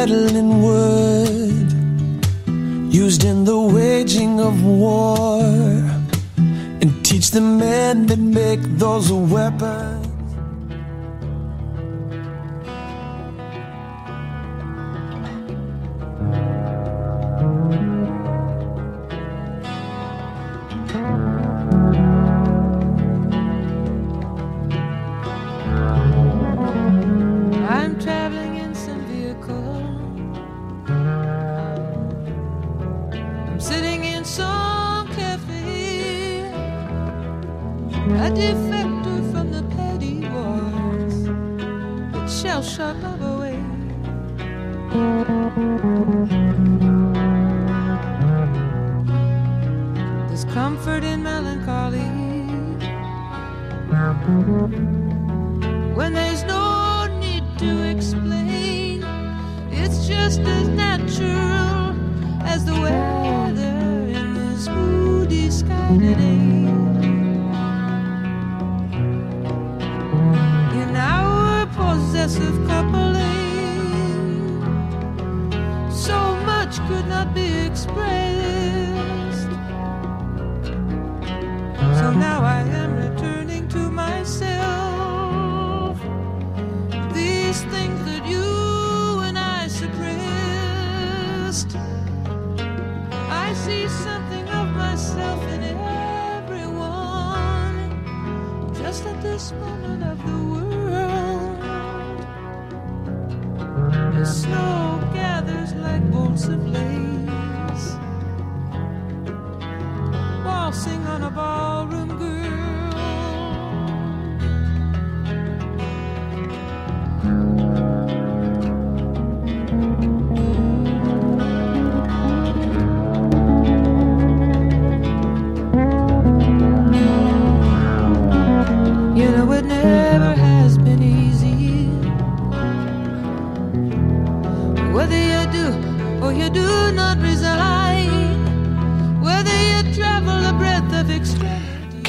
settling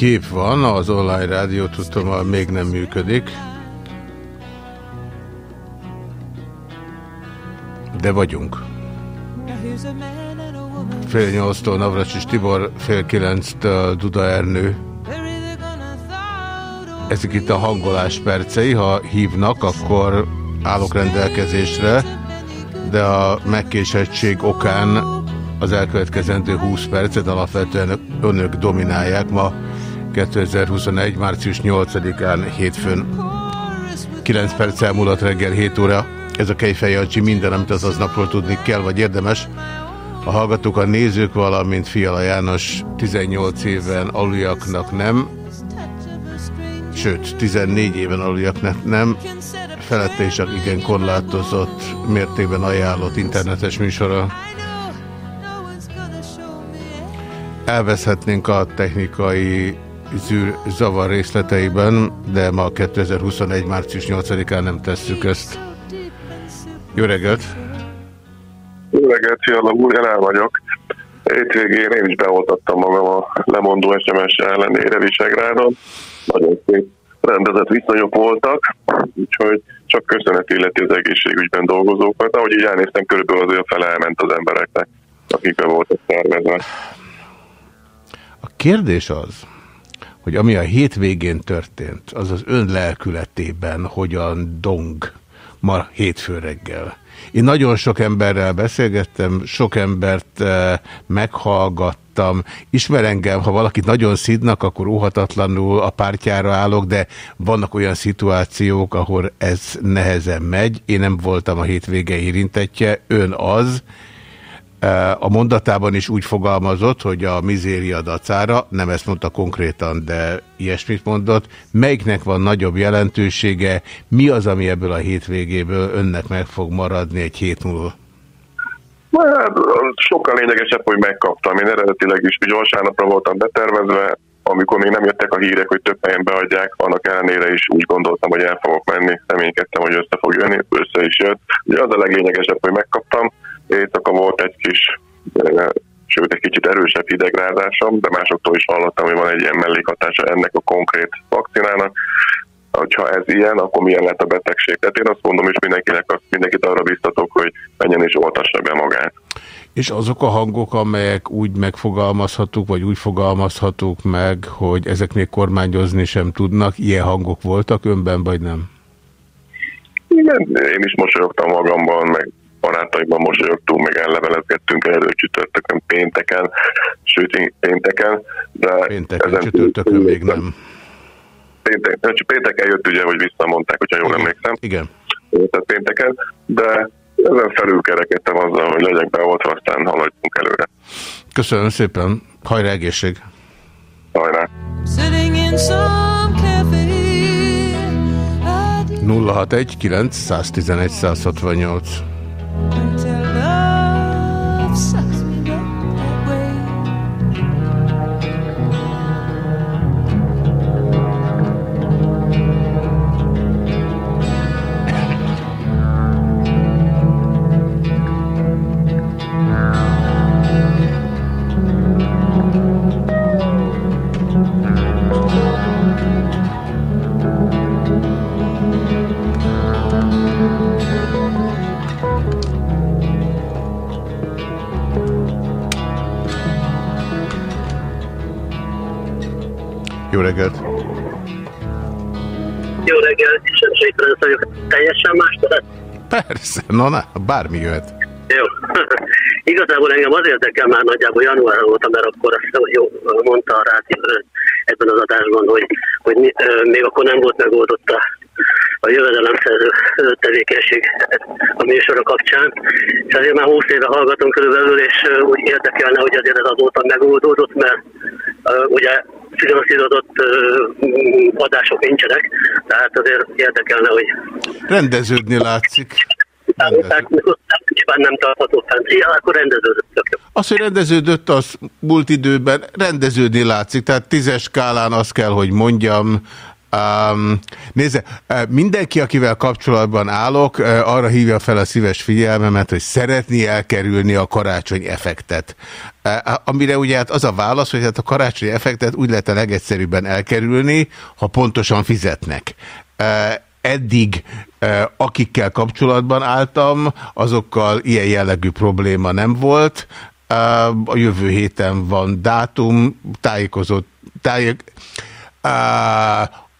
Kép van, az online rádió tudtommal még nem működik. De vagyunk. Fél nyolctól Navracsis Tibor, fél kilenctől Duda Ernő. Ezek itt a hangolás percei, ha hívnak, akkor állok rendelkezésre, de a megkésettség okán az elkövetkezendő 20 percet alapvetően önök dominálják. Ma 2021. március 8-án hétfőn. 9 perc elmúlott reggel 7 óra. Ez a Kejfej Jancsi minden, amit az aznapról tudni kell, vagy érdemes. A hallgatók, a nézők, valamint Fiala János 18 éven aluljaknak nem, sőt, 14 éven aluljaknak nem, felette is igen korlátozott mértékben ajánlott internetes műsora. Elveszhetnénk a technikai zűr zavar részleteiben, de ma 2021. március 8-án nem tesszük ezt. Jó reggelt! Jó reggelt, Fiala úr, el vagyok. Hétvégén én is beoltattam magam a lemondó SMS ellenére Visegrádon. Nagyon szép rendezett viszonyok voltak, úgyhogy csak köszönet illeti az egészségügyben dolgozókat. Ahogy így elnéztem, körülbelül azért fele elment az embereknek, akik be voltak szervezve. A kérdés az, hogy ami a hétvégén történt, az az ön lelkületében hogyan dong ma hétfő reggel. Én nagyon sok emberrel beszélgettem, sok embert eh, meghallgattam. Ismer engem, ha valakit nagyon szidnak, akkor óhatatlanul a pártjára állok, de vannak olyan szituációk, ahol ez nehezen megy. Én nem voltam a hétvége érintettje, ön az, a mondatában is úgy fogalmazott, hogy a mizéria dacára, nem ezt mondta konkrétan, de ilyesmit mondott, melyiknek van nagyobb jelentősége, mi az, ami ebből a hétvégéből önnek meg fog maradni egy hét múlva? Hát, sokkal lényegesebb, hogy megkaptam. Én eredetileg is hogy vasárnapra voltam betervezve, amikor még nem jöttek a hírek, hogy több helyen beadják, annak ellenére is úgy gondoltam, hogy el fogok menni, reménykedtem, hogy össze fog jönni, össze is jött. Ugye az a leglényegesebb, hogy megkaptam, éjszaka volt egy kis, sőt egy kicsit erősebb hidegrázásom, de másoktól is hallottam, hogy van egy ilyen mellékhatása ennek a konkrét vakcinának. hogyha ez ilyen, akkor milyen lett a betegség. Tehát én azt mondom, és mindenkinek, mindenkit arra biztatok, hogy menjen és oltassa be magát. És azok a hangok, amelyek úgy megfogalmazhatók, vagy úgy fogalmazhatók meg, hogy ezeknél kormányozni sem tudnak, ilyen hangok voltak önben, vagy nem? Igen, én is mosolyogtam magamban, meg barátaimban mosolyogtunk, meg ellevelezgettünk erről csütörtökön, pénteken, sőt pénteken, de... Pénteken, csütörtökön még nem. Pénteken, pénteken jött ugye, hogy visszamondták, hogyha jól emlékszem. Igen. Tehát pénteken, de ezen felül kerekedtem azzal, hogy legyek beoltva, aztán haladjunk előre. Köszönöm szépen, hajrá egészség! Hajrá! 061 911 168 until the Jó reggelt! Jó reggelt, és vagyok. Teljesen más terület? Persze, na, na, bármi jöhet. Jó. Igazából engem az érdekel már nagyjából január óta, mert akkor azt jó, mondta a rádió ebben az adásban, hogy, hogy mi, még akkor nem volt megoldott a, a jövedelemszerző tevékenység a műsora kapcsán. És azért már 20 éve hallgatom körülbelül, és úgy érdekelne, hogy azért ez azóta megoldódott, mert uh, ugye finanszírozott adások nincsenek, tehát azért érdekelne, hogy... Rendeződni látszik. Nyilván nem tartható fent. Ja, akkor rendeződött. Az, hogy rendeződött, az múlt időben rendeződni látszik. Tehát tízes skálán azt kell, hogy mondjam, Um, nézze, mindenki, akivel kapcsolatban állok, arra hívja fel a szíves figyelmemet, hogy szeretni elkerülni a karácsony effektet. Amire ugye hát az a válasz, hogy hát a karácsony effektet úgy lehet a legegyszerűbben elkerülni, ha pontosan fizetnek. Eddig akikkel kapcsolatban álltam, azokkal ilyen jellegű probléma nem volt. A jövő héten van dátum, tájékozott, tájék,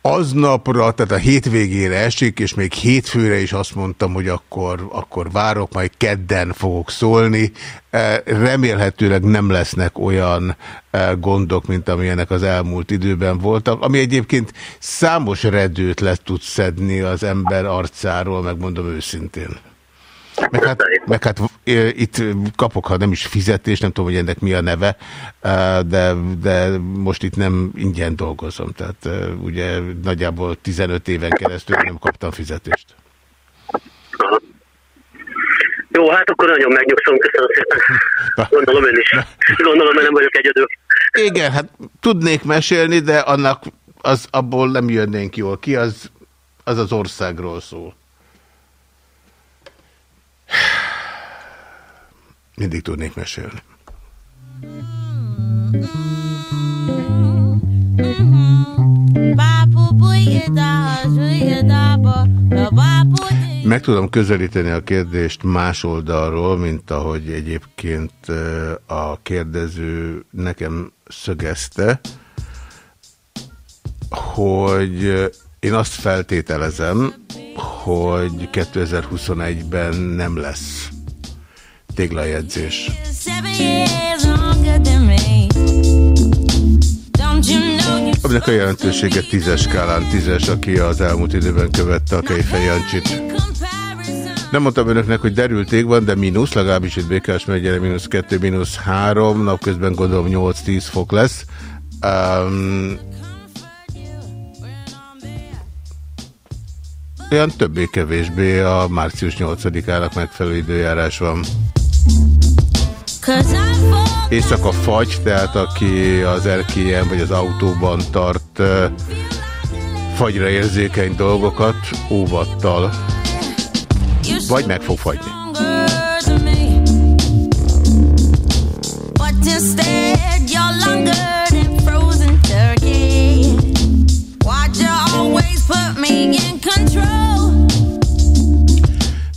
aznapra, tehát a hétvégére esik, és még hétfőre is azt mondtam, hogy akkor, akkor várok, majd kedden fogok szólni. E, remélhetőleg nem lesznek olyan e, gondok, mint amilyenek az elmúlt időben voltak, ami egyébként számos redőt le tud szedni az ember arcáról, megmondom őszintén. Meg hát, meg hát itt kapok, ha nem is fizetés, nem tudom, hogy ennek mi a neve, de, de most itt nem ingyen dolgozom. Tehát ugye nagyjából 15 éven keresztül nem kaptam fizetést. Jó, hát akkor nagyon megnyugszom, köszönöm szépen. Gondolom én is. Gondolom, hogy nem vagyok egyedül. Igen, hát tudnék mesélni, de annak az, abból nem jönnénk jól ki, az az, az országról szól. Mindig tudnék mesélni. Meg tudom közelíteni a kérdést más oldalról, mint ahogy egyébként a kérdező nekem szögezte, hogy én azt feltételezem, hogy 2021-ben nem lesz téglajegyzés. Aminek a jelentősége tízes skálán tízes, aki az elmúlt időben követte a Kejfej Jancsit. Nem mondtam önöknek, hogy derült ég van, de mínusz, legalábbis itt Békás megyere mínusz 2, mínusz 3, napközben gondolom 8-10 fok lesz. Um, olyan többé-kevésbé a március 8-ának megfelelő időjárás van. Éjszaka fagy, tehát aki az erkélyen vagy az autóban tart fagyra érzékeny dolgokat, óvattal. Vagy meg fog fagyni.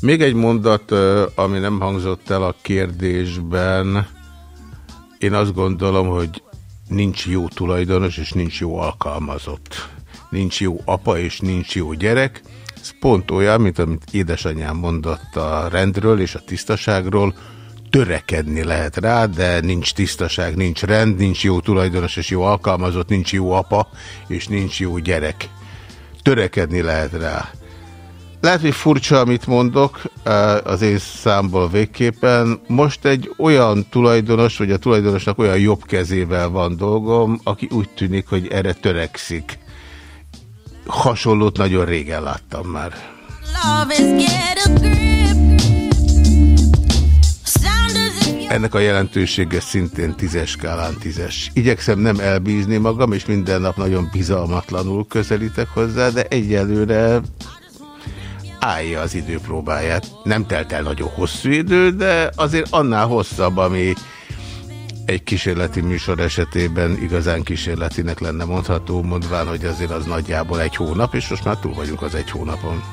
Még egy mondat, ami nem hangzott el a kérdésben. Én azt gondolom, hogy nincs jó tulajdonos, és nincs jó alkalmazott. Nincs jó apa, és nincs jó gyerek. Ez pont olyan, mint amit édesanyám mondott a rendről és a tisztaságról, törekedni lehet rá, de nincs tisztaság, nincs rend, nincs jó tulajdonos és jó alkalmazott, nincs jó apa, és nincs jó gyerek. Törekedni lehet rá. Lehet, hogy furcsa, amit mondok, eh, az én számból végképpen. Most egy olyan tulajdonos, vagy a tulajdonosnak olyan jobb kezével van dolgom, aki úgy tűnik, hogy erre törekszik. Hasonlót nagyon régen láttam már. Ennek a jelentősége szintén tízes skálán tízes. Igyekszem nem elbízni magam, és minden nap nagyon bizalmatlanul közelítek hozzá, de egyelőre állja az időpróbáját. Nem telt el nagyon hosszú idő, de azért annál hosszabb, ami egy kísérleti műsor esetében igazán kísérletinek lenne mondható, mondván, hogy azért az nagyjából egy hónap, és most már túl vagyunk az egy hónapon.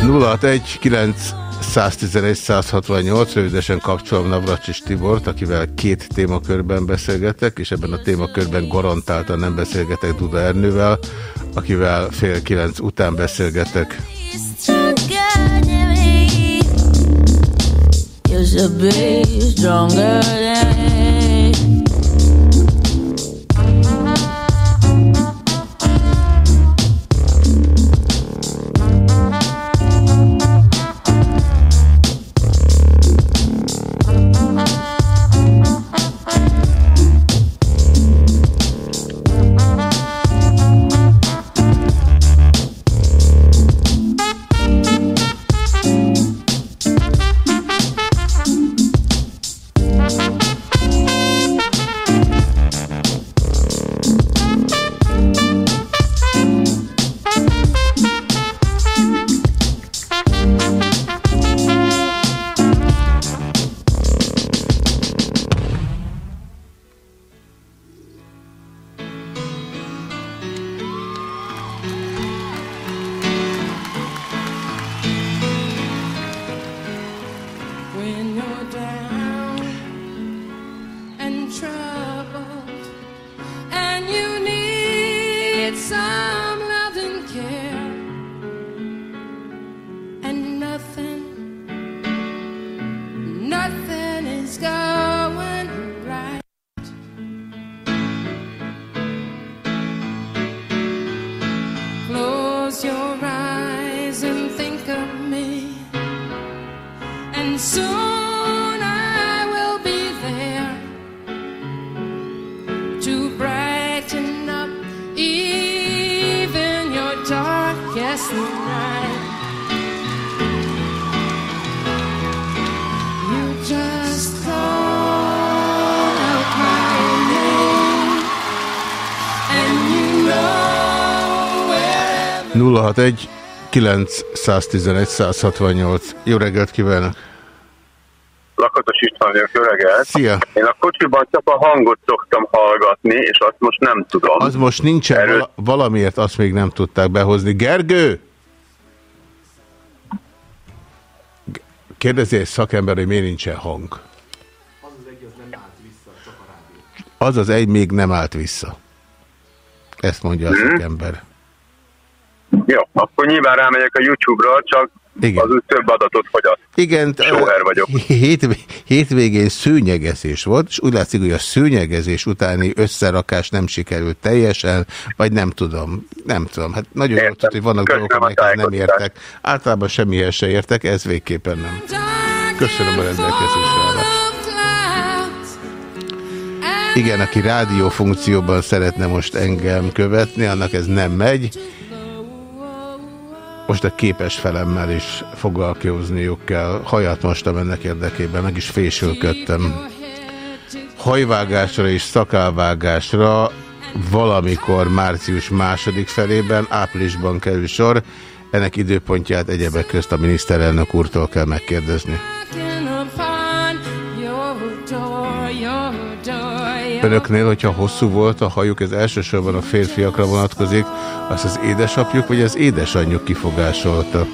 061 9 111-168, rövidesen kapcsolom Navracsis Tibort, akivel két témakörben beszélgetek, és ebben a témakörben garantáltan nem beszélgetek Duda Ernővel, akivel fél kilenc után beszélgetek. You 061 911 168. Jó reggelt kívánok! Lakatos István vagyok, jó reggelt! Szia! Én a kocsiban csak a hangot szoktam hallgatni, és azt most nem tudom. Az most nincsen, Erről... vala valamiért azt még nem tudták behozni. Gergő! Kérdezi egy szakember, hogy miért nincsen hang. Az az egy, az nem állt vissza, csak a rádió. Az az egy még nem állt vissza. Ezt mondja a hmm. szakember. Jó, akkor nyilván rámegyek a YouTube-ra, csak igen. az úgy több adatot fogyaszt. Igen, Soher vagyok. Hét, hétvégén szőnyegezés volt, és úgy látszik, hogy a szőnyegezés utáni összerakás nem sikerült teljesen, vagy nem tudom, nem tudom. Hát nagyon jól tudod, hogy vannak dolgok, amelyekhez nem értek. Általában semmihez se értek, ez végképpen nem. Köszönöm a rendelkezésre állást. Igen, aki rádió funkcióban szeretne most engem követni, annak ez nem megy. Most a képes felemmel is foglalkozniuk kell. Hajat mostam ennek érdekében, meg is fésülködtem. Hajvágásra és szakálvágásra valamikor március második felében, áprilisban kerül sor. Ennek időpontját egyebek közt a miniszterelnök úrtól kell megkérdezni. Önöknél, hogyha hosszú volt a hajuk, ez elsősorban a férfiakra vonatkozik, azt az édesapjuk vagy az édesanyjuk kifogásolta?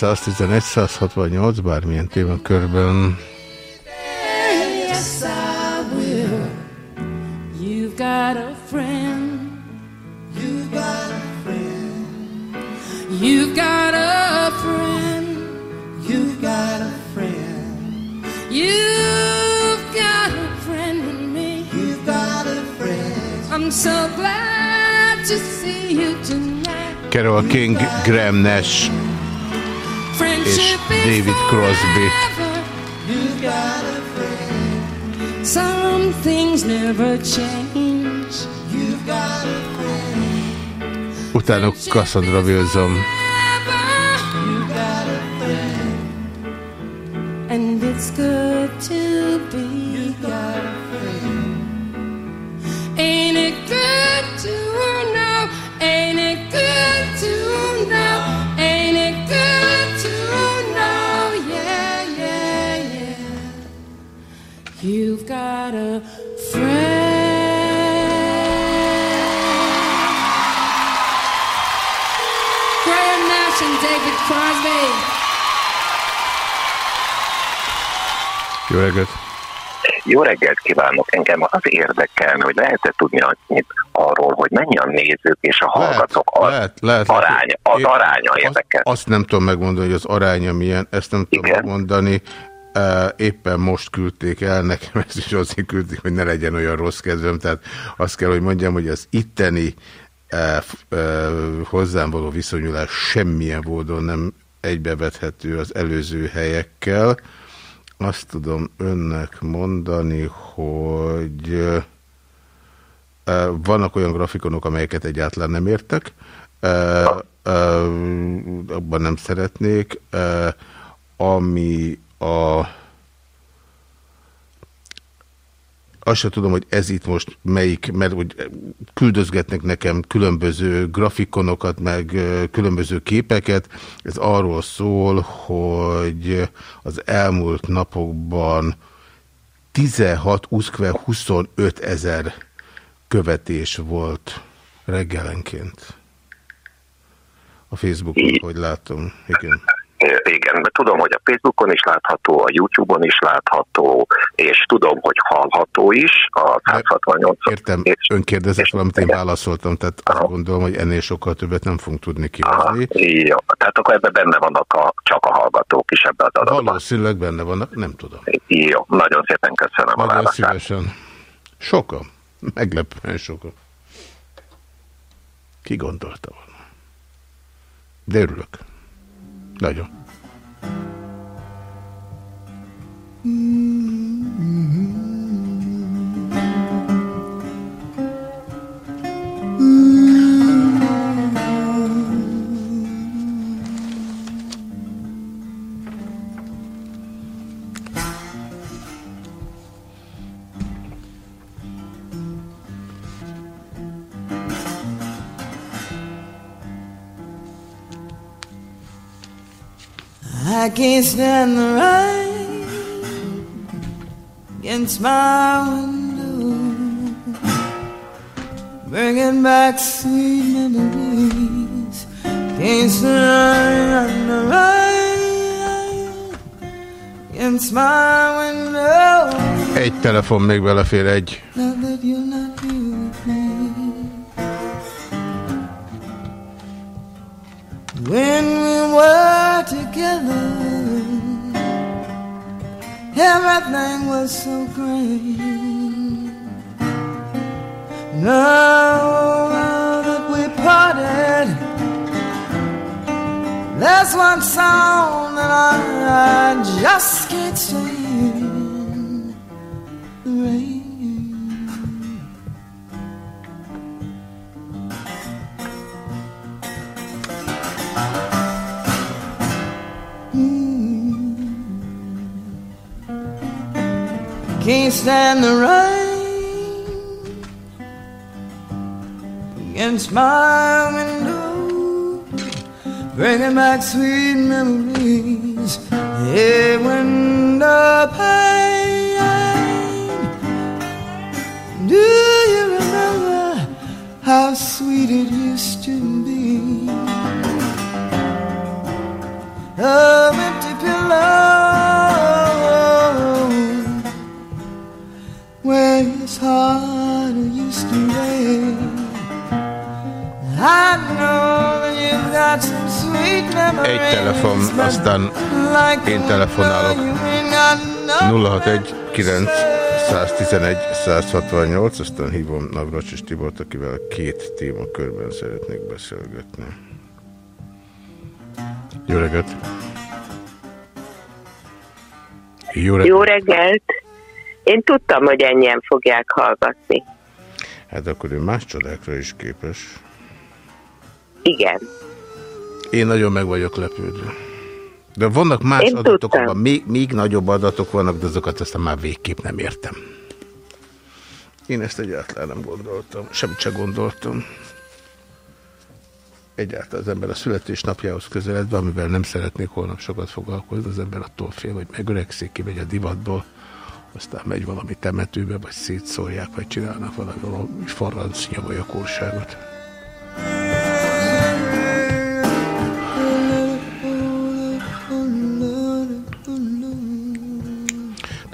911 168 bármilyen témakörben. Yes, I will. You've got a friend. You've got a friend. You've got a friend. You've got a friend. You've got a friend in me. You've got a friend. I'm so glad to see you tonight. Carol King, Graham Nash David Crosby. Some things never change. You've got a friend. Utánuk Cassandra Wilson. Kívánok! Engem az érdekelne, hogy lehet-e tudni annyit arról, hogy mennyien nézők és a hallgatók lehet, az, lehet, lehet, aránya, az én aránya érdekel. Azt, azt nem tudom megmondani, hogy az aránya milyen, ezt nem tudom Igen. megmondani. Éppen most küldték el, nekem ezt is azért küldték, hogy ne legyen olyan rossz kedvem, tehát azt kell, hogy mondjam, hogy az itteni hozzám való viszonyulás semmilyen módon nem egybevethető az előző helyekkel, azt tudom önnek mondani, hogy vannak olyan grafikonok, amelyeket egyáltalán nem értek, abban nem szeretnék, ami a azt sem tudom, hogy ez itt most melyik, mert hogy küldözgetnek nekem különböző grafikonokat, meg különböző képeket. Ez arról szól, hogy az elmúlt napokban 16, 25 ezer követés volt reggelenként. A Facebookon, hogy látom. Igen. Igen, mert tudom, hogy a Facebookon is látható, a YouTube-on is látható, és tudom, hogy hallható is a 168 Értem, és, ön kérdezett valamit, én válaszoltam, tehát Aha. azt gondolom, hogy ennél sokkal többet nem fogunk tudni kihozni. Jó, tehát akkor ebben benne vannak a, csak a hallgatók is ebben az adatban. Valószínűleg benne vannak, nem tudom. Jó, nagyon szépen köszönöm nagyon a szívesen. Sokan, meglepően sokan. Ki gondolta volna? De örülök. Nagyon. I can't stand the rain against my window, bringing back sweet memories. Can't stand the rain against my window. Egy telefon még belefér egy. When we were together, everything was so great. Now that we parted, there's one song that I, I just can't stand. Mm. Can't stand the rain against my window, bringing back sweet memories. Yeah, the pain. Do you remember how sweet it used to be? A empty pillow. where his heart used to lay. I know that you've got some sweet memories. Egy telefon, aztán én telefonálok. 061 9 111 168, aztán hívom Navracsis Tibort, akivel két témakörben szeretnék beszélgetni. Jó reggelt! Jó reggelt! Jó reggelt. Én tudtam, hogy ennyien fogják hallgatni. Hát akkor ő más csodákra is képes. Igen. Én nagyon meg vagyok lepődve. De vannak más Én adatok, abban még, még nagyobb adatok vannak, de azokat aztán már végképp nem értem. Én ezt egyáltalán nem gondoltam, semmit se gondoltam. Egyáltalán az ember a születésnapjához közeledve, amivel nem szeretnék holnap sokat foglalkozni, az ember attól fél, hogy megöregszik, kimegy a divatból, aztán megy valami temetőbe, vagy szétszórják, vagy csinálnak valami, valami farranc nyavajakorságot.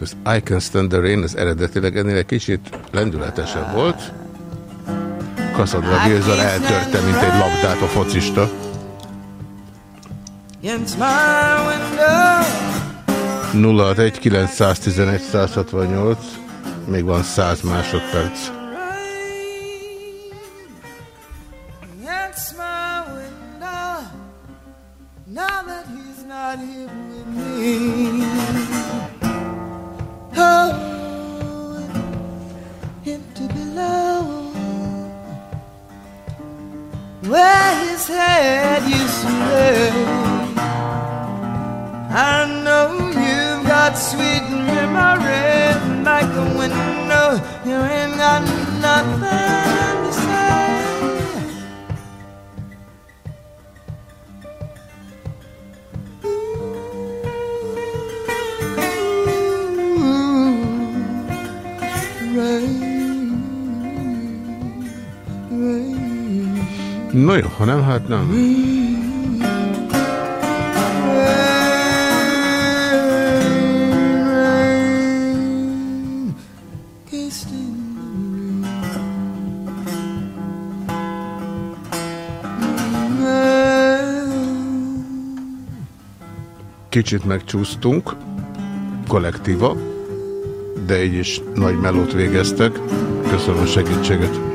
Az I Can Stand the Rain az eredetileg ennél egy kicsit lendületesebb volt. Kaszadra Vilzal eltörte, mint egy labdát a focista. Against my window. 061 911 168, még van 100 másodperc. Where his head used to lay I know you've got sweet memories like a window. You ain't got nothing No jó, ha nem, hát nem. Kicsit megcsúsztunk, kollektíva, de így is nagy melót végeztek. Köszönöm a segítséget.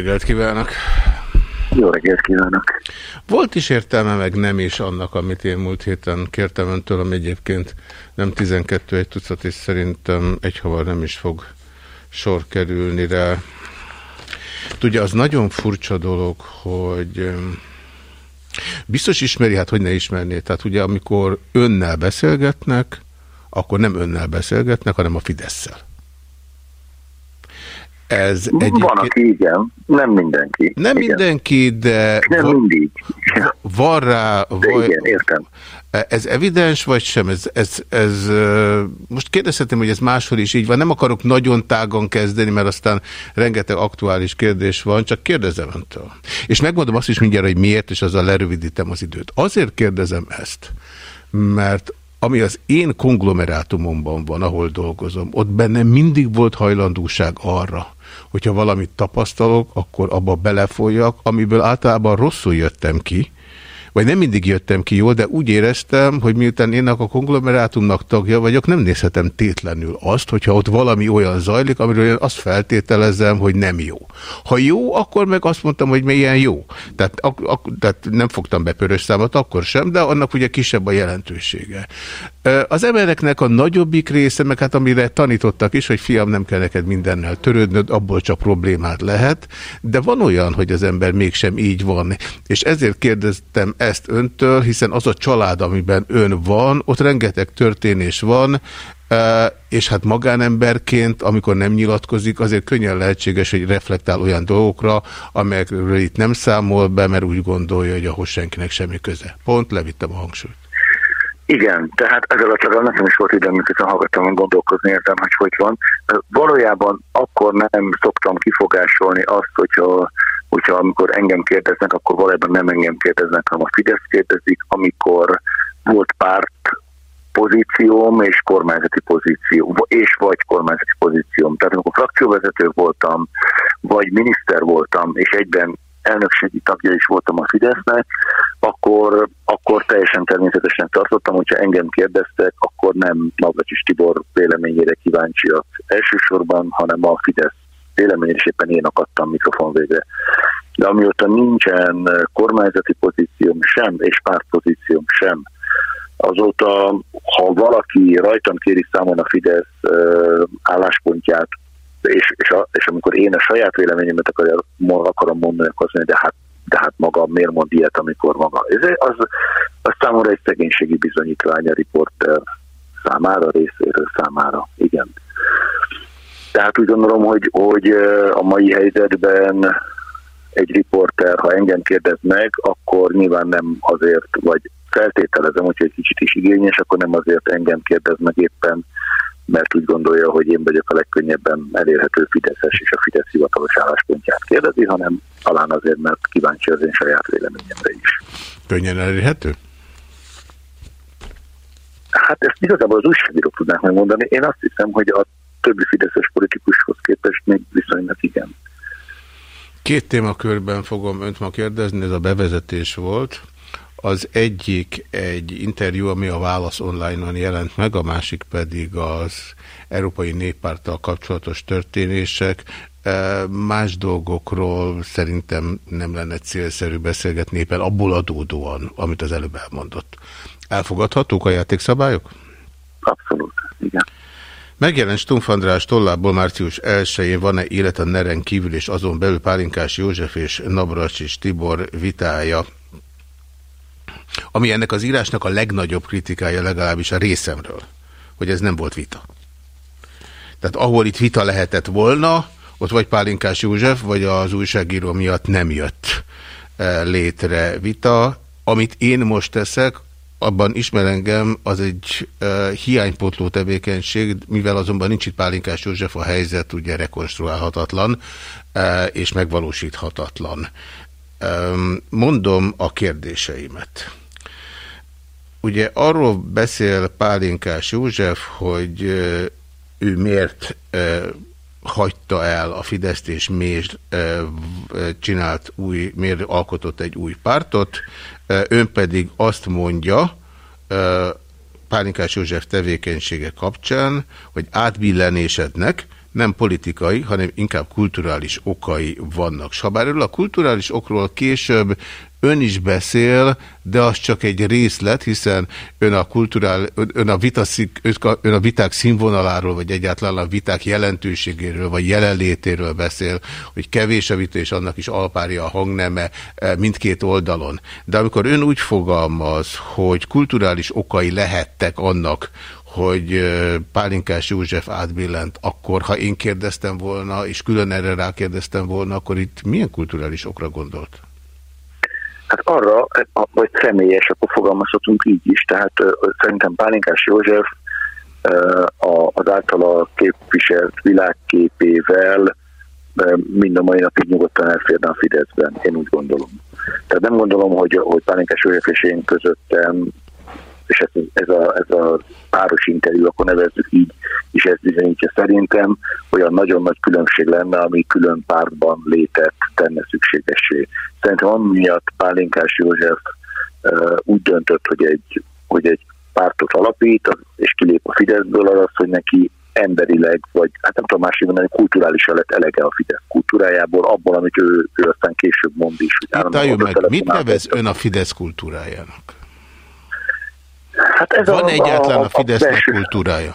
Reggelt kívánok! Jó reggelt kívánok! Volt is értelme, meg nem is annak, amit én múlt héten kértem öntől, ami egyébként nem 12 egy tucat, és szerintem egyhavar nem is fog sor kerülni rá. Tudja, az nagyon furcsa dolog, hogy biztos ismeri, hát hogy ne ismerné. Tehát ugye amikor önnel beszélgetnek, akkor nem önnel beszélgetnek, hanem a Fidesz-szel. Ez egy Van, aki igen, nem mindenki. Nem igen. mindenki, de... Nem van, mindig. Van rá... Vagy, igen, értem. Ez evidens, vagy sem? Ez, ez, ez, most kérdezhetem, hogy ez máshol is így van. Nem akarok nagyon tágan kezdeni, mert aztán rengeteg aktuális kérdés van, csak kérdezem öntől. És megmondom azt is mindjárt, hogy miért, és azzal lerövidítem az időt. Azért kérdezem ezt, mert ami az én konglomerátumomban van, ahol dolgozom, ott bennem mindig volt hajlandóság arra, hogyha valamit tapasztalok, akkor abba belefolyjak, amiből általában rosszul jöttem ki, vagy nem mindig jöttem ki jól, de úgy éreztem, hogy miután én a konglomerátumnak tagja vagyok, nem nézhetem tétlenül azt, hogyha ott valami olyan zajlik, amiről én azt feltételezem, hogy nem jó. Ha jó, akkor meg azt mondtam, hogy milyen jó. Tehát, ak ak tehát nem fogtam be pörös számot akkor sem, de annak ugye kisebb a jelentősége. Az embereknek a nagyobbik része, meg hát amire tanítottak is, hogy fiam, nem kell neked mindennel törődnöd, abból csak problémát lehet, de van olyan, hogy az ember mégsem így van. És ezért kérdeztem ezt öntől, hiszen az a család, amiben ön van, ott rengeteg történés van, és hát magánemberként, amikor nem nyilatkozik, azért könnyen lehetséges, hogy reflektál olyan dolgokra, amelyekről itt nem számol be, mert úgy gondolja, hogy ahhoz senkinek semmi köze. Pont levittem a hangsúlyt. Igen, tehát ezzel a csak nekem is volt időm, miközben hallgattam gondolkozni, értem, hogy hogy van. Valójában akkor nem szoktam kifogásolni azt, hogyha, hogyha amikor engem kérdeznek, akkor valójában nem engem kérdeznek, hanem a Fidesz kérdezik, amikor volt párt pozícióm és kormányzati pozíció, és vagy kormányzati pozícióm. Tehát amikor frakcióvezető voltam, vagy miniszter voltam, és egyben elnökségi tagja is voltam a Fidesznek, akkor, akkor teljesen természetesen tartottam, hogyha engem kérdeztek, akkor nem Navracsis Tibor véleményére kíváncsiak elsősorban, hanem a Fidesz véleményére, és éppen én akadtam mikrofon végre. De amióta nincsen kormányzati pozícióm sem, és pártpozícióm sem, azóta, ha valaki rajtam kéri számon a Fidesz álláspontját, és, és, a, és amikor én a saját véleményemet akarom mondani, akkor azt mondja, de hát, de hát maga miért mond ilyet, amikor maga. Ez az, az számomra egy szegénységi bizonyítvány a riporter számára, részéről számára. Igen. Tehát úgy gondolom, hogy, hogy a mai helyzetben egy riporter, ha engem kérdez meg, akkor nyilván nem azért, vagy feltételezem, hogyha egy kicsit is igényes, akkor nem azért engem kérdez meg éppen, mert úgy gondolja, hogy én vagyok a legkönnyebben elérhető Fideszes és a Fidesz hivatalos álláspontját kérdezi, hanem talán azért, mert kíváncsi az én saját véleményemre is. Könnyen elérhető? Hát ezt igazából az újságírók tudnák megmondani. Én azt hiszem, hogy a többi fideszes politikushoz képest még viszonylag igen. Két témakörben fogom önt ma kérdezni, ez a bevezetés volt. Az egyik egy interjú, ami a Válasz online-on jelent meg, a másik pedig az Európai Néppárttal kapcsolatos történések. Más dolgokról szerintem nem lenne célszerű beszélgetni éppen abból adódóan, amit az előbb elmondott. Elfogadhatók a játékszabályok? Abszolút, igen. Megjelent Stumpf András tollából március 1-én van-e élet a Neren kívül és azon belül Pálinkás József és Navracsics Tibor vitája ami ennek az írásnak a legnagyobb kritikája legalábbis a részemről, hogy ez nem volt vita. Tehát ahol itt vita lehetett volna, ott vagy Pálinkás József, vagy az újságíró miatt nem jött e, létre vita. Amit én most teszek, abban ismer engem, az egy uh, hiánypotló tevékenység, mivel azonban nincs itt Pálinkás József, a helyzet ugye rekonstruálhatatlan uh, és megvalósíthatatlan. Um, mondom a kérdéseimet. Ugye arról beszél Pálinkás József, hogy ő miért hagyta el a Fideszt, és miért csinált új, miért alkotott egy új pártot. Ön pedig azt mondja, Pálinkás József tevékenysége kapcsán, hogy átbillenésednek, nem politikai, hanem inkább kulturális okai vannak. S ha bár a kulturális okról később ön is beszél, de az csak egy részlet, hiszen ön a, kulturál, ön a, vitaszik, ön a viták színvonaláról, vagy egyáltalán a viták jelentőségéről, vagy jelenlétéről beszél, hogy kevés a vita, és annak is alpárja a hangneme e, mindkét oldalon. De amikor ön úgy fogalmaz, hogy kulturális okai lehettek annak, hogy Pálinkás József átbillent, akkor ha én kérdeztem volna, és külön erre rákérdeztem volna, akkor itt milyen kulturális okra gondolt? Hát arra, hogy személyes, akkor fogalmazhatunk így is. Tehát szerintem Pálinkás József az általa képviselt világképével mind a mai napig nyugodtan elférne a Fideszben, én úgy gondolom. Tehát nem gondolom, hogy, hogy Pálinkás József és én közöttem és ez, ez, a, ez a páros interjú, akkor nevezzük így, és ez bizonyítja szerintem, olyan nagyon nagy különbség lenne, ami külön pártban létet tenne szükségessé. Szerintem amiatt Pálinkás József úgy döntött, hogy egy, hogy egy pártot alapít, és kilép a Fideszből, az az, hogy neki emberileg, vagy hát nem tudom másik mondani, kulturálisan lett elege a Fidesz kultúrájából, abból, amit ő, ő aztán később mond is. Hogy meg, mit nevez ön a Fidesz kultúrájának? Hát ez Van a, egyáltalán a, a, a Fidesznek kultúrája?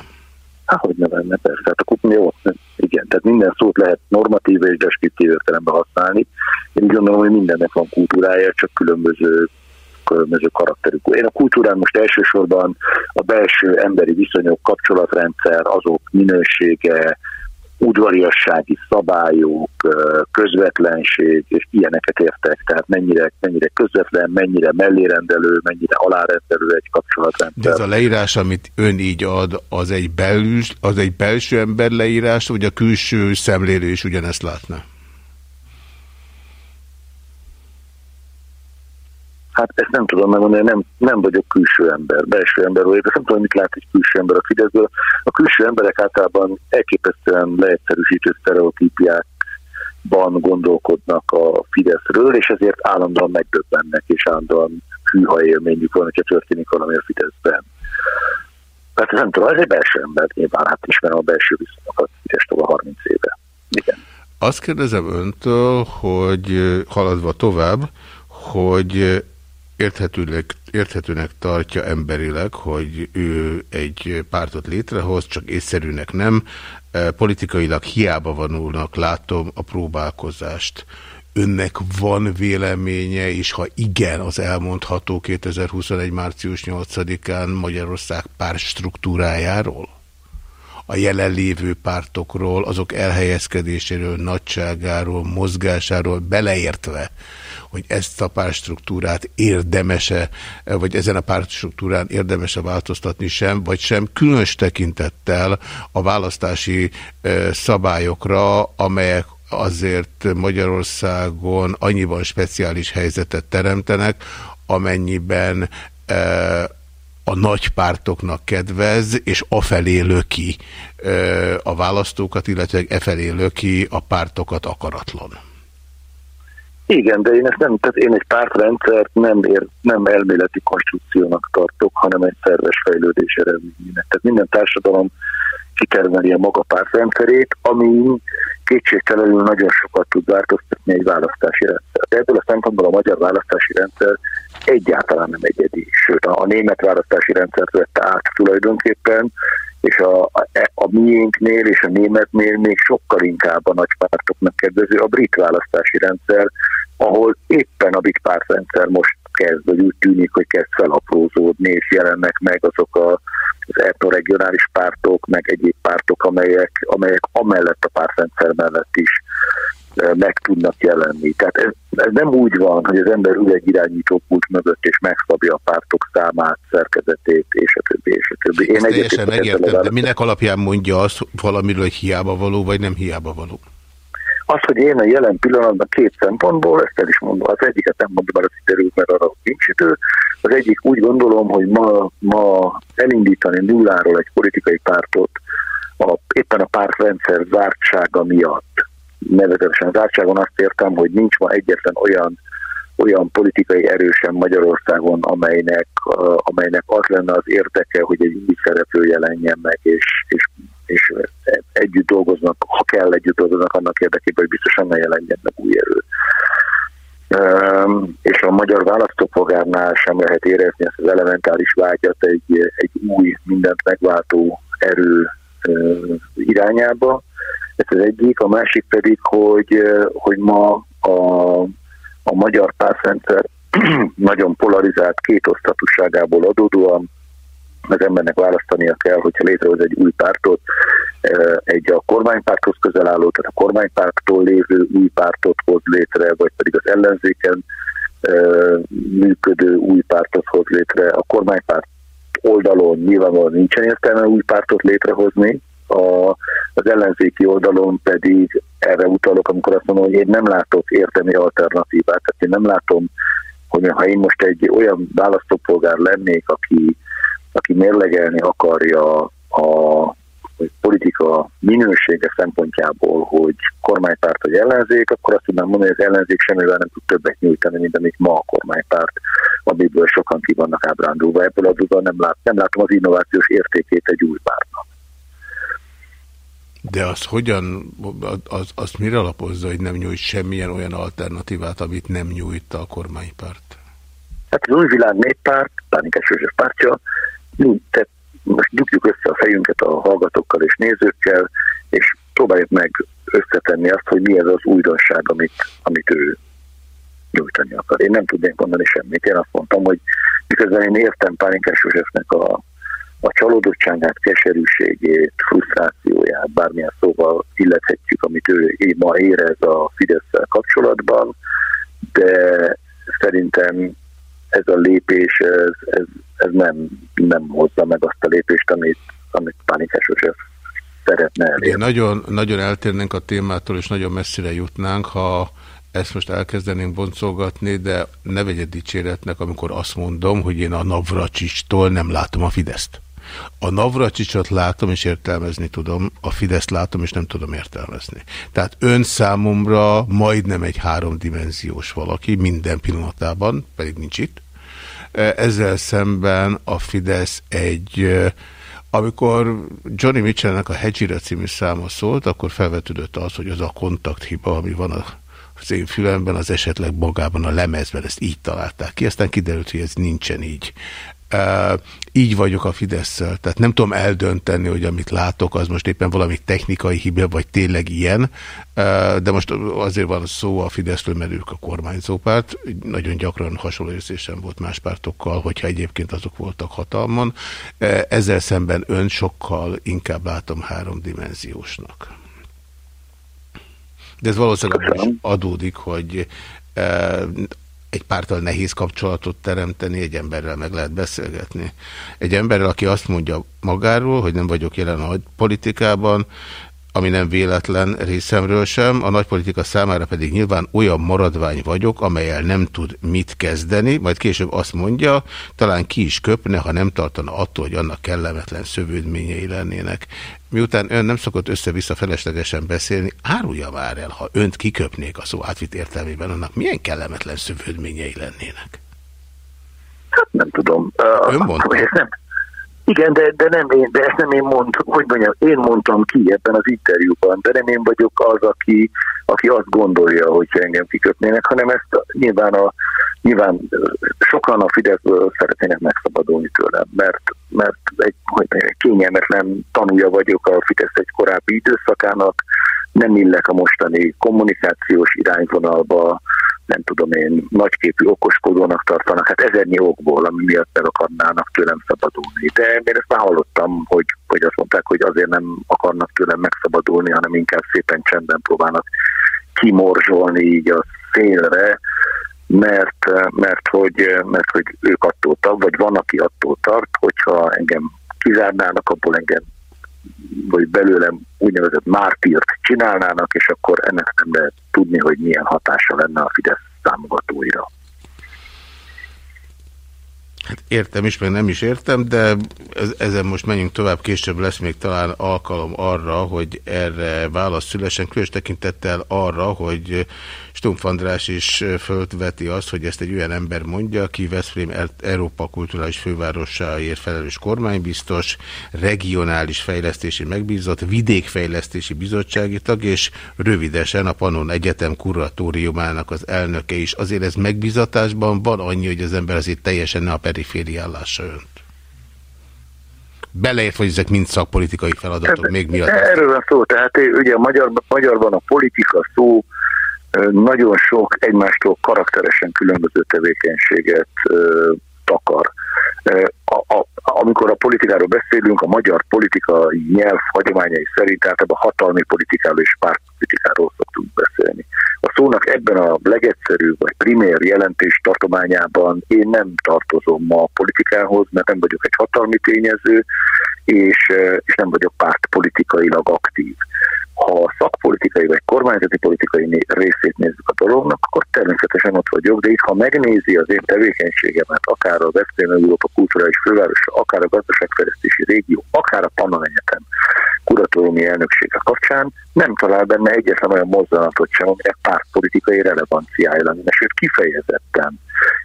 Hát, hogy ne lenne, persze. Hát akkor jó, igen, tehát minden szót lehet normatív és deskriptív értelemben használni. Én úgy gondolom, hogy mindennek van kultúrája, csak különböző különböző karakterük. Én a kultúrán most elsősorban a belső emberi viszonyok, kapcsolatrendszer, azok minősége, udvariassági szabályok, közvetlenség, és ilyeneket értek, tehát mennyire, mennyire közvetlen, mennyire mellérendelő, mennyire alárendelő egy kapcsolatrendszer. De ez a leírás, amit ön így ad, az egy, belüs, az egy belső ember leírás, vagy a külső szemlélő is ugyanezt látna? Hát ezt nem tudom megmondani, nem, nem vagyok külső ember, belső ember vagyok, ezt nem tudom, mit lát egy külső ember a Fideszből. A külső emberek általában elképesztően leegyszerűsítő sztereotípiákban gondolkodnak a Fideszről, és ezért állandóan megdöbbennek, és állandóan hűha élményük van, hogyha történik valami a Fideszben. Hát nem tudom, ez egy belső ember, nyilván hát ismerem a belső viszonyokat Fidesztől a 30 éve. Igen. Azt kérdezem öntől, hogy haladva tovább, hogy érthetőnek, érthetőnek tartja emberileg, hogy ő egy pártot létrehoz, csak észszerűnek nem. E, politikailag hiába vanulnak, látom a próbálkozást. Önnek van véleménye, és ha igen, az elmondható 2021. március 8-án Magyarország párt struktúrájáról? A jelenlévő pártokról, azok elhelyezkedéséről, nagyságáról, mozgásáról beleértve hogy ezt a pártstruktúrát érdemese, vagy ezen a pártstruktúrán érdemese változtatni sem, vagy sem, különös tekintettel a választási szabályokra, amelyek azért Magyarországon annyiban speciális helyzetet teremtenek, amennyiben a nagy pártoknak kedvez, és afelé löki a választókat, illetve efelé löki a pártokat akaratlan. Igen, de én ezt nem, tehát én egy pártrendszert nem, ér, nem elméleti konstrukciónak tartok, hanem egy szerves fejlődés eredményének. Tehát minden társadalom kitermeli a maga pártrendszerét, ami kétségtelenül nagyon sokat tud változtatni egy választási rendszer. De ebből a szempontból a magyar választási rendszer egyáltalán nem egyedi. Sőt, a, a német választási rendszert vette át tulajdonképpen, és a, a, a miénknél és a németnél még sokkal inkább a nagypártoknak kedvező a brit választási rendszer, ahol éppen a brit pártrendszer most kezd, vagy úgy tűnik, hogy kezd felaprózódni, és jelennek meg azok a, az etnoregionális pártok, meg egyéb pártok, amelyek, amelyek amellett a pártrendszer mellett is meg tudnak jelenni. Tehát ez, ez nem úgy van, hogy az ember ül egy irányító pult mögött és megszabja a pártok számát, szerkezetét, és a többi, és a többi. Én teljesen megértem, de minek alapján mondja azt valamiről, hogy hiába való, vagy nem hiába való? Az, hogy én a jelen pillanatban két szempontból, ezt el is mondom, az egyiket nem mondom, mert az kiderült, mert arra nincs idő. Az egyik úgy gondolom, hogy ma, ma elindítani nulláról egy politikai pártot a, éppen a pártrendszer zártsága miatt, nevezetesen zártságon azt értem, hogy nincs ma egyetlen olyan olyan politikai erősen Magyarországon, amelynek, amelynek az lenne az érdeke, hogy egy új szereplő jelenjen meg, és, és, és együtt dolgoznak együtt dolgoznak annak érdekében, hogy biztosan ne jelenjen meg új erő. És a magyar választópolgárnál sem lehet érezni ezt az elementáris vágyat egy, egy új, mindent megváltó erő irányába. Ez az egyik, a másik pedig, hogy, hogy ma a, a magyar pártrendszer nagyon polarizált kétosztatúságából adódóan az embernek választania kell, hogyha létrehoz egy új pártot, egy a kormánypárthoz közel álló, tehát a kormánypártól lévő új pártot hoz létre, vagy pedig az ellenzéken működő új pártot hoz létre. A kormánypárt oldalon nyilvánvalóan nincsen értelme új pártot létrehozni, a, az ellenzéki oldalon pedig erre utalok, amikor azt mondom, hogy én nem látok értelmi alternatívát, tehát én nem látom, hogy ha én most egy olyan választópolgár lennék, aki, aki mérlegelni akarja a politika minősége szempontjából, hogy kormánypárt vagy ellenzék, akkor azt tudnám mondani, hogy az ellenzék semmivel nem tud többet nyújtani, mint amit ma a kormánypárt, amiből sokan ki vannak ábrándulva. Ebből adódóan nem, lát, nem látom az innovációs értékét egy új pártnak. De az hogyan, az, azt mire alapozza, hogy nem nyújt semmilyen olyan alternatívát, amit nem nyújt a kormánypárt? Hát az új világ néppárt, Pánikás József pártja, tehát most dugjuk össze a fejünket a hallgatókkal és nézőkkel, és próbáljuk meg összetenni azt, hogy mi ez az újdonság, amit, amit ő nyújtani akar. Én nem tudnék mondani semmit. Én azt mondtam, hogy miközben én értem Pálinkás Józsefnek a, a csalódottságát, keserűségét, frusztrációját, bármilyen szóval illethetjük, amit ő ma érez a fidesz kapcsolatban, de szerintem ez a lépés, ez, ez, ez nem, nem hozza meg azt a lépést, amit, amit Pánikás József szeretne elérni. Igen, nagyon, nagyon eltérnénk a témától, és nagyon messzire jutnánk, ha ezt most elkezdenénk boncolgatni, de ne vegye dicséretnek, amikor azt mondom, hogy én a Navracsistól nem látom a Fideszt. A Navracsicsot látom és értelmezni tudom, a Fideszt látom és nem tudom értelmezni. Tehát ön számomra majdnem egy háromdimenziós valaki minden pillanatában, pedig nincs itt. Ezzel szemben a Fidesz egy amikor Johnny Mitchellnek a Hedgira című száma szólt, akkor felvetődött az, hogy az a kontakthiba, ami van a az én fülemben, az esetleg magában a lemezben, ezt így találták ki. Aztán kiderült, hogy ez nincsen így. Így vagyok a fidesz tehát nem tudom eldönteni, hogy amit látok, az most éppen valami technikai hiba, vagy tényleg ilyen, de most azért van szó a Fideszről, mert ők a kormányzópárt. Nagyon gyakran hasonló érzésem volt más pártokkal, hogyha egyébként azok voltak hatalmon. Ezzel szemben ön sokkal inkább látom háromdimenziósnak. De ez valószínűleg adódik, hogy egy pártal nehéz kapcsolatot teremteni, egy emberrel meg lehet beszélgetni. Egy emberrel, aki azt mondja magáról, hogy nem vagyok jelen a politikában, ami nem véletlen részemről sem, a nagypolitika számára pedig nyilván olyan maradvány vagyok, amelyel nem tud mit kezdeni, majd később azt mondja, talán ki is köpne, ha nem tartana attól, hogy annak kellemetlen szövődményei lennének. Miután ön nem szokott össze-vissza feleslegesen beszélni, árulja már el, ha önt kiköpnék a szó átvitt értelmében, annak milyen kellemetlen szövődményei lennének? Hát nem tudom. Ön mondta? Nem, igen, de, de nem én, de ezt nem én mondtam, hogy mondjam, én mondtam ki ebben az interjúban, de nem én vagyok az, aki, aki azt gondolja, hogy engem kikötnének, hanem ezt nyilván, a, nyilván sokan a Fideszből szeretnének megszabadulni tőlem, mert, mert egy, hogy mondjam, kényelmetlen tanúja vagyok a Fidesz egy korábbi időszakának, nem illek a mostani kommunikációs irányvonalba, nem tudom én, nagyképű okoskodónak tartanak, hát ezernyi okból, ami miatt meg akarnának tőlem szabadulni. De én ezt már hallottam, hogy, hogy azt mondták, hogy azért nem akarnak tőlem megszabadulni, hanem inkább szépen csendben próbálnak kimorzsolni így a szélre, mert, mert, hogy, mert hogy ők attól tart, vagy van, aki attól tart, hogyha engem kizárnának, abból engem vagy belőlem úgynevezett mártírt csinálnának, és akkor ennek nem lehet tudni, hogy milyen hatása lenne a Fidesz támogatóira. Hát értem is, meg nem is értem, de ezen most menjünk tovább, később lesz még talán alkalom arra, hogy erre válasz szülesen, különös tekintettel arra, hogy Stumpf András is fölveti azt, hogy ezt egy olyan ember mondja, aki Veszprém Európa kulturális fővárosáért felelős kormánybiztos, regionális fejlesztési megbízott, vidékfejlesztési bizottsági tag, és rövidesen a Panon Egyetem kuratóriumának az elnöke is. Azért ez megbízatásban van annyi, hogy az ember azért teljesen ne a perifériállásra önt. Beleért, hogy ezek mind szakpolitikai feladatok, még miatt. Erről van szó, tehát ugye a magyar, magyarban a politika szó nagyon sok egymástól karakteresen különböző tevékenységet takar. A, a, amikor a politikáról beszélünk, a magyar politikai nyelv hagyományai szerint általában hatalmi politikáról és pártpolitikáról szoktunk beszélni. A szónak ebben a legegyszerűbb vagy primér jelentés tartományában én nem tartozom ma a politikához, mert nem vagyok egy hatalmi tényező, és, és nem vagyok pártpolitikailag aktív ha a szakpolitikai vagy kormányzati politikai részét nézzük a dolognak, akkor természetesen ott vagyok, de itt ha megnézi az én tevékenységemet, akár a Veszprém Európa Kulturális Fővárosa, akár a Gazdaságfejlesztési Régió, akár a Pannon Egyetem kuratóriumi elnöksége kapcsán, nem talál benne egyetlen olyan mozzanatot sem, aminek pártpolitikai relevanciája lenne. Sőt, kifejezetten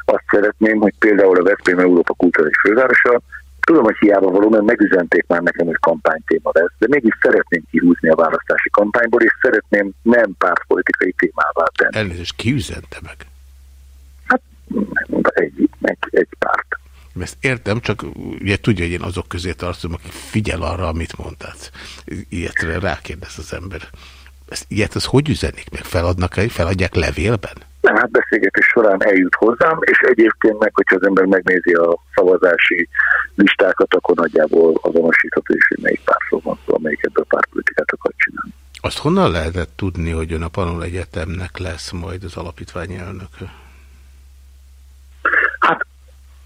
azt szeretném, hogy például a Veszprém Európa Kulturális Fővárosa Tudom, hogy hiába való, mert megüzenték már nekem, hogy kampánytéma lesz, de mégis szeretném kihúzni a választási kampányból, és szeretném nem pártpolitikai témává tenni. Elnézést, ki üzente meg? Hát egy, egy, egy párt. Ezt értem, csak ugye tudja, hogy én azok közé tartozom, aki figyel arra, amit mondtál. Ilyetre rákérdez az ember. Ezt, ilyet az hogy üzenik meg? Feladnak -e, feladják levélben? Nem, hát beszélgetés során eljut hozzám, és egyébként meg, hogyha az ember megnézi a szavazási listákat, akkor nagyjából azonosítható is, hogy melyik pártról van szó, amelyik ebből pártpolitikát akar csinálni. Azt honnan lehetett tudni, hogy ön a Panol Egyetemnek lesz majd az alapítványi elnöke?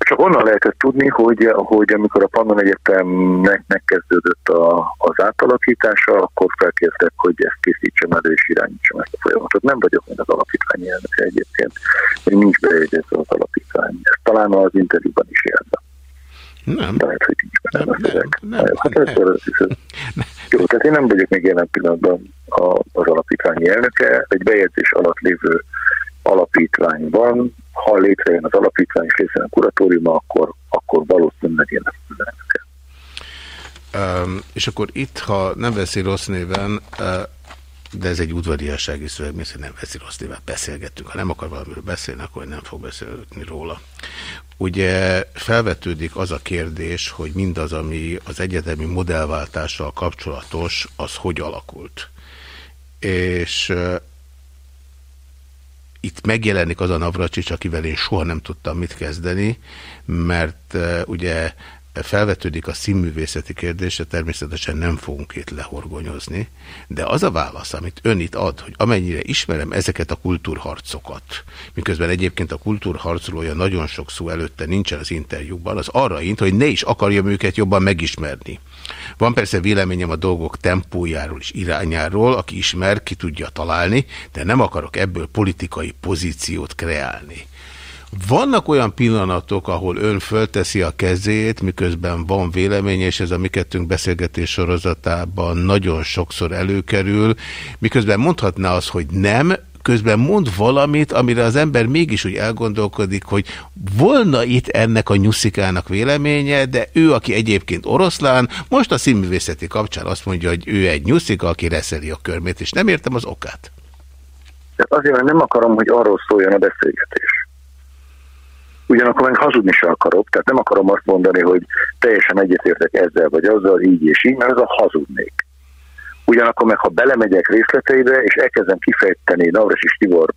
Hát csak onnan lehetett tudni, hogy, hogy amikor a Pannon Egyetemnek megkezdődött a, az átalakítása, akkor felkértek, hogy ezt készítsem elő és irányítsam ezt a folyamatot. Nem vagyok még az alapítványi elnöke egyébként, még nincs bejegyezve az alapítvány. Ezt talán az interjúban is jelzem. Nem. Lehet, hogy nincs benne nem, nem, nem, hát nem, nem. nem. Jó, tehát én nem vagyok még jelen pillanatban az alapítványi elnöke, egy bejegyzés alatt lévő alapítványban, ha létrejön az alapítvány és létrejön a kuratóriuma, akkor, akkor valószínűleg én lesz um, És akkor itt, ha nem veszi rossz néven, de ez egy udvariassági szöveg, mert nem veszi rossz néven, beszélgettünk. Ha nem akar valamiről beszélni, akkor nem fog beszélni róla. Ugye felvetődik az a kérdés, hogy mindaz, ami az egyetemi modellváltással kapcsolatos, az hogy alakult. És itt megjelenik az a Navracsics, akivel én soha nem tudtam mit kezdeni, mert ugye felvetődik a színművészeti kérdése, természetesen nem fogunk itt lehorgonyozni, de az a válasz, amit ön itt ad, hogy amennyire ismerem ezeket a kultúrharcokat, miközben egyébként a kultúrharcolója nagyon sok szó előtte nincsen az interjúban, az arra int, hogy ne is akarjam őket jobban megismerni. Van persze véleményem a dolgok tempójáról és irányáról, aki ismer, ki tudja találni, de nem akarok ebből politikai pozíciót kreálni. Vannak olyan pillanatok, ahol ön fölteszi a kezét, miközben van véleménye, és ez a mi kettőnk beszélgetés sorozatában nagyon sokszor előkerül, miközben mondhatná az, hogy nem, közben mond valamit, amire az ember mégis úgy elgondolkodik, hogy volna itt ennek a nyuszikának véleménye, de ő, aki egyébként oroszlán, most a színművészeti kapcsán azt mondja, hogy ő egy nyuszika, aki reszeli a körmét, és nem értem az okát. Azért nem akarom, hogy arról szóljon a beszélgetés ugyanakkor meg hazudni se akarok, tehát nem akarom azt mondani, hogy teljesen egyetértek ezzel vagy azzal, így és így, mert ez a hazudnék. Ugyanakkor meg, ha belemegyek részleteibe, és elkezdem kifejteni Navras és Tibor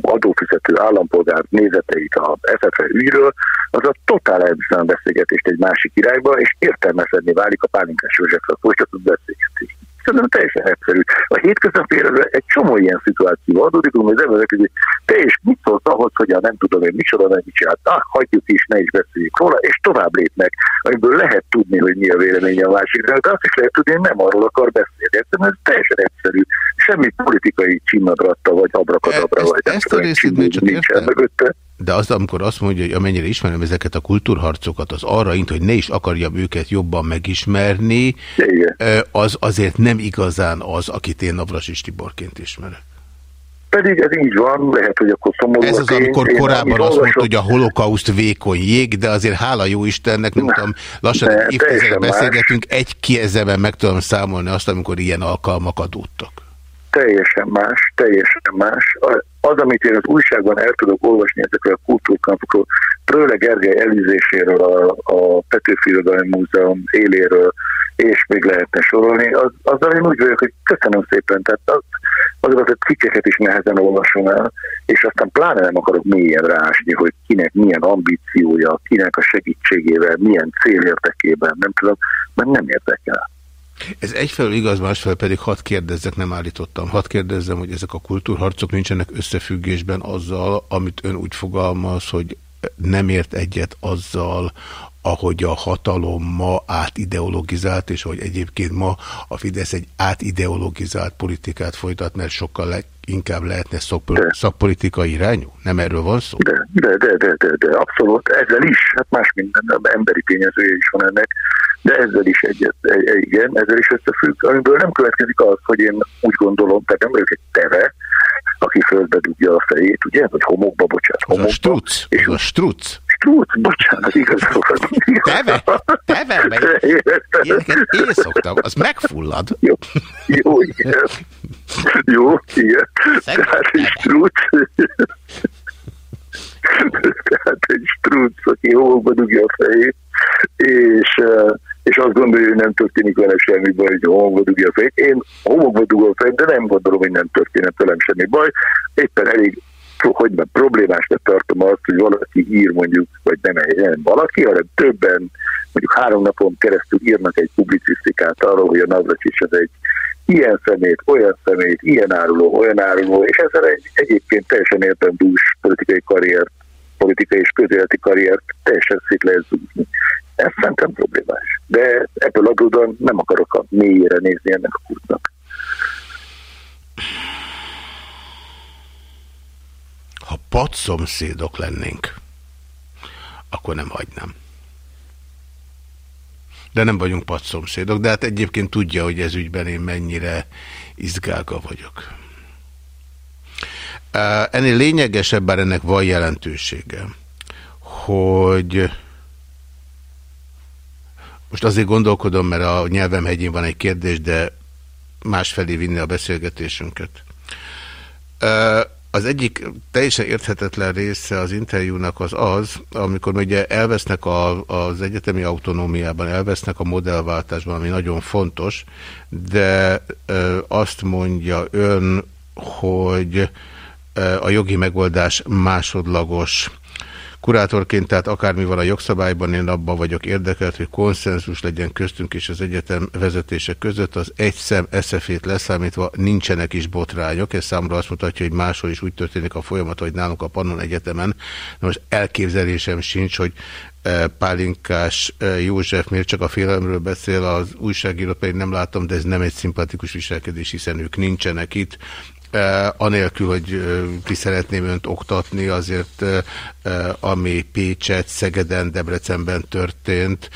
adófizető állampolgár nézeteit a SFR ügyről, az a totál elviszem beszélgetést egy másik irányba, és értelmezedni válik a Pálinkás Józsefről folytatott beszélgetés. Szerintem teljesen egyszerű. A hétköznapi életben egy csomó ilyen szituáció adódik, hogy az emberek, hogy te is mit szólsz ahhoz, hogy a nem tudom én micsoda, nem mit csinált, ah, hagyjuk is, ne is beszéljük róla, és tovább lépnek, amiből lehet tudni, hogy mi a véleménye a másikra, de azt is lehet tudni, hogy nem arról akar beszélni. Egyszerűen ez teljesen egyszerű. Semmi politikai csimadratta, vagy abrakadabra, e, vagy ezt, ezt a részét értem. Mögötte. De az, amikor azt mondja, hogy amennyire ismerem ezeket a kultúrharcokat, az arra int, hogy ne is akarjam őket jobban megismerni, Igen. az azért nem igazán az, akit én Navrasis Tiborként ismerek. Pedig ez így van, lehet, hogy akkor szomorú. Ez az, amikor én, korábban én azt mondta, hogy a holokauszt vékony jég, de azért hála jó Istennek, nem tudom, lassan egy évtizedre beszélgetünk, egy kiezeben meg tudom számolni azt, amikor ilyen alkalmak adódtak. Teljesen más, teljesen más. Az, amit én az újságban el tudok olvasni ezekről a kultúrkampokról, Tröle Gergely elűzéséről, a, a Petőfi Múzeum éléről, és még lehetne sorolni, az, azzal én úgy vagyok, hogy köszönöm szépen, tehát az, azokat a cikkeket is nehezen olvasom el, és aztán pláne nem akarok mélyen rásni, hogy kinek milyen ambíciója, kinek a segítségével, milyen cél érdekében, nem tudom, mert nem érdekel. Ez egyfelől igaz, másfelől pedig hadd kérdezzek, nem állítottam. Hadd kérdezzem, hogy ezek a kultúrharcok nincsenek összefüggésben azzal, amit ön úgy fogalmaz, hogy nem ért egyet azzal, ahogy a hatalom ma átideologizált, és ahogy egyébként ma a Fidesz egy átideologizált politikát folytat, mert sokkal le, inkább lehetne szakpolitikai irányú? Nem erről van szó? De, de, de, de, de, de abszolút. Ezzel is, hát más minden, emberi tényezője is van ennek, de ezzel is egyet, egy, igen, ezzel is összefügg, amiből nem következik az, hogy én úgy gondolom, tehát nem vagyok egy teve, aki földbe dugja a fejét, ugye, vagy homokba, bocsánat, homokba. A struc, és a struc. Struc, bocsánat, igazából. Teve, teve, mert ilyeneket én szoktam, az megfullad. Jó, jó, igen. Jó, igen. Tehát egy struc, tehát egy struc, aki homokba dugja a fejét, és és azt gondolja, hogy nem történik vele semmi baj, hogy homokba dugja a fejét. Én homokba dugom a fejét, de nem gondolom, hogy nem történik velem semmi baj. Éppen elég hogy már problémásnak tartom azt, hogy valaki ír mondjuk, vagy nem, nem valaki, hanem többen, mondjuk három napon keresztül írnak egy publicisztikát arról, hogy a Navracsics az egy ilyen szemét, olyan szemét, ilyen áruló, olyan áruló, és ezzel egy egyébként teljesen értendős politikai karriert, politikai és közéleti karriert teljesen szét lehet zúzni. Ez szerintem problémás. De ebből adódóan nem akarok a mélyére nézni ennek a kurtnak. Ha padszomszédok lennénk, akkor nem hagynám. De nem vagyunk padszomszédok, de hát egyébként tudja, hogy ez ügyben én mennyire izgálga vagyok. Ennél lényegesebb, bár ennek van jelentősége, hogy most azért gondolkodom, mert a nyelvem hegyén van egy kérdés, de másfelé vinni a beszélgetésünket. Az egyik teljesen érthetetlen része az interjúnak az az, amikor ugye elvesznek a, az egyetemi autonómiában, elvesznek a modellváltásban, ami nagyon fontos, de azt mondja ön, hogy a jogi megoldás másodlagos Kurátorként, tehát akármi van a jogszabályban, én abban vagyok érdekelt, hogy konszenzus legyen köztünk és az egyetem vezetése között. Az egy szem eszefét leszámítva nincsenek is botrányok. Ez számomra azt mutatja, hogy máshol is úgy történik a folyamat, hogy nálunk a Pannon Egyetemen. Na most elképzelésem sincs, hogy e, Pálinkás e, József miért csak a félelemről beszél, az újságírót pedig nem látom, de ez nem egy szimpatikus viselkedés, hiszen ők nincsenek itt. Anélkül, hogy ki szeretném önt oktatni, azért ami Pécset, Szegeden, Debrecenben történt,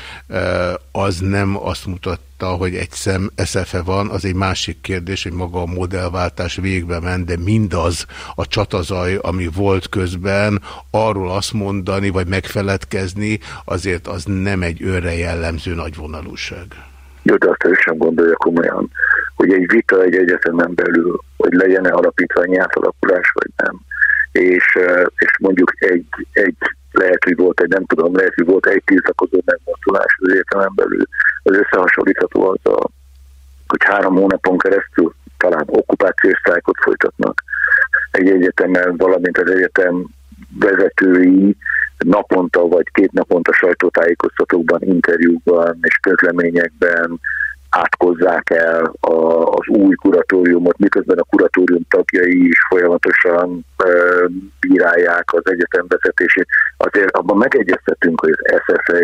az nem azt mutatta, hogy egy szem eszefe van, az egy másik kérdés, hogy maga a modellváltás végbe ment, de mindaz a csatazaj, ami volt közben, arról azt mondani, vagy megfeledkezni, azért az nem egy őre jellemző nagyvonalúság. Jó, de azt ő sem gondolja komolyan, hogy egy vita egy egyetemen belül, hogy legyen-e alapítványi átalakulás, vagy nem. És, és mondjuk egy, egy lehet, hogy volt egy, nem tudom, lehet, hogy volt egy tiltakozó megmozdulás az egyetemen belül, az összehasonlítható az a, hogy három hónapon keresztül talán okupációs sztrájkot folytatnak egy egyetemen, valamint az egyetem vezetői naponta vagy két naponta sajtótájékoztatókban, interjúkban és közleményekben átkozzák el a, az új kuratóriumot, miközben a kuratórium tagjai is folyamatosan e, bírálják az egyetem vezetését. Azért abban megegyeztetünk, hogy az SFE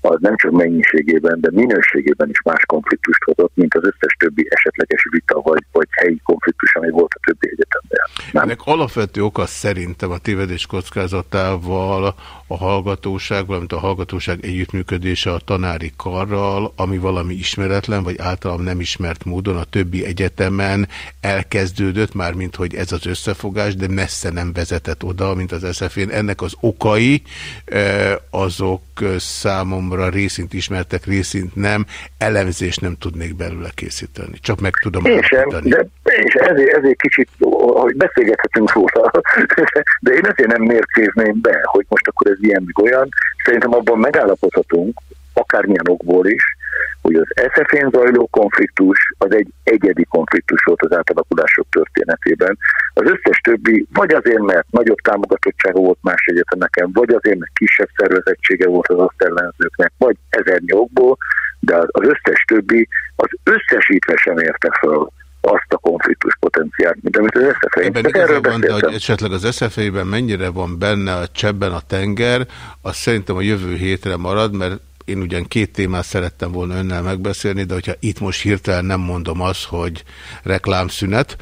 az nem csak mennyiségében, de minőségében is más konfliktust hozott, mint az összes többi esetleges vita vagy, vagy helyi konfliktus, ami volt a többi egyetemben. Nem? Ennek alapvető oka szerintem a tévedés kockázatával a hallgatóság, valamint a hallgatóság együttműködése a tanári karral, ami valami ismeretlen, vagy általam nem ismert módon a többi egyetemen elkezdődött, már mint hogy ez az összefogás, de messze nem vezetett oda, mint az SZF-én. Ennek az okai eh, azok számomra részint ismertek, részint nem, elemzést nem tudnék belőle készíteni. Csak meg tudom én sem, de és ezért, ezért kicsit, hogy beszélgethetünk róla, de én ezért nem mércézném be, hogy most akkor ez ilyen, meg olyan. Szerintem abban megállapodhatunk, akármilyen okból is, hogy az SF-én zajló konfliktus az egy egyedi konfliktus volt az átalakulások történetében. Az összes többi, vagy azért, mert nagyobb támogatottsága volt más egyetemeken, vagy azért, mert kisebb szervezettsége volt az azt ellenzőknek, vagy ezer okból, de az összes többi, az összesítve sem érte föl azt a konfliktus potenciált, mint amit az SZF-ben. Ebben igazán van, de hogy esetleg az SZF-ben mennyire van benne a csebben a tenger, az szerintem a jövő hétre marad, mert én ugyan két témát szerettem volna önnel megbeszélni, de hogyha itt most hirtelen nem mondom azt, hogy reklámszünet,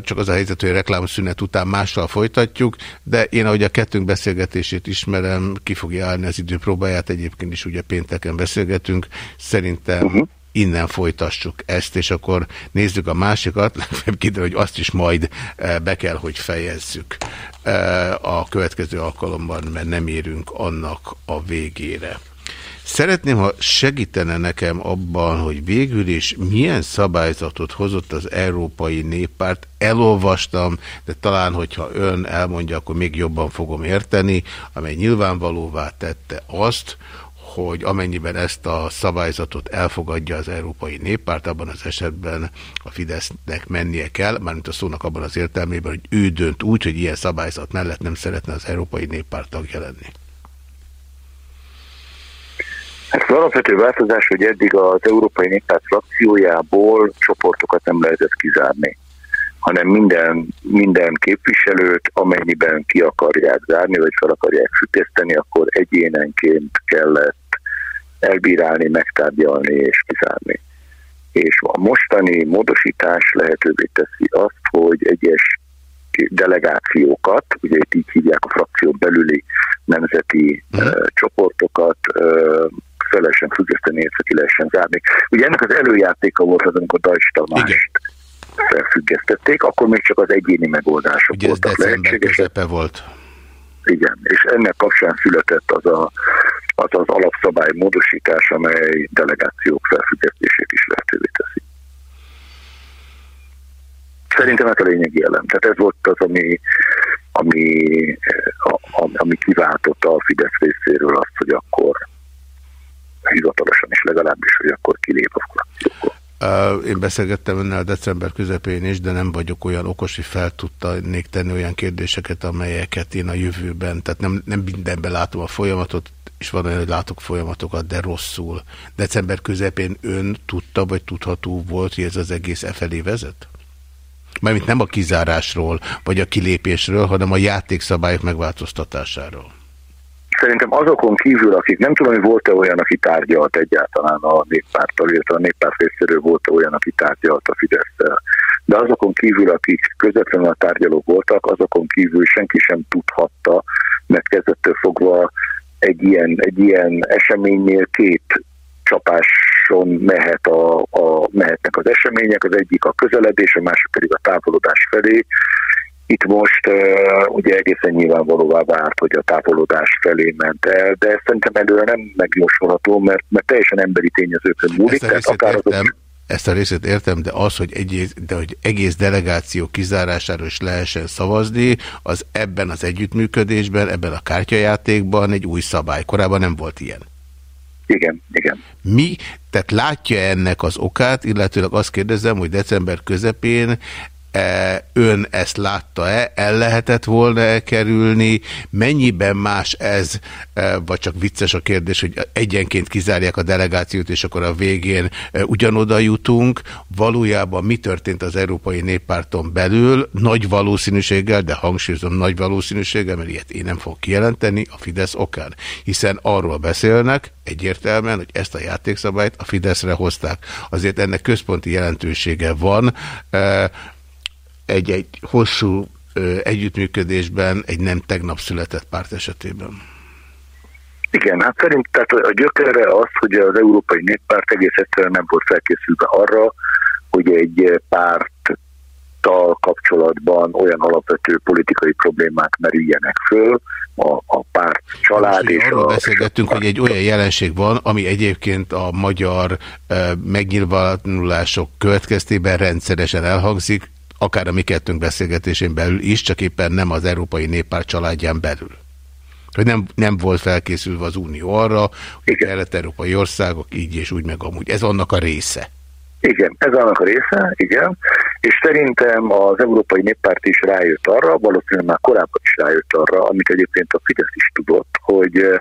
csak az a helyzet, hogy reklámszünet után mással folytatjuk, de én ahogy a kettőnk beszélgetését ismerem, ki fogja állni az időpróbáját, egyébként is ugye pénteken beszélgetünk, szerintem uh mhm. -huh innen folytassuk ezt, és akkor nézzük a másikat, legfeljebb kiderül, hogy azt is majd be kell, hogy fejezzük a következő alkalomban, mert nem érünk annak a végére. Szeretném, ha segítene nekem abban, hogy végül is milyen szabályzatot hozott az Európai Néppárt. Elolvastam, de talán, hogyha ön elmondja, akkor még jobban fogom érteni, amely nyilvánvalóvá tette azt, hogy amennyiben ezt a szabályzatot elfogadja az Európai Néppárt, abban az esetben a Fidesznek mennie kell, mármint a szónak abban az értelmében, hogy ő dönt úgy, hogy ilyen szabályzat mellett nem szeretne az Európai Néppárt tagja lenni. Hát az alapvető változás, hogy eddig az Európai Néppárt frakciójából csoportokat nem lehetett kizárni, hanem minden, minden képviselőt, amennyiben ki akarják zárni, vagy fel akarják függeszteni, akkor egyénenként kellett elbírálni, megtárgyalni és kizárni. És a mostani módosítás lehetővé teszi azt, hogy egyes delegációkat, ugye itt így hívják a frakció belüli nemzeti uh, csoportokat, uh, fel lehessen függeszteni, és ki lehessen zárni. Ugye ennek az előjátéka volt az, amikor Dajs Tamást felfüggesztették, akkor még csak az egyéni megoldások Ugye voltak lehetségesek. volt. Igen, és ennek kapcsán született az a, az, az alapszabály módosítás, amely delegációk felfüggesztését is lehetővé teszi. Szerintem ez a lényegi elem. Tehát ez volt az, ami, ami, ami kiváltotta a Fidesz részéről azt, hogy akkor hivatalosan is legalábbis, hogy akkor kilép a frakciókból. Én beszélgettem önnel december közepén is, de nem vagyok olyan okos, hogy fel tudtanék tenni olyan kérdéseket, amelyeket én a jövőben, tehát nem, nem mindenben látom a folyamatot, és van olyan, hogy látok folyamatokat, de rosszul. December közepén ön tudta, vagy tudható volt, hogy ez az egész e felé vezet? Mármint nem a kizárásról, vagy a kilépésről, hanem a játékszabályok megváltoztatásáról. Szerintem azokon kívül, akik nem tudom, hogy volt-e olyan, aki tárgyalt egyáltalán a néppárttal, illetve a néppárt részéről volt-e olyan, aki tárgyalt a fidesz de azokon kívül, akik közvetlenül a tárgyalók voltak, azokon kívül senki sem tudhatta, mert kezdettől fogva egy ilyen, egy ilyen eseménynél két csapáson mehet a, a, mehetnek az események, az egyik a közeledés, a másik pedig a távolodás felé, itt most ugye egészen nyilvánvalóvá várt, hogy a távolodás felé ment el, de szerintem előre nem megjósolható, mert, mert teljesen emberi tényezőkön múlik. Ezt a, akár értem, ezt a részét értem, de az, hogy, egy, de hogy egész delegáció kizárásáról is lehessen szavazni, az ebben az együttműködésben, ebben a kártyajátékban egy új szabály. Korábban nem volt ilyen. Igen, igen. Mi, tehát látja ennek az okát, illetőleg azt kérdezem, hogy december közepén ön ezt látta-e? El lehetett volna -e kerülni? Mennyiben más ez, e, vagy csak vicces a kérdés, hogy egyenként kizárják a delegációt, és akkor a végén e, ugyanoda jutunk? Valójában mi történt az Európai Néppárton belül? Nagy valószínűséggel, de hangsúlyozom nagy valószínűséggel, mert ilyet én nem fogok kijelenteni, a Fidesz okán. Hiszen arról beszélnek, egyértelműen, hogy ezt a játékszabályt a Fideszre hozták. Azért ennek központi jelentősége van egy-egy hosszú együttműködésben egy nem tegnap született párt esetében. Igen, hát szerint tehát a gyökere az, hogy az Európai Néppárt egész egyszerűen nem volt felkészülve arra, hogy egy párttal kapcsolatban olyan alapvető politikai problémák merüljenek föl, a, a párt család Most, és arról a... beszélgettünk, a... hogy egy olyan jelenség van, ami egyébként a magyar e, megnyilvánulások következtében rendszeresen elhangzik, akár a mi kettőnk beszélgetésén belül is, csak éppen nem az Európai Néppárt családján belül. Hogy nem, nem volt felkészülve az Unió arra, hogy kelet-európai országok így és úgy meg amúgy. Ez annak a része. Igen, ez annak a része, igen, és szerintem az Európai Néppárt is rájött arra, valószínűleg már korábban is rájött arra, amit egyébként a Fidesz is tudott, hogy eh,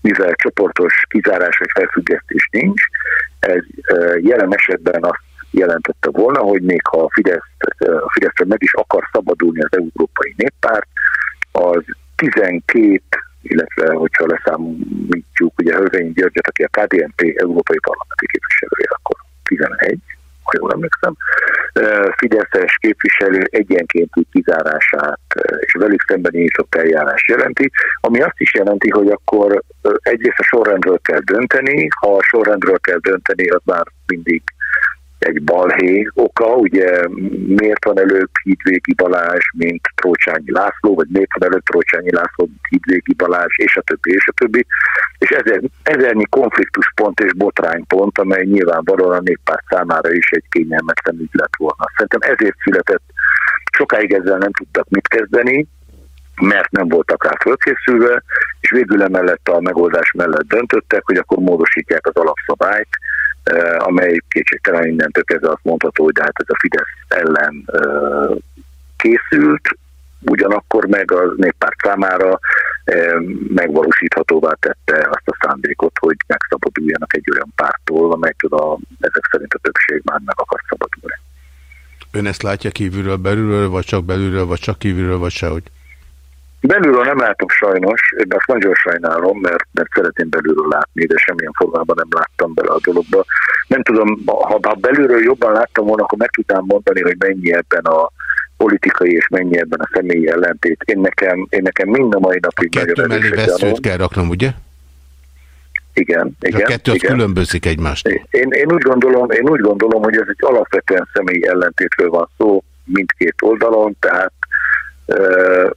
mivel csoportos kizárás vagy felfüggesztés nincs, ez eh, jelen esetben azt jelentette volna, hogy még ha a Fidesz, a Fideszre meg is akar szabadulni az Európai Néppárt, az 12, illetve hogyha leszámítjuk ugye Hölvényi Györgyet, aki a KDNP Európai Parlamenti képviselője, akkor 11, ha jól emlékszem, Fideszes képviselő egyenkéntű kizárását és velük szemben nyitott eljárás jelenti, ami azt is jelenti, hogy akkor egyrészt a sorrendről kell dönteni, ha a sorrendről kell dönteni, az már mindig egy balhé oka, ugye miért van előbb Hídvégi Balázs, mint Trócsányi László, vagy miért van előbb Trócsányi László, mint Hídvégi Balázs, és a többi, és a többi. És ezer, ezernyi konfliktuspont és botránypont, amely nyilvánvalóan a néppárt számára is egy kényelmetlen ügy lett volna. Szerintem ezért született, sokáig ezzel nem tudtak mit kezdeni, mert nem voltak rá fölkészülve, és végül emellett a megoldás mellett döntöttek, hogy akkor módosítják az alapszabályt, amely kétségtelen innentől kezdve azt mondható, hogy hát ez a Fidesz ellen készült, ugyanakkor meg a néppárt számára megvalósíthatóvá tette azt a szándékot, hogy megszabaduljanak egy olyan pártól, amelytől a, ezek szerint a többség már meg akar szabadulni. Ön ezt látja kívülről, belülről, vagy csak belülről, vagy csak kívülről, vagy sehogy? Belülről nem látom sajnos, én azt nagyon sajnálom, mert, mert szeretném belülről látni, de semmilyen formában nem láttam bele a dologba. Nem tudom, ha, ha belülről jobban láttam volna, akkor meg tudnám mondani, hogy mennyi ebben a politikai és mennyi ebben a személyi ellentét. Én nekem, én nekem mind a mai napig a kettő mellé veszőt kell raknom, ugye? Igen, igen. A kettő igen. különbözik egymást. Én, én, úgy gondolom, én úgy gondolom, hogy ez egy alapvetően személyi ellentétről van szó mindkét oldalon, tehát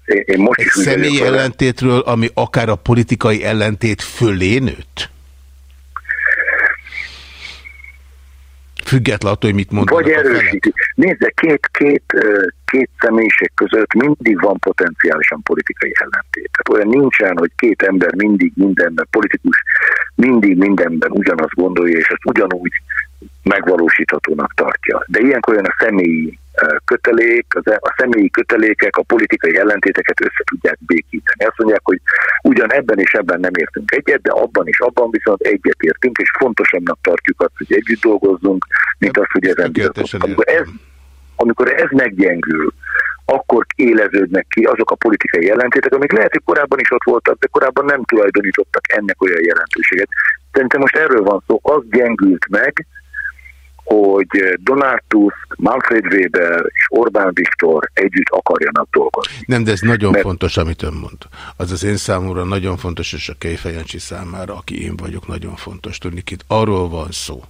én most Egy is személyi ellentétről, ami akár a politikai ellentét fölé nőtt? Független attól, hogy mit mondanak Vagy erősíti. Nézze, két, két, két személyiség között mindig van potenciálisan politikai ellentét. Tehát olyan nincsen, hogy két ember mindig mindenben, politikus mindig mindenben ugyanazt gondolja, és ezt ugyanúgy megvalósíthatónak tartja. De ilyenkor olyan a személyi kötelék, e- a személyi kötelékek a politikai ellentéteket össze tudják békíteni. Azt mondják, hogy ugyan ebben és ebben nem értünk egyet, de abban és abban viszont egyet értünk, és fontosabbnak tartjuk azt, hogy együtt dolgozzunk, mint azt, hogy ezen amikor ez, amikor ez meggyengül, akkor éleződnek ki azok a politikai jelentétek, amik lehet, hogy korábban is ott voltak, de korábban nem tulajdonítottak ennek olyan jelentőséget. Szerintem most erről van szó, az gyengült meg, hogy Donald Tusk, Manfred Weber és Orbán Viktor együtt akarjanak dolgozni. Nem, de ez nagyon Mert... fontos, amit ön mond. Az az én számomra nagyon fontos, és a Kejfejancsi számára, aki én vagyok, nagyon fontos tudni. Itt arról van szó,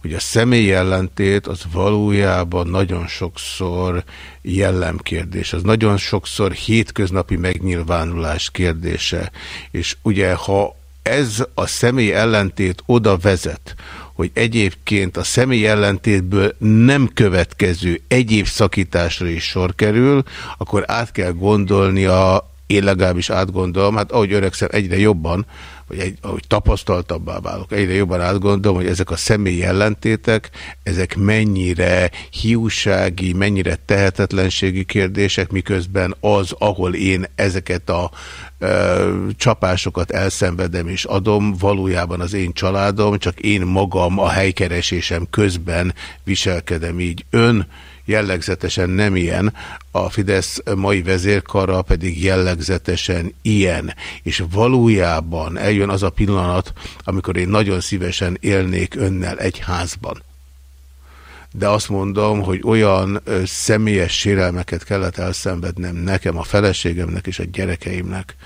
hogy a személy ellentét az valójában nagyon sokszor jellemkérdés, az nagyon sokszor hétköznapi megnyilvánulás kérdése, és ugye ha ez a személy ellentét oda vezet, hogy egyébként a személy ellentétből nem következő egyéb szakításra is sor kerül, akkor át kell gondolni a én legalábbis átgondolom, hát ahogy öregszem egyre jobban, hogy egy, ahogy tapasztaltabbá válok, egyre jobban átgondolom, hogy ezek a személyi ellentétek, ezek mennyire hiúsági, mennyire tehetetlenségi kérdések, miközben az, ahol én ezeket a csapásokat elszenvedem és adom, valójában az én családom, csak én magam a helykeresésem közben viselkedem így. Ön jellegzetesen nem ilyen, a Fidesz mai vezérkara pedig jellegzetesen ilyen. És valójában eljön az a pillanat, amikor én nagyon szívesen élnék önnel egy házban. De azt mondom, hogy olyan ö, személyes sérelmeket kellett elszenvednem nekem, a feleségemnek és a gyerekeimnek,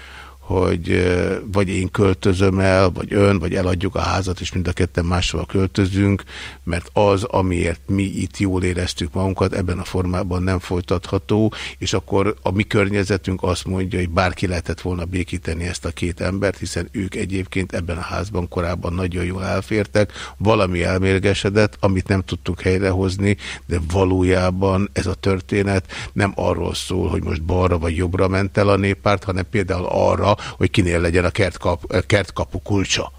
hogy vagy én költözöm el, vagy ön, vagy eladjuk a házat, és mind a ketten máshol költözünk, mert az, amiért mi itt jól éreztük magunkat, ebben a formában nem folytatható, és akkor a mi környezetünk azt mondja, hogy bárki lehetett volna békíteni ezt a két embert, hiszen ők egyébként ebben a házban korábban nagyon jól elfértek, valami elmérgesedett, amit nem tudtuk helyrehozni, de valójában ez a történet nem arról szól, hogy most balra vagy jobbra ment el a néppárt, hanem például arra, hogy kinél legyen a kertkap, kertkapu kulcsa.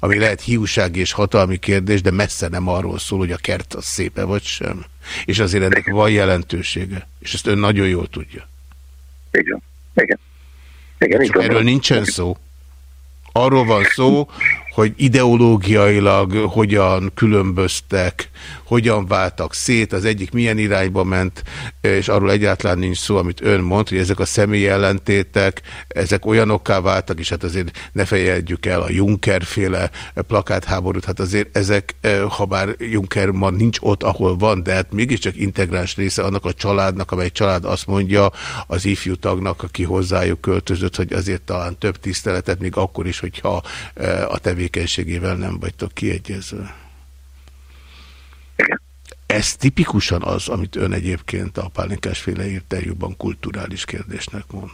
Ami lehet hiúság és hatalmi kérdés, de messze nem arról szól, hogy a kert az szépe vagy sem. És azért ennek van jelentősége. És ezt ön nagyon jól tudja. Igen. Igen. Igen, Csak erről nincsen szó. Arról van szó, hogy ideológiailag hogyan különböztek, hogyan váltak szét, az egyik milyen irányba ment, és arról egyáltalán nincs szó, amit ön mond, hogy ezek a személyi ellentétek, ezek olyanokká váltak, és hát azért ne fejeljük el a Juncker-féle plakátháborút, hát azért ezek, ha bár Juncker ma nincs ott, ahol van, de hát mégiscsak integráns része annak a családnak, amely család azt mondja az ifjú tagnak, aki hozzájuk költözött, hogy azért talán több tiszteletet, még akkor is, hogyha a tevékenységével nem vagytok kiegyezve. Igen. Ez tipikusan az, amit ön egyébként a pálinkás féle interjúban kulturális kérdésnek mond.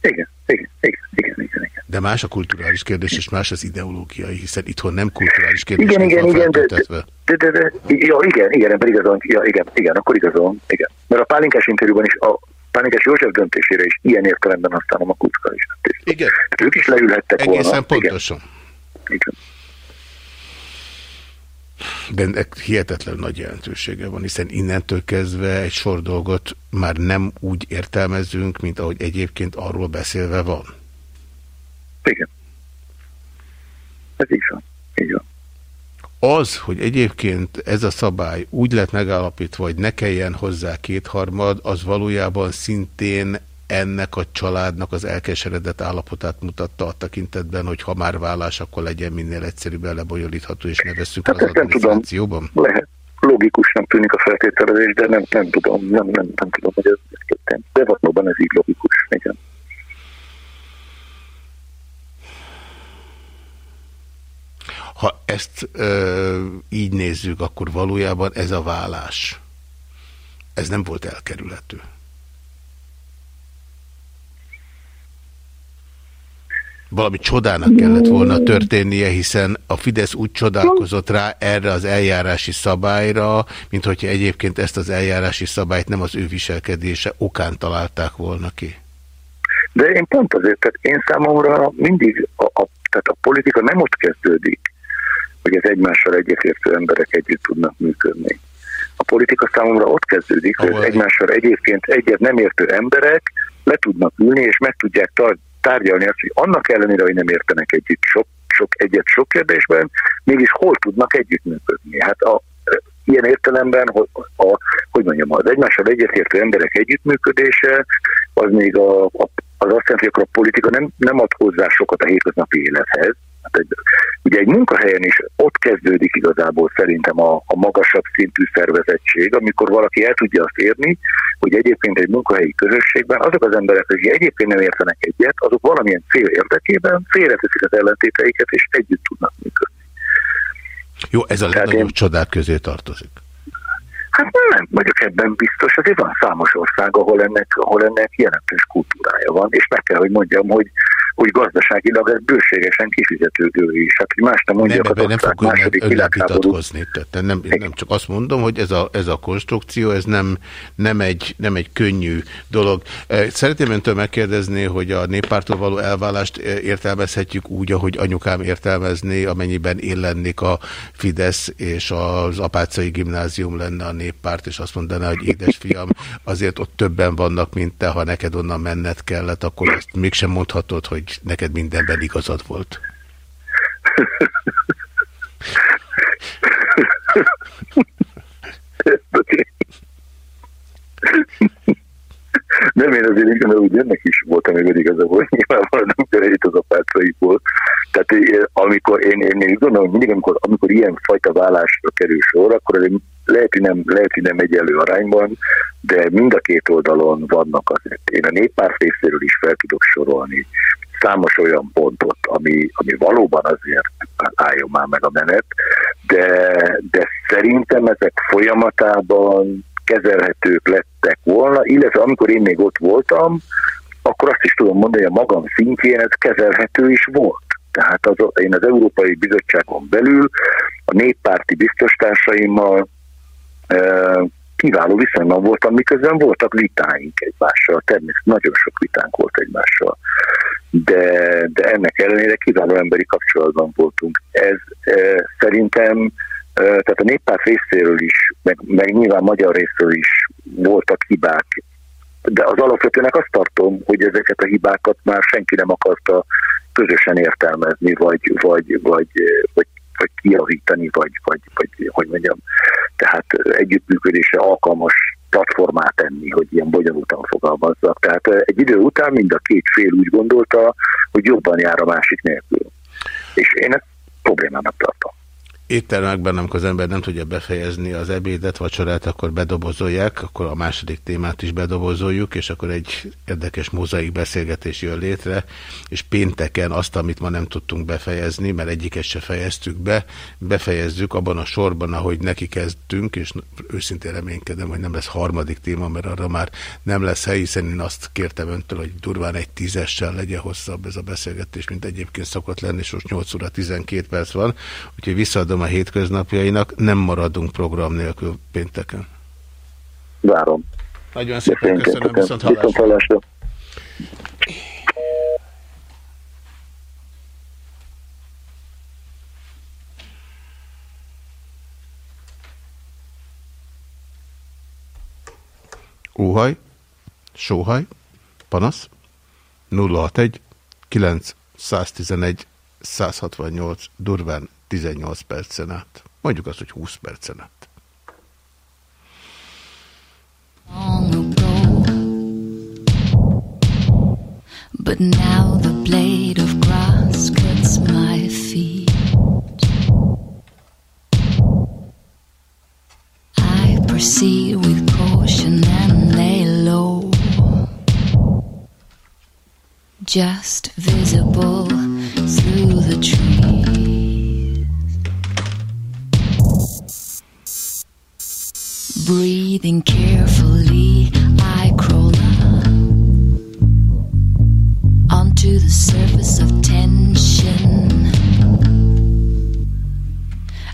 Igen, igen, igen, igen, igen, igen. De más a kulturális kérdés, és más az ideológiai, hiszen itthon nem kulturális kérdés. Igen, igen, igen, de, de, de, de, ja, igen, igen, ebben igazon, ja, igen, igen, akkor igazon, igen. Mert a pálinkás interjúban is a Pálinkás József döntésére is ilyen értelemben használom a kulturális döntést. Igen. Hát ők is leülhettek Egészen volna. pontosan. Igen. Igen. De ennek hihetetlen nagy jelentősége van, hiszen innentől kezdve egy sor dolgot már nem úgy értelmezünk, mint ahogy egyébként arról beszélve van. Igen. Ez így van. Így van. Az, hogy egyébként ez a szabály úgy lett megállapítva, hogy ne kelljen hozzá kétharmad, az valójában szintén ennek a családnak az elkeseredett állapotát mutatta a tekintetben, hogy ha már vállás, akkor legyen minél egyszerűbben lebonyolítható, és ne veszük hát az adminisztrációban? Lehet. Logikusnak tűnik a feltételezés, de nem, nem tudom, nem, nem, nem tudom, hogy ez történt. De valóban ez így logikus, igen. Ha ezt ö, így nézzük, akkor valójában ez a vállás, ez nem volt elkerülhető. Valami csodának kellett volna történnie, hiszen a Fidesz úgy csodálkozott rá erre az eljárási szabályra, mint hogyha egyébként ezt az eljárási szabályt nem az ő viselkedése okán találták volna ki. De én pont azért, tehát én számomra mindig, a, a, tehát a politika nem ott kezdődik, hogy az egymással egyetértő emberek együtt tudnak működni. A politika számomra ott kezdődik, hogy az egymással egyébként egyet nem értő emberek le tudnak ülni, és meg tudják tárgyalni azt, hogy annak ellenére, hogy nem értenek együtt sok, sok egyet sok kérdésben, mégis hol tudnak együttműködni. Hát a, ilyen értelemben, hogy, a, hogy mondjam, az egymással egyetértő emberek együttműködése, az még a, a, az azt jelenti, hogy a politika nem, nem ad hozzá sokat a hétköznapi élethez, Hát egy, ugye egy munkahelyen is ott kezdődik igazából szerintem a, a magasabb szintű szervezettség, amikor valaki el tudja azt érni, hogy egyébként egy munkahelyi közösségben azok az emberek, akik egyébként nem értenek egyet, azok valamilyen cél érdekében félreteszik az ellentéteiket, és együtt tudnak működni. Jó, ez a legnagyobb én... csodák közé tartozik. Hát nem vagyok ebben biztos, azért van számos ország, ahol ennek, ahol ennek jelentős kultúrája van, és meg kell, hogy mondjam, hogy úgy gazdaságilag ez bőségesen kifizetődő is. Hát, hogy más nem mondja, nem, nem fog második világháború. Tehát nem, nem csak azt mondom, hogy ez a, ez a konstrukció, ez nem, nem, egy, nem egy könnyű dolog. Szeretném öntől megkérdezni, hogy a néppártól való elválást értelmezhetjük úgy, ahogy anyukám értelmezné, amennyiben én lennék a Fidesz, és az apácai gimnázium lenne a néppárt, és azt mondaná, hogy édesfiam, azért ott többen vannak, mint te, ha neked onnan menned kellett, akkor azt mégsem mondhatod, hogy neked mindenben igazad volt. Nem, én azért igen, úgy ennek is volt, amikor igazából nyilvánvalóan itt az apácaiból. Tehát amikor én, én, én gondolom, hogy mindig, amikor, amikor ilyen fajta vállásra kerül sor, akkor lehet, hogy nem, lehet, hogy nem egyenlő arányban, de mind a két oldalon vannak azért. Én a néppárt részéről is fel tudok sorolni számos olyan pontot, ami, ami valóban azért álljon már meg a menet, de, de szerintem ezek folyamatában kezelhetők lettek volna, illetve amikor én még ott voltam, akkor azt is tudom mondani, hogy a magam szintjén ez kezelhető is volt. Tehát az, én az Európai Bizottságon belül a néppárti biztostársaimmal e, kiváló viszonyban voltam, miközben voltak vitáink egymással, természetesen nagyon sok vitánk volt egymással, de, de ennek ellenére kiváló emberi kapcsolatban voltunk. Ez e, szerintem tehát a néppárt részéről is, meg, meg nyilván magyar részéről is voltak hibák, de az alapvetőnek azt tartom, hogy ezeket a hibákat már senki nem akarta közösen értelmezni, vagy, vagy, vagy, vagy, vagy kiavítani, vagy, vagy, vagy hogy mondjam, tehát együttműködésre alkalmas platformát tenni, hogy ilyen bonyolultan fogalmazzak. Tehát egy idő után mind a két fél úgy gondolta, hogy jobban jár a másik nélkül. És én ezt problémának tartom éttermekben, amikor az ember nem tudja befejezni az ebédet, vacsorát, akkor bedobozolják, akkor a második témát is bedobozoljuk, és akkor egy érdekes mozaik beszélgetés jön létre, és pénteken azt, amit ma nem tudtunk befejezni, mert egyiket se fejeztük be, befejezzük abban a sorban, ahogy neki kezdtünk, és őszintén reménykedem, hogy nem lesz harmadik téma, mert arra már nem lesz hely, hiszen én azt kértem öntől, hogy durván egy tízessel legyen hosszabb ez a beszélgetés, mint egyébként szokott lenni, és most 8 óra 12 perc van, úgyhogy visszaadom a hétköznapjainak, nem maradunk program nélkül pénteken. Várom. Nagyon szépen köszönöm, viszont hallásra. Viszont hallásra. Óhaj, sóhaj, panasz, 061 9 111 168 durván 18 percen át. Mondjuk azt, hogy 20 percen át. But now the blade of grass cuts my feet. I proceed with caution and lay low. Just visible through the trees. Breathing carefully, I crawl up onto the surface of tension.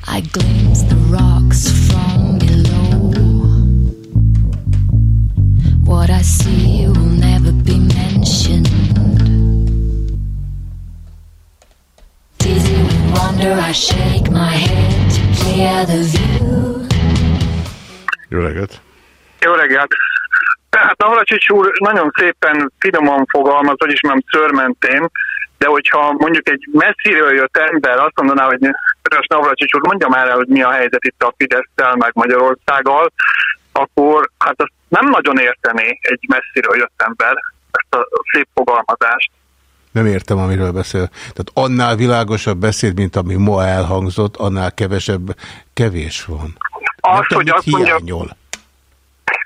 I glimpse the rocks from below. What I see will never be mentioned. Dizzy with wonder, I shake my head to clear the view. Jó reggelt! Jó reggelt! Tehát Navracsics úr nagyon szépen finoman fogalmaz, vagyis nem szörmentén, de hogyha mondjuk egy messziről jött ember azt mondaná, hogyÖrös Navracsics úr, mondja már el, hogy mi a helyzet itt a fidesz meg Magyarországgal, akkor hát azt nem nagyon értené egy messziről jött ember ezt a szép fogalmazást. Nem értem, amiről beszél. Tehát annál világosabb beszéd, mint ami ma elhangzott, annál kevesebb, kevés van. Az, hogy azt hiányol? mondja,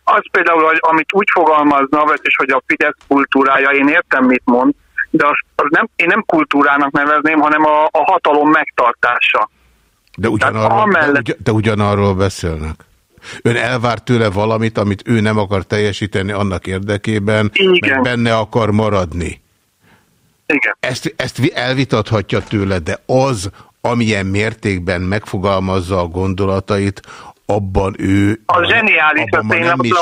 az például, hogy amit úgy fogalmazna, és hogy a Fidesz kultúrája, én értem, mit mond, de az, az nem, én nem kultúrának nevezném, hanem a, a hatalom megtartása. De ugyanarról, amellett... de, de ugyanarról beszélnek. Ön elvár tőle valamit, amit ő nem akar teljesíteni annak érdekében, Igen. mert benne akar maradni. Igen. Ezt, ezt elvitathatja tőle, de az, amilyen mértékben megfogalmazza a gondolatait, abban ő... A zseniális, abban én nem is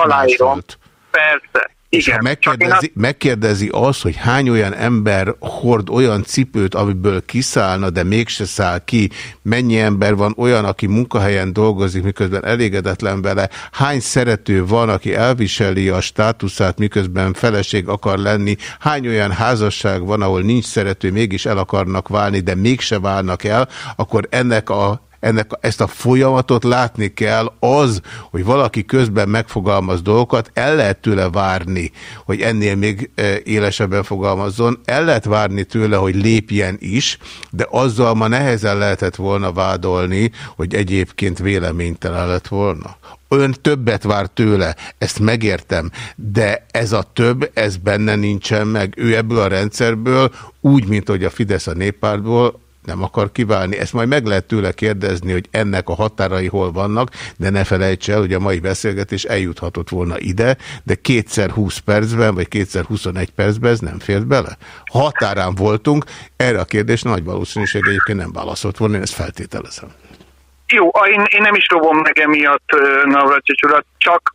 Persze. És Igen, ha megkérdezi, megkérdezi azt, hogy hány olyan ember hord olyan cipőt, amiből kiszállna, de mégse száll ki, mennyi ember van olyan, aki munkahelyen dolgozik, miközben elégedetlen vele, hány szerető van, aki elviseli a státuszát, miközben feleség akar lenni, hány olyan házasság van, ahol nincs szerető, mégis el akarnak válni, de mégse válnak el, akkor ennek a ennek, ezt a folyamatot látni kell, az, hogy valaki közben megfogalmaz dolgokat, el lehet tőle várni, hogy ennél még e, élesebben fogalmazzon, el lehet várni tőle, hogy lépjen is, de azzal ma nehezen lehetett volna vádolni, hogy egyébként véleménytelen lett volna. Ön többet vár tőle, ezt megértem, de ez a több, ez benne nincsen meg. Ő ebből a rendszerből, úgy, mint hogy a Fidesz a néppártból, nem akar kiválni. Ezt majd meg lehet tőle kérdezni, hogy ennek a határai hol vannak, de ne felejts el, hogy a mai beszélgetés eljuthatott volna ide, de kétszer 20 percben, vagy kétszer 21 percben ez nem fért bele. Határán voltunk, erre a kérdés nagy valószínűség egyébként nem válaszolt volna, én ezt feltételezem. Jó, én, én nem is robom meg emiatt Navracsics urat, csak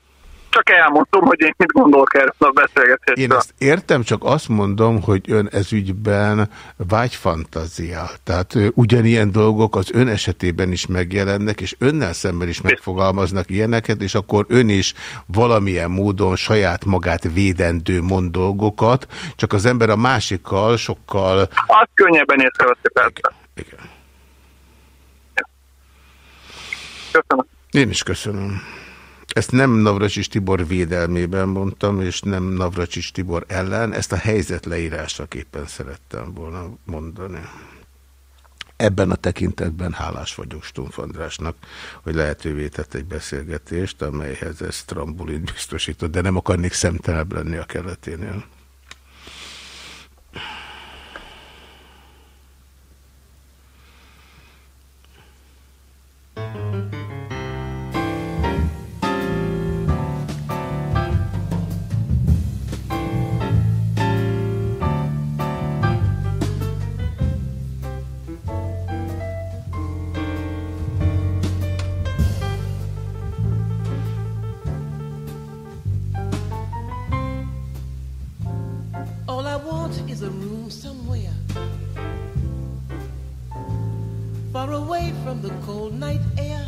csak elmondom, hogy én mit gondolok erről a beszélgetésről. Én ezt értem, csak azt mondom, hogy ön ezügyben vágyfantaziál. Tehát ugyanilyen dolgok az ön esetében is megjelennek, és önnel szemben is megfogalmaznak ilyeneket, és akkor ön is valamilyen módon saját magát védendő mond dolgokat, csak az ember a másikkal sokkal... Az könnyebben észreveszi persze. Igen. Köszönöm. Én is köszönöm. Ezt nem Navracsis Tibor védelmében mondtam, és nem Navracsis Tibor ellen, ezt a helyzet leírásaképpen szerettem volna mondani. Ebben a tekintetben hálás vagyok Stumpf Andrásnak, hogy lehetővé tett egy beszélgetést, amelyhez ez trambulint biztosított, de nem akarnék szemtelebb lenni a keleténél. is a room somewhere far away from the cold night air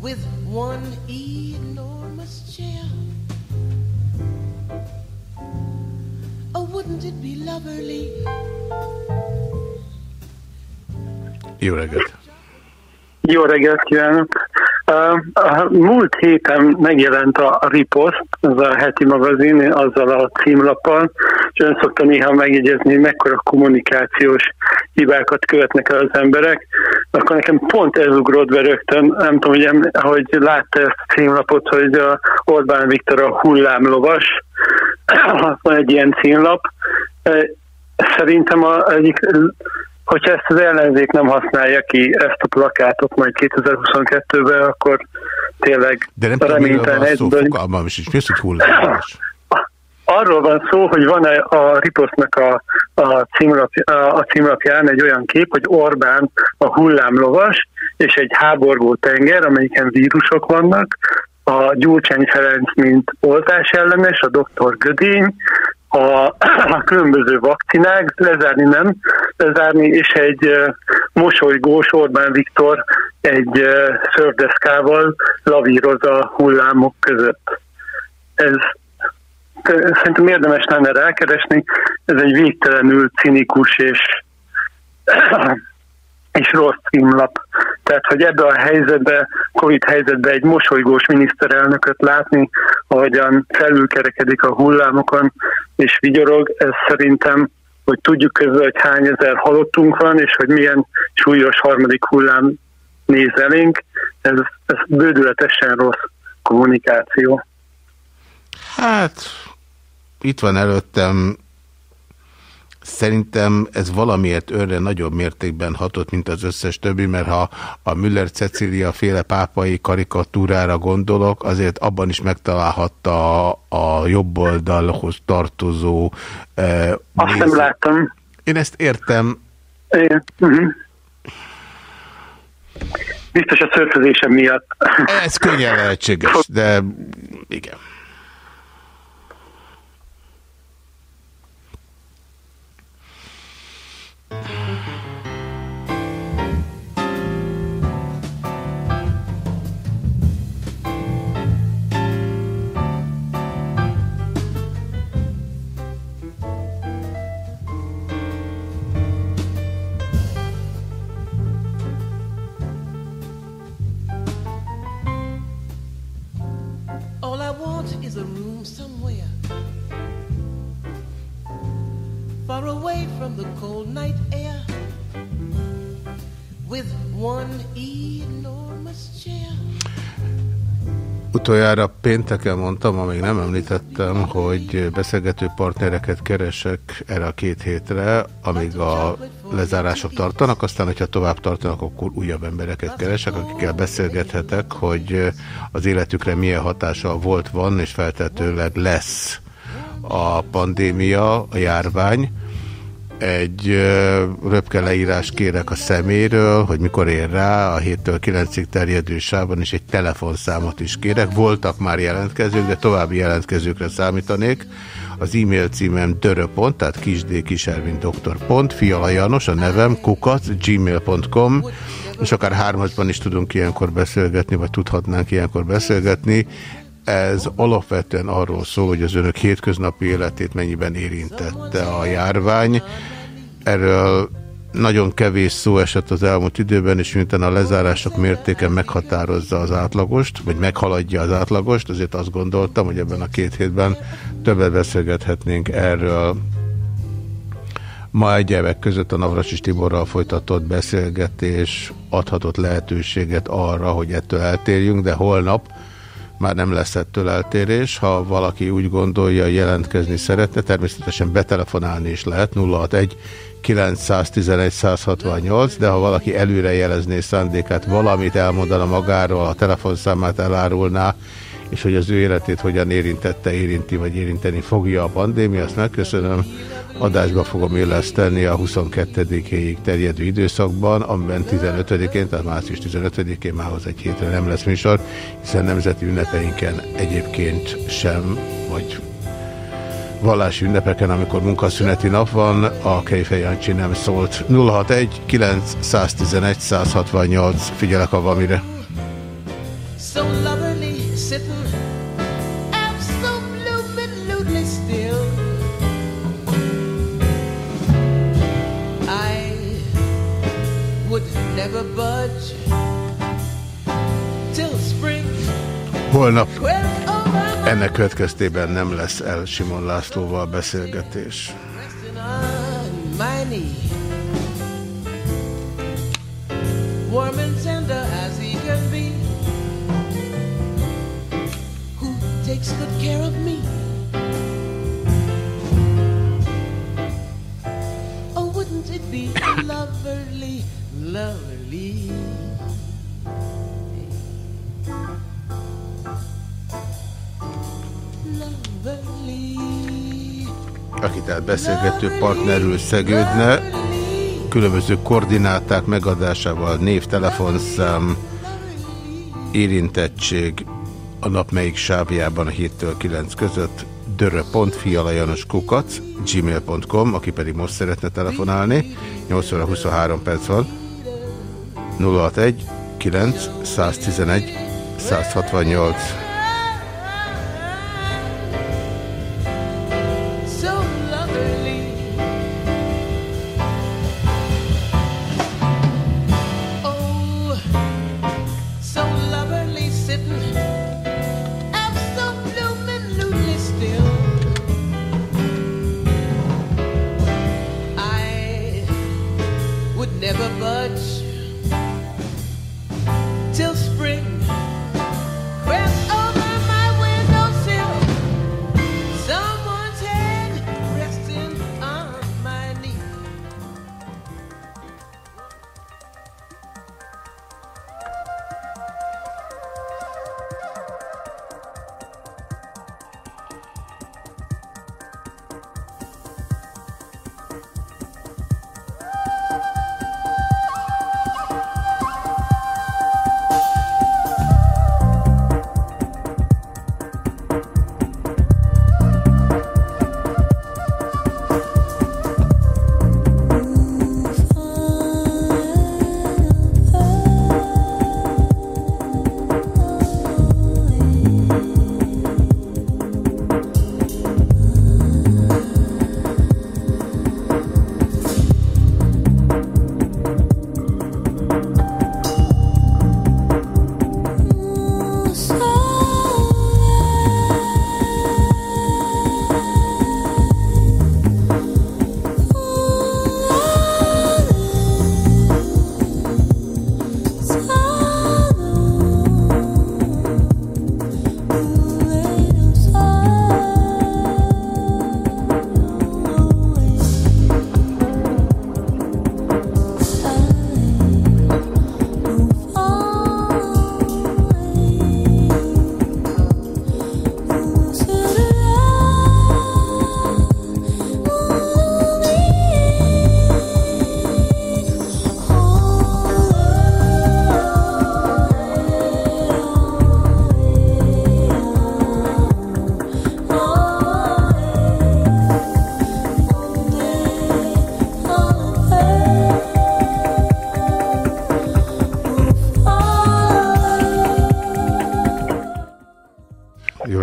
with one enormous chair. Oh, wouldn't it be lovely? Jó reggelt! Jó reggelt kívánok! Múlt héten megjelent a Ripost, ez a heti magazin, azzal a címlappal, és ön szokta néha megjegyezni, hogy mekkora kommunikációs hibákat követnek el az emberek, akkor nekem pont ez ugrott be rögtön, nem tudom, hogy, hogy látta ezt a címlapot, hogy a Orbán Viktor a hullámlovas, van egy ilyen címlap. Szerintem a egyik hogyha ezt az ellenzék nem használja ki, ezt a plakátot majd 2022-ben, akkor tényleg De nem reménytelen helyzetben... Fogalmam is, mi az, hogy hullámos? Arról van szó, hogy van a Riposznak a, a, címlap, a címlapján egy olyan kép, hogy Orbán a hullámlovas, és egy háborgó tenger, amelyiken vírusok vannak, a Gyurcsány Ferenc, mint oltás ellenes, a doktor Gödény, a, a különböző vakcinák, lezárni nem, lezárni, és egy mosolygós Orbán Viktor egy szördeszkával lavíroz a hullámok között. Ez szerintem érdemes lenne rákeresni, ez egy végtelenül cinikus és és rossz címlap. Tehát, hogy ebbe a helyzetbe, Covid helyzetbe egy mosolygós miniszterelnököt látni, ahogyan felülkerekedik a hullámokon és vigyorog, ez szerintem, hogy tudjuk közben, hogy hány ezer halottunk van, és hogy milyen súlyos harmadik hullám néz elénk, ez, ez bődületesen rossz kommunikáció. Hát, itt van előttem Szerintem ez valamiért önre nagyobb mértékben hatott, mint az összes többi, mert ha a Müller Cecília féle pápai karikatúrára gondolok, azért abban is megtalálhatta a, a jobb oldalhoz tartozó... Eh, Azt nem láttam. Én ezt értem. Igen. Uh mhm. -huh. Biztos a szörfözésem miatt. Ez könnyen lehetséges, de igen. Mm-hmm. Far away from the cold night air. With one enormous chair. Utoljára pénteken mondtam, amíg nem említettem, hogy beszélgető partnereket keresek erre a két hétre, amíg a lezárások tartanak, aztán, hogyha tovább tartanak, akkor újabb embereket keresek, akikkel beszélgethetek, hogy az életükre milyen hatása volt, van, és feltetőleg lesz a pandémia, a járvány, egy röpke leírás kérek a szeméről, hogy mikor ér rá, a 7-től 9-ig terjedő sávon, és egy telefonszámot is kérek. Voltak már jelentkezők, de további jelentkezőkre számítanék. Az e-mail címem dörö.pont, tehát kisd kiservin doktor. Pont, Fiala Janos, a nevem, kukat, gmail.com, és akár hármasban is tudunk ilyenkor beszélgetni, vagy tudhatnánk ilyenkor beszélgetni. Ez alapvetően arról szól, hogy az önök hétköznapi életét mennyiben érintette a járvány. Erről nagyon kevés szó esett az elmúlt időben, és miután a lezárások mértéke meghatározza az átlagost, vagy meghaladja az átlagost, azért azt gondoltam, hogy ebben a két hétben többet beszélgethetnénk erről. Ma egyebek között a Navracsis Tiborral folytatott beszélgetés adhatott lehetőséget arra, hogy ettől eltérjünk, de holnap már nem lesz ettől eltérés. Ha valaki úgy gondolja, jelentkezni szeretne, természetesen betelefonálni is lehet 061 911 168, de ha valaki előre jelezné szándékát, valamit elmondana magáról, a telefonszámát elárulná, és hogy az ő életét hogyan érintette, érinti vagy érinteni fogja a pandémia, azt megköszönöm. Adásba fogom éleszteni a 22-ig terjedő időszakban, amiben 15-én, tehát március 15-én mához egy hétre nem lesz műsor, hiszen nemzeti ünnepeinken egyébként sem, vagy vallási ünnepeken, amikor munkaszüneti nap van, a Kejfej Jancsi nem szólt. 061 911 168, figyelek a valamire. So lovely sitting absolutely still. I would never budge till spring. Holnap ennek következtében nem lesz el Simon Lászlóval beszélgetés. Warm and tender as he can takes good care of me. Oh, wouldn't it be lovely, lovely aki tehát beszélgető partnerül szegődne, különböző koordináták megadásával, név, telefonszám, érintettség a nap melyik sávjában a 7-től 9 között? Dörö.fialajanoskukac gmail.com, aki pedig most szeretne telefonálni, 8 óra 23 perc van, 061 9 111 168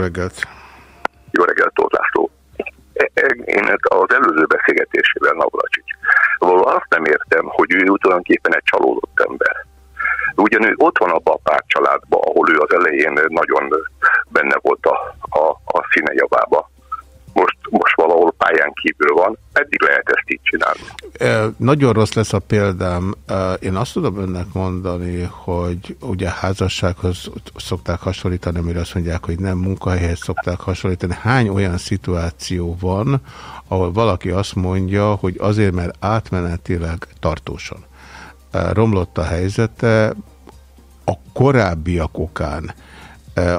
reggelt! Jó reggelt, Tóth László! E, e, én az előző beszélgetésével Navracsics. Való azt nem értem, hogy ő tulajdonképpen egy csalódott ember. Ugyan ő ott van abban a családban, ahol ő az elején nagyon benne volt a, a, a színe javába most, most valahol pályán kívül van. Eddig lehet ezt így csinálni. E, nagyon rossz lesz a példám. Én azt tudom önnek mondani, hogy ugye házassághoz szokták hasonlítani, amire azt mondják, hogy nem munkahelyhez szokták hasonlítani. Hány olyan szituáció van, ahol valaki azt mondja, hogy azért, mert átmenetileg tartósan romlott a helyzete, a korábbiak okán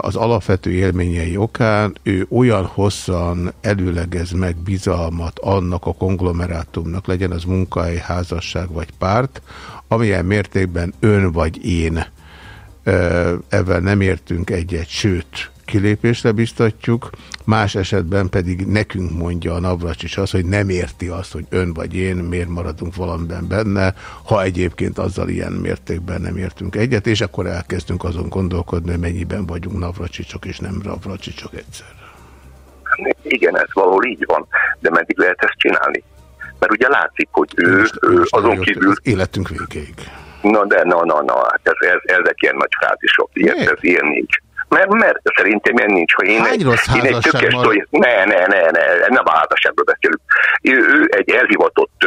az alapvető élményei okán ő olyan hosszan előlegez meg bizalmat annak a konglomerátumnak, legyen az munkahely, házasság vagy párt, amilyen mértékben ön vagy én ebben nem értünk egyet, sőt, kilépésre biztatjuk, más esetben pedig nekünk mondja a Navracs is az, hogy nem érti azt, hogy ön vagy én miért maradunk valamiben benne, ha egyébként azzal ilyen mértékben nem értünk egyet, és akkor elkezdünk azon gondolkodni, hogy mennyiben vagyunk Navracsicsok és nem Navracsicsok egyszer. Igen, ez valahol így van, de meddig lehet ezt csinálni? Mert ugye látszik, hogy ő, most, ő most azon kívül... Életünk végéig. Na de, na, na, na, hát ez, ez, ezek ilyen nagy frázisok, ilyen, ez ilyen nincs. Mert, mert szerintem ilyen nincs, hogy én, egy, én egy tökes hogy ne, ne, ne, ne, nem a házasságról beszélünk. Ő, ő egy elhivatott,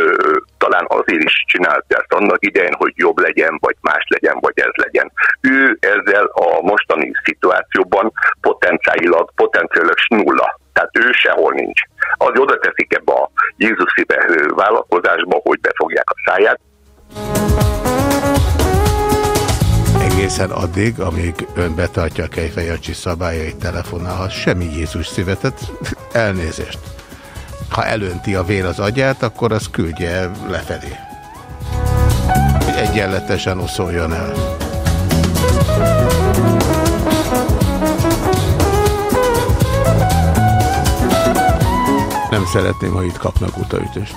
talán azért is csinálta ezt annak idején, hogy jobb legyen, vagy más legyen, vagy ez legyen. Ő ezzel a mostani szituációban potenciálilag, potenciálilag nulla. Tehát ő sehol nincs. Az oda teszik ebbe a Jézusi vállalkozásba, hogy befogják a száját egészen addig, amíg ön betartja a Kejfejancsi szabályait telefonálhat, semmi Jézus szívetet, elnézést. Ha elönti a vér az agyát, akkor az küldje lefelé. Hogy egyenletesen oszoljon el. Nem szeretném, ha itt kapnak utaütést.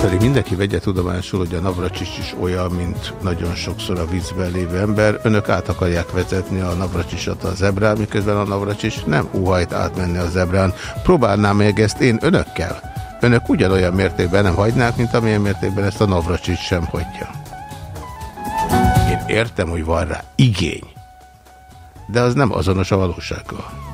pedig mindenki vegye tudomásul, hogy a Navracsics is olyan, mint nagyon sokszor a vízben lévő ember. Önök át akarják vezetni a Navracsisat a zebrán, miközben a Navracsics nem uhajt átmenni a zebrán. Próbálnám meg ezt én önökkel. Önök ugyanolyan mértékben nem hagynák, mint amilyen mértékben ezt a Navracsics sem hagyja. Értem, hogy van rá igény, de az nem azonos a valósággal.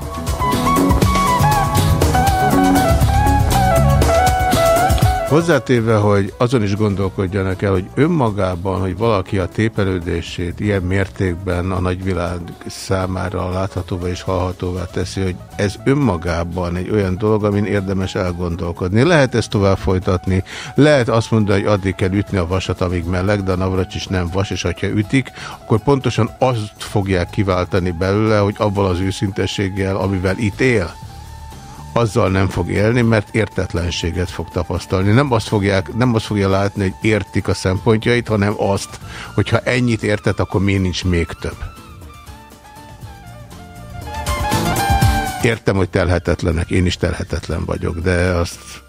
Hozzátéve, hogy azon is gondolkodjanak el, hogy önmagában, hogy valaki a tépelődését ilyen mértékben a nagyvilág számára láthatóvá és hallhatóvá teszi, hogy ez önmagában egy olyan dolog, amin érdemes elgondolkodni. Lehet ezt tovább folytatni, lehet azt mondani, hogy addig kell ütni a vasat, amíg meleg, de a navracs is nem vas, és ha ütik, akkor pontosan azt fogják kiváltani belőle, hogy abban az őszintességgel, amivel itt él, azzal nem fog élni, mert értetlenséget fog tapasztalni. Nem azt, fogják, nem azt fogja látni, hogy értik a szempontjait, hanem azt, hogyha ennyit értet, akkor miért nincs még több. Értem, hogy telhetetlenek, én is telhetetlen vagyok, de azt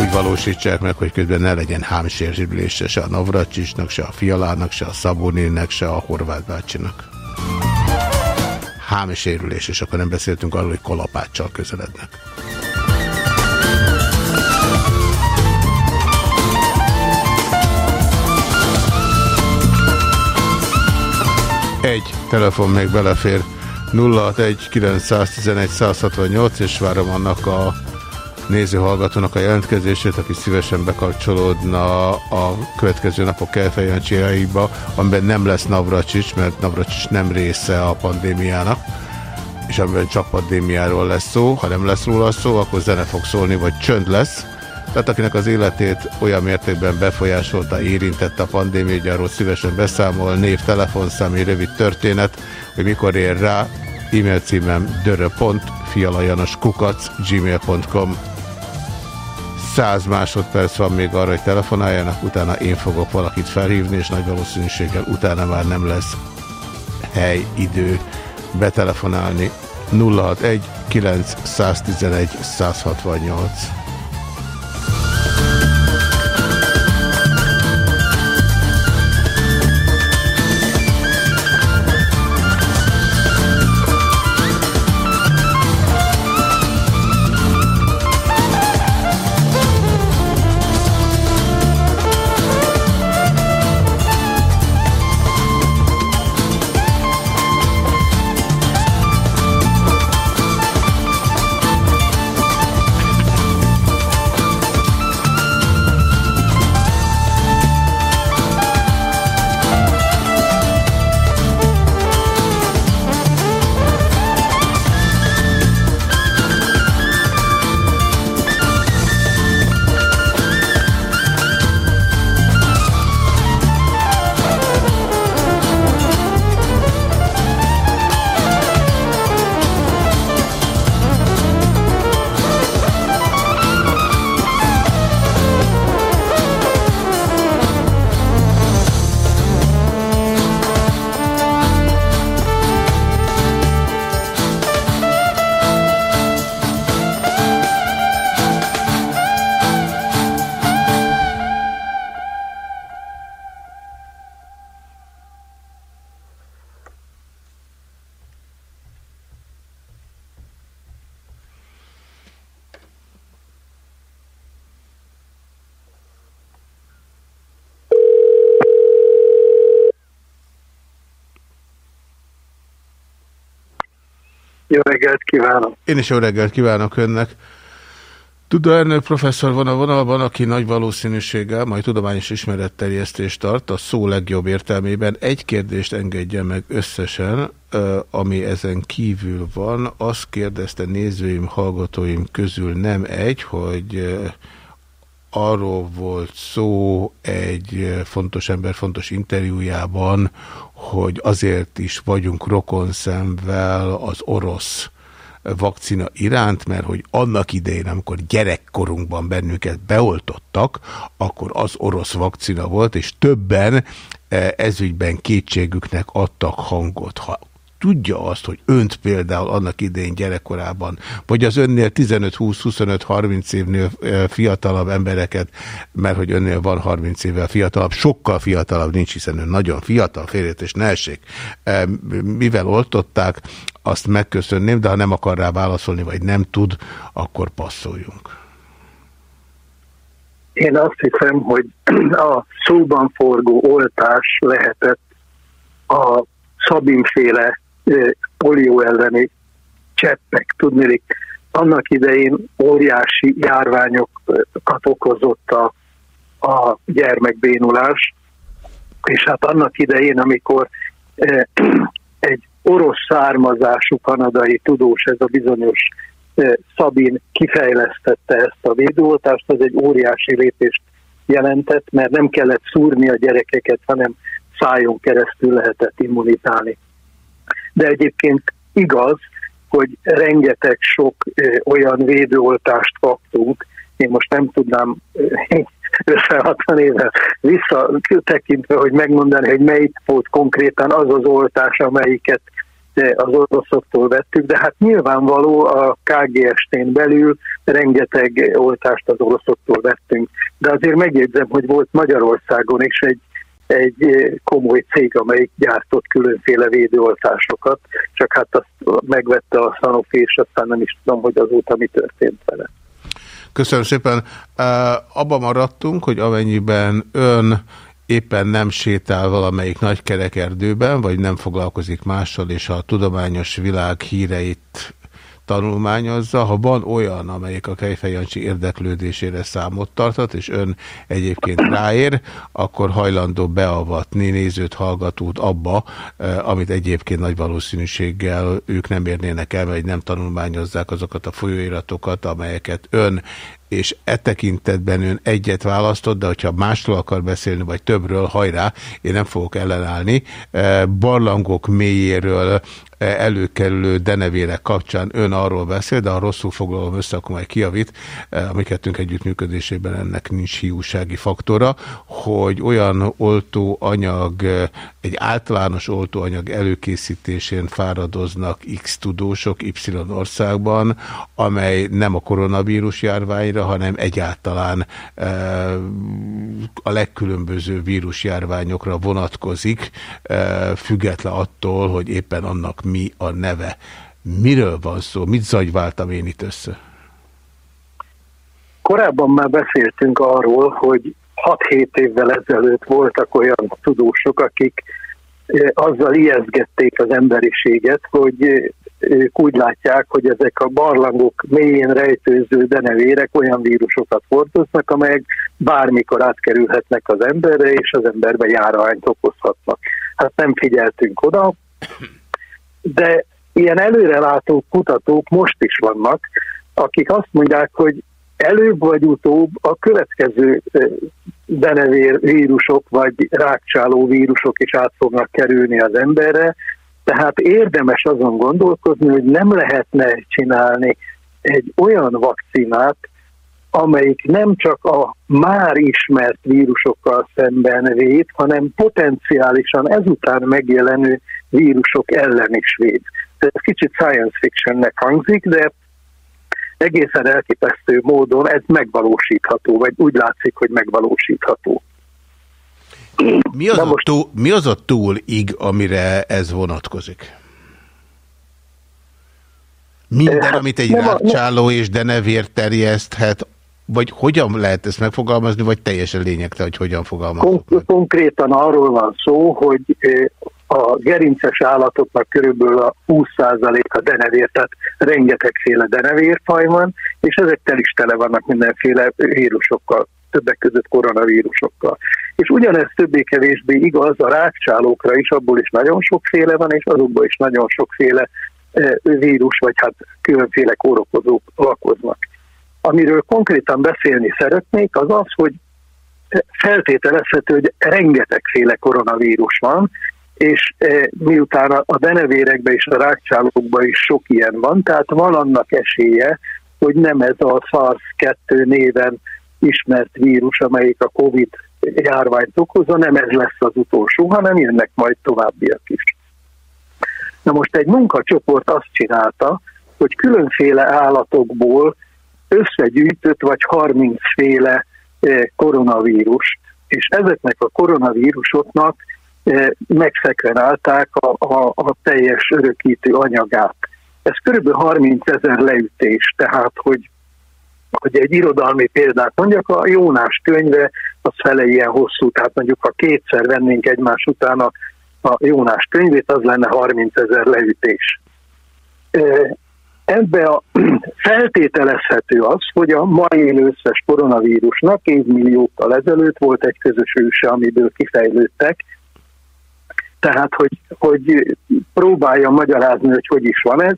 úgy valósítsák meg, hogy közben ne legyen hámsérzsiblése se a Navracsicsnak, se a Fialának, se a Szaboninek, se a Horváth bácsinak hámsérülés, és akkor nem beszéltünk arról, hogy kalapáccsal közelednek. Egy telefon még belefér 061 911 168 és várom annak a nézőhallgatónak a jelentkezését, aki szívesen bekapcsolódna a következő napok kelfejancsiaiba, amiben nem lesz Navracsics, mert Navracsics nem része a pandémiának, és amiben csak pandémiáról lesz szó. Ha nem lesz róla szó, akkor zene fog szólni, vagy csönd lesz. Tehát akinek az életét olyan mértékben befolyásolta, érintette a pandémia, hogy arról szívesen beszámol, név, telefonszám, rövid történet, hogy mikor ér rá, e-mail címem dörö.fialajanoskukac gmail.com 100 másodperc van még arra, hogy telefonáljanak, utána én fogok valakit felhívni, és nagy valószínűséggel utána már nem lesz hely, idő betelefonálni. 061 911 168 Jó reggelt kívánok! Én is jó reggelt kívánok önnek! Tudó Ernő professzor van a vonalban, aki nagy valószínűséggel majd tudományos ismeretterjesztést tart a szó legjobb értelmében. Egy kérdést engedje meg összesen, ami ezen kívül van. Azt kérdezte nézőim, hallgatóim közül nem egy, hogy arról volt szó egy fontos ember fontos interjújában, hogy azért is vagyunk rokonszemvel az orosz vakcina iránt, mert hogy annak idején, amikor gyerekkorunkban bennünket beoltottak, akkor az orosz vakcina volt, és többen e, ezügyben kétségüknek adtak hangot. Ha tudja azt, hogy önt például annak idején gyerekkorában, vagy az önnél 15-20-25-30 évnél fiatalabb embereket, mert hogy önnél van 30 évvel fiatalabb, sokkal fiatalabb nincs, hiszen ön nagyon fiatal, félét és ne mivel oltották, azt megköszönném, de ha nem akar rá válaszolni, vagy nem tud, akkor passzoljunk. Én azt hiszem, hogy a szóban forgó oltás lehetett a Szabinféle polió elleni cseppek. Tudnélik, annak idején óriási járványokat okozott a, a gyermekbénulás, és hát annak idején, amikor egy orosz származású kanadai tudós, ez a bizonyos Szabin kifejlesztette ezt a védőoltást, az egy óriási lépést jelentett, mert nem kellett szúrni a gyerekeket, hanem szájon keresztül lehetett immunitálni. De egyébként igaz, hogy rengeteg sok olyan védőoltást kaptunk, én most nem tudnám 50-60 éve visszatekintve, hogy megmondani, hogy melyik volt konkrétan az az oltás, amelyiket az oroszoktól vettük, de hát nyilvánvaló a KGST-n belül rengeteg oltást az oroszoktól vettünk. De azért megjegyzem, hogy volt Magyarországon is egy egy komoly cég, amelyik gyártott különféle védőoltásokat, csak hát azt megvette a Sanofi, és aztán nem is tudom, hogy azóta mi történt vele. Köszönöm szépen. Abban maradtunk, hogy amennyiben ön éppen nem sétál valamelyik nagy kerekerdőben, vagy nem foglalkozik mással, és a tudományos világ híreit tanulmányozza. Ha van olyan, amelyik a Kejfej érdeklődésére számot tartat, és ön egyébként ráér, akkor hajlandó beavatni nézőt, hallgatót abba, eh, amit egyébként nagy valószínűséggel ők nem érnének el, vagy nem tanulmányozzák azokat a folyóiratokat, amelyeket ön és e tekintetben ön egyet választott, de hogyha másról akar beszélni, vagy többről, hajrá, én nem fogok ellenállni. E, barlangok mélyéről e, előkerülő denevérek kapcsán ön arról beszél, de ha rosszul foglalom össze, akkor majd kiavít, e, a mi kettőnk együttműködésében ennek nincs hiúsági faktora, hogy olyan oltóanyag, egy általános oltóanyag előkészítésén fáradoznak X tudósok Y országban, amely nem a koronavírus járványra, járványra, hanem egyáltalán e, a legkülönböző vírusjárványokra vonatkozik, e, független attól, hogy éppen annak mi a neve. Miről van szó? Mit zagyváltam én itt össze? Korábban már beszéltünk arról, hogy 6-7 évvel ezelőtt voltak olyan tudósok, akik e, azzal ijeszgették az emberiséget, hogy ők úgy látják, hogy ezek a barlangok mélyén rejtőző denevérek olyan vírusokat hordoznak, amelyek bármikor átkerülhetnek az emberre, és az emberbe járványt okozhatnak. Hát nem figyeltünk oda, de ilyen előrelátó kutatók most is vannak, akik azt mondják, hogy előbb vagy utóbb a következő denevér vírusok vagy rákcsáló vírusok is át fognak kerülni az emberre, tehát érdemes azon gondolkozni, hogy nem lehetne csinálni egy olyan vakcinát, amelyik nem csak a már ismert vírusokkal szemben véd, hanem potenciálisan ezután megjelenő vírusok ellen is véd. Ez kicsit science fictionnek hangzik, de egészen elképesztő módon ez megvalósítható, vagy úgy látszik, hogy megvalósítható. Mi az, most... a, túl, mi az a túlig, amire ez vonatkozik? Minden, amit egy rákcsáló és denevér terjeszthet, vagy hogyan lehet ezt megfogalmazni, vagy teljesen lényegtelen, hogy hogyan fogalmazok Kon Konkrétan arról van szó, hogy a gerinces állatoknak körülbelül a 20% a denevér, tehát rengetegféle denevérfaj van, és ezek tel is tele vannak mindenféle vírusokkal, többek között koronavírusokkal. És ugyanez többé-kevésbé igaz a rákcsálókra is, abból is nagyon sokféle van, és azokból is nagyon sokféle e, vírus, vagy hát különféle kórokozók lakoznak. Amiről konkrétan beszélni szeretnék, az az, hogy feltételezhető, hogy rengetegféle koronavírus van, és e, miután a denevérekben és a rákcsálókban is sok ilyen van, tehát van annak esélye, hogy nem ez a SARS-2 néven ismert vírus, amelyik a COVID járványt okozza, nem ez lesz az utolsó, hanem jönnek majd továbbiak is. Na most egy munkacsoport azt csinálta, hogy különféle állatokból összegyűjtött vagy 30 féle eh, koronavírust, és ezeknek a koronavírusoknak eh, megszekvenálták a, a, a teljes örökítő anyagát. Ez kb. 30 ezer leütés, tehát hogy hogy egy irodalmi példát mondjak, a Jónás könyve az fele ilyen hosszú, tehát mondjuk ha kétszer vennénk egymás után a, a Jónás könyvét, az lenne 30 ezer leütés. Ebbe a feltételezhető az, hogy a mai élő összes koronavírusnak évmilliókkal ezelőtt volt egy közös őse, amiből kifejlődtek, tehát, hogy, hogy próbálja magyarázni, hogy hogy is van ez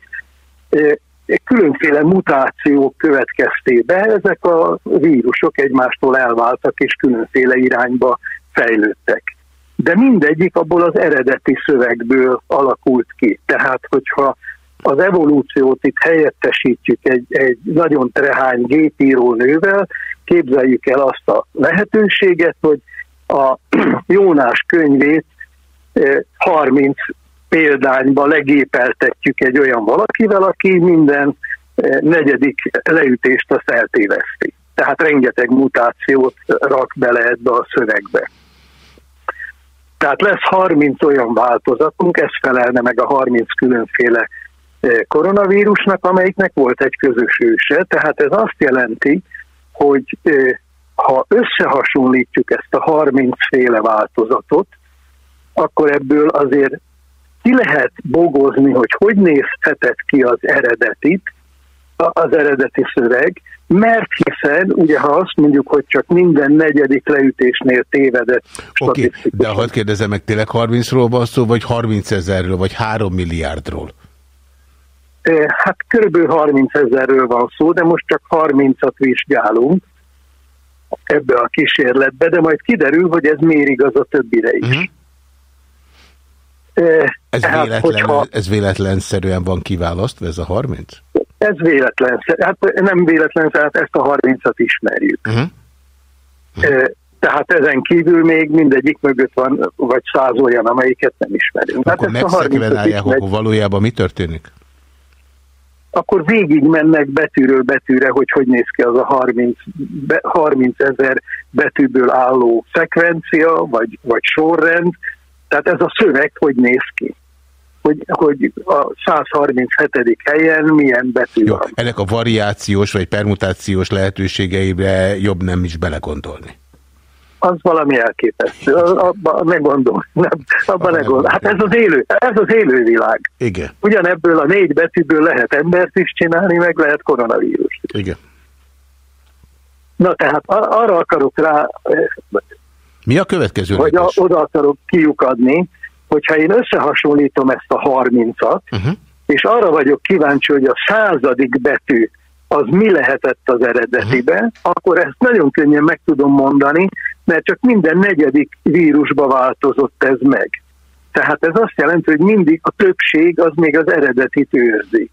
különféle mutációk következtében ezek a vírusok egymástól elváltak és különféle irányba fejlődtek. De mindegyik abból az eredeti szövegből alakult ki. Tehát, hogyha az evolúciót itt helyettesítjük egy, egy nagyon trehány gépíró nővel, képzeljük el azt a lehetőséget, hogy a Jónás könyvét 30 eh, példányba legépeltetjük egy olyan valakivel, aki minden eh, negyedik leütést azt eltéveszti. Tehát rengeteg mutációt rak bele ebbe a szövegbe. Tehát lesz 30 olyan változatunk, ez felelne meg a 30 különféle eh, koronavírusnak, amelyiknek volt egy közös őse. Tehát ez azt jelenti, hogy eh, ha összehasonlítjuk ezt a 30 féle változatot, akkor ebből azért ki lehet bogozni, hogy hogy nézhetett ki az eredetit, az eredeti szöveg, mert hiszen, ugye ha azt mondjuk, hogy csak minden negyedik leütésnél tévedett. Oké, okay, de hadd kérdezem meg, tényleg 30-ról van szó, vagy 30 ezerről, vagy 3 milliárdról? Hát körülbelül 30 ezerről van szó, de most csak 30-at vizsgálunk ebbe a kísérletbe, de majd kiderül, hogy ez miért igaz a többire is. Uh mhm. Ez, Tehát, véletlen, hogyha, ez véletlenszerűen van kiválasztva, ez a 30? Ez véletlen, hát nem véletlen, tehát ezt a 30-at ismerjük. Uh -huh. Uh -huh. Tehát ezen kívül még mindegyik mögött van, vagy száz olyan, amelyiket nem ismerünk. Akkor megszekvenálják, akkor valójában mi történik? Akkor végig mennek betűről betűre, hogy hogy néz ki az a 30, 30 ezer betűből álló szekvencia, vagy, vagy sorrend, tehát ez a szöveg hogy néz ki? Hogy, hogy a 137. helyen milyen betű Jó, van. Ennek a variációs vagy permutációs lehetőségeibe jobb nem is belegondolni. Az valami elképesztő. Abba ne gondol. Nem, abba ne gondol. Hát ez az, élő, ez az élő világ. Igen. Ugyanebből a négy betűből lehet embert is csinálni, meg lehet koronavírus. Igen. Na tehát arra akarok rá mi a következő Vagy a, oda akarok kiukadni, hogyha én összehasonlítom ezt a 30-at, uh -huh. és arra vagyok kíváncsi, hogy a századik betű az mi lehetett az eredetibe, uh -huh. akkor ezt nagyon könnyen meg tudom mondani, mert csak minden negyedik vírusba változott ez meg. Tehát ez azt jelenti, hogy mindig a többség az még az eredetit őrzi.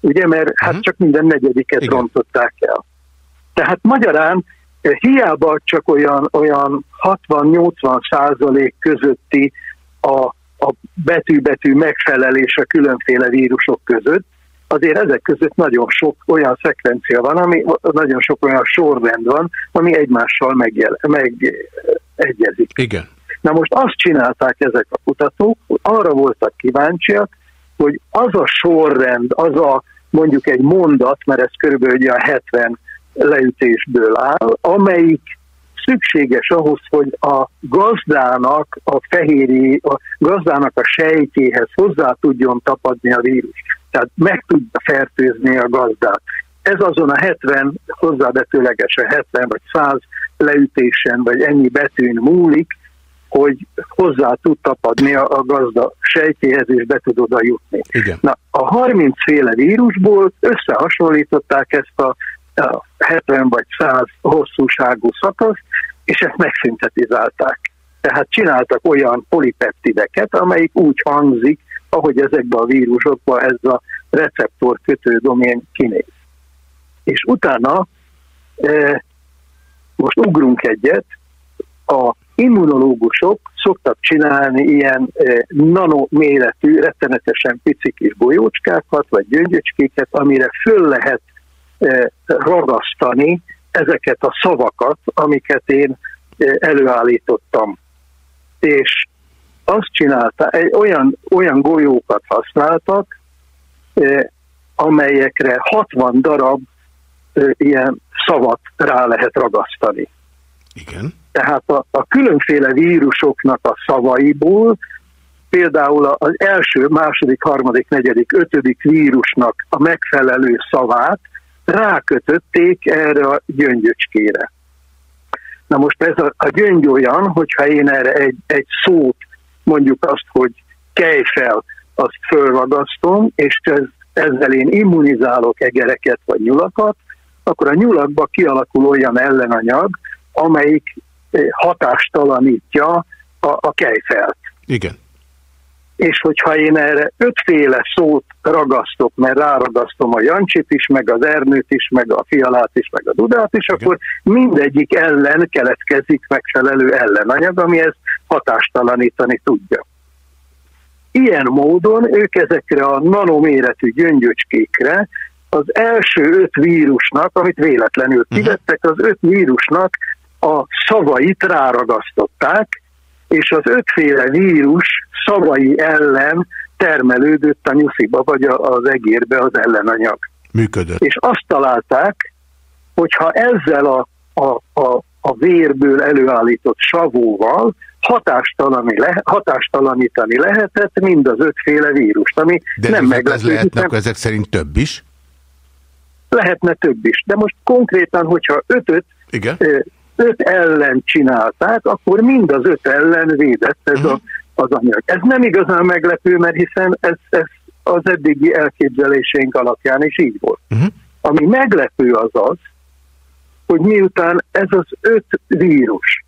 Ugye, mert uh -huh. hát mhm. csak minden negyediket Igen. rontották el. Tehát magyarán hiába csak olyan, olyan 60-80 százalék közötti a, a betű-betű megfelelés a különféle vírusok között, azért ezek között nagyon sok olyan szekvencia van, ami nagyon sok olyan sorrend van, ami egymással megegyezik. Igen. Na most azt csinálták ezek a kutatók, arra voltak kíváncsiak, hogy az a sorrend, az a mondjuk egy mondat, mert ez körülbelül olyan 70 leütésből áll, amelyik szükséges ahhoz, hogy a gazdának a fehéri, a gazdának a sejtjéhez hozzá tudjon tapadni a vírus. Tehát meg tudja fertőzni a gazdát. Ez azon a 70, hozzábetőlegesen 70 vagy 100 leütésen, vagy ennyi betűn múlik, hogy hozzá tud tapadni a, gazda sejtjéhez, és be tud oda jutni. Igen. Na, a 30 féle vírusból összehasonlították ezt a, a 70 vagy 100 hosszúságú szakaszt, és ezt megszintetizálták. Tehát csináltak olyan polipeptideket, amelyik úgy hangzik, ahogy ezekben a vírusokban ez a receptor kötő domén kinéz. És utána e, most ugrunk egyet, a immunológusok szoktak csinálni ilyen e, nanoméretű, rettenetesen pici kis golyócskákat, vagy gyöngyöcskéket, amire föl lehet ragasztani ezeket a szavakat, amiket én e, előállítottam. És azt csinálta, egy olyan, olyan golyókat használtak, e, amelyekre 60 darab e, ilyen szavat rá lehet ragasztani. Igen. Tehát a, a különféle vírusoknak a szavaiból, például az első, második, harmadik, negyedik, ötödik vírusnak a megfelelő szavát rákötötték erre a gyöngyöcskére. Na most ez a, a gyöngy olyan, hogyha én erre egy, egy szót, mondjuk azt, hogy kejfel, azt fölragasztom, és ez, ezzel én immunizálok egereket vagy nyulakat, akkor a nyulakba kialakul olyan ellenanyag, amelyik hatástalanítja a, a kejfelt. Igen. És hogyha én erre ötféle szót ragasztok, mert ráragasztom a Jancsit is, meg az Ernőt is, meg a Fialát is, meg a Dudát is, Igen. akkor mindegyik ellen keletkezik megfelelő ellenanyag, ami ezt hatástalanítani tudja. Ilyen módon ők ezekre a nanoméretű gyöngyöcskékre az első öt vírusnak, amit véletlenül mhm. kivettek, az öt vírusnak a szavait ráragasztották, és az ötféle vírus szavai ellen termelődött a nyusziba, vagy az egérbe az ellenanyag. Működött. És azt találták, hogyha ezzel a, a, a, a vérből előállított savóval hatástalani le, hatástalanítani lehetett mind az ötféle vírust, ami De nem meglepő. ez lehetne ezek szerint több is? Lehetne több is. De most konkrétan, hogyha ötöt Igen? Öt ellen csinálták, akkor mind az öt ellen védett ez a, az anyag. Ez nem igazán meglepő, mert hiszen ez, ez az eddigi elképzelésénk alapján is így volt. Uh-huh. Ami meglepő az az, hogy miután ez az öt vírus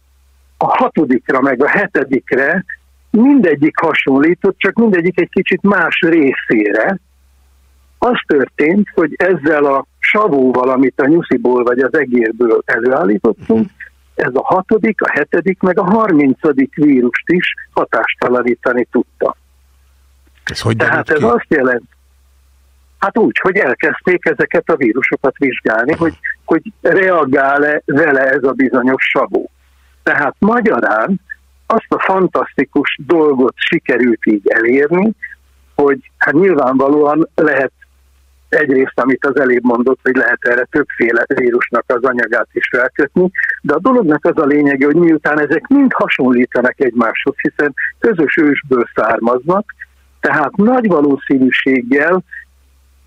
a hatodikra meg a hetedikre mindegyik hasonlított, csak mindegyik egy kicsit más részére, az történt, hogy ezzel a savóval, amit a nyusziból vagy az egérből előállítottunk, ez a hatodik, a hetedik, meg a harmincadik vírust is hatástalanítani tudta. Ez hogy Tehát ez ki? azt jelent, hát úgy, hogy elkezdték ezeket a vírusokat vizsgálni, hogy, hogy reagál-e vele ez a bizonyos savó. Tehát magyarán azt a fantasztikus dolgot sikerült így elérni, hogy hát nyilvánvalóan lehet egyrészt, amit az elébb mondott, hogy lehet erre többféle vírusnak az anyagát is felkötni, de a dolognak az a lényege, hogy miután ezek mind hasonlítanak egymáshoz, hiszen közös ősből származnak, tehát nagy valószínűséggel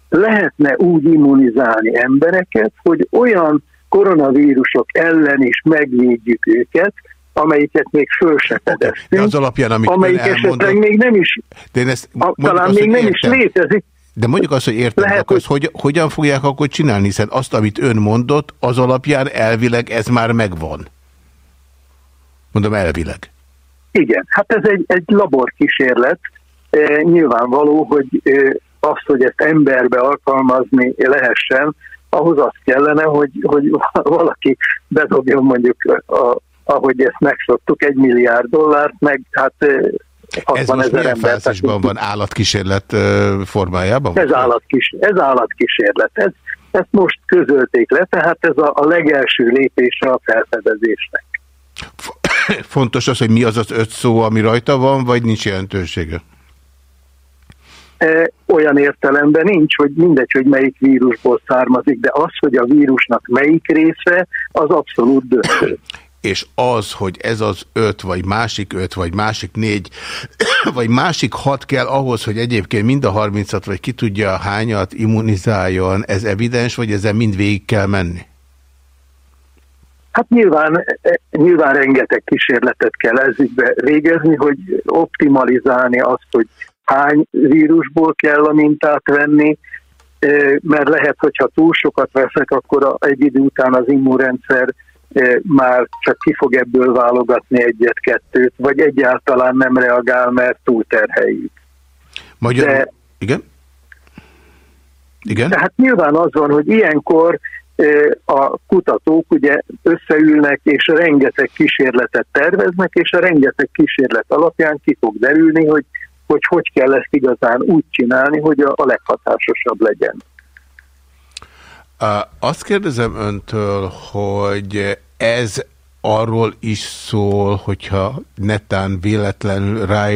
lehetne úgy immunizálni embereket, hogy olyan koronavírusok ellen is megvédjük őket, amelyiket még föl se fedeztünk, okay. az alapján, amit amelyik esetleg még nem is, de én ezt, a, talán azt, még nem értem. is létezik, de mondjuk azt, hogy értem, Lehet, akkor hogy... hogyan fogják akkor csinálni, hiszen azt, amit ön mondott, az alapján elvileg ez már megvan. Mondom elvileg. Igen, hát ez egy, egy laborkísérlet. E, nyilvánvaló, hogy e, azt, hogy ezt emberbe alkalmazni lehessen, ahhoz az kellene, hogy, hogy valaki bedobjon mondjuk, a, ahogy ezt megszoktuk, egy milliárd dollárt, meg hát ez most milyen fázisban van állatkísérlet formájában? Ez, állatkis, ez állatkísérlet. Ez, ezt most közölték le, tehát ez a, a legelső lépése a felfedezésnek. Fontos az, hogy mi az az öt szó, ami rajta van, vagy nincs jelentősége? Olyan értelemben nincs, hogy mindegy, hogy melyik vírusból származik, de az, hogy a vírusnak melyik része, az abszolút döntő. és az, hogy ez az öt, vagy másik öt, vagy másik négy, vagy másik hat kell ahhoz, hogy egyébként mind a harmincat, vagy ki tudja hányat immunizáljon, ez evidens, vagy ezen mind végig kell menni? Hát nyilván, nyilván rengeteg kísérletet kell ezügybe végezni, hogy optimalizálni azt, hogy hány vírusból kell a mintát venni, mert lehet, hogyha túl sokat veszek, akkor egy idő után az immunrendszer már csak ki fog ebből válogatni egyet-kettőt, vagy egyáltalán nem reagál, mert túlterheljük. Magyar... De, igen? Igen? Tehát nyilván az van, hogy ilyenkor a kutatók ugye összeülnek, és rengeteg kísérletet terveznek, és a rengeteg kísérlet alapján ki fog derülni, hogy hogy hogy kell ezt igazán úgy csinálni, hogy a, a leghatásosabb legyen. Azt kérdezem öntől, hogy ez arról is szól, hogyha netán véletlenül rá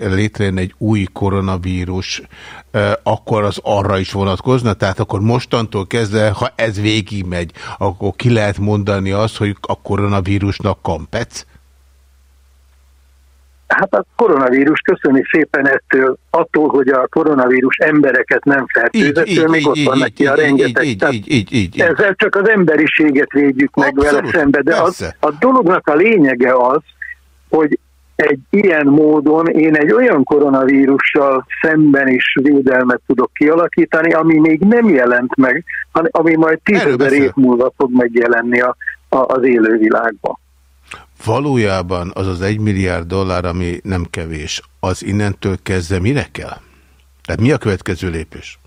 létrejön egy új koronavírus, akkor az arra is vonatkozna? Tehát akkor mostantól kezdve, ha ez végigmegy, akkor ki lehet mondani azt, hogy a koronavírusnak kampec? Hát a koronavírus köszöni szépen ettől, attól, hogy a koronavírus embereket nem fertőzettől, még ott van neki a rengeteg. Így, így, így, így, Ezzel csak az emberiséget védjük meg Abszolút, vele szembe, de az, a dolognak a lényege az, hogy egy ilyen módon én egy olyan koronavírussal szemben is védelmet tudok kialakítani, ami még nem jelent meg, ami majd tízezer év múlva fog megjelenni a, a, az élővilágban. Valójában az az egy milliárd dollár, ami nem kevés, az innentől kezdve mire kell? Tehát mi a következő lépés?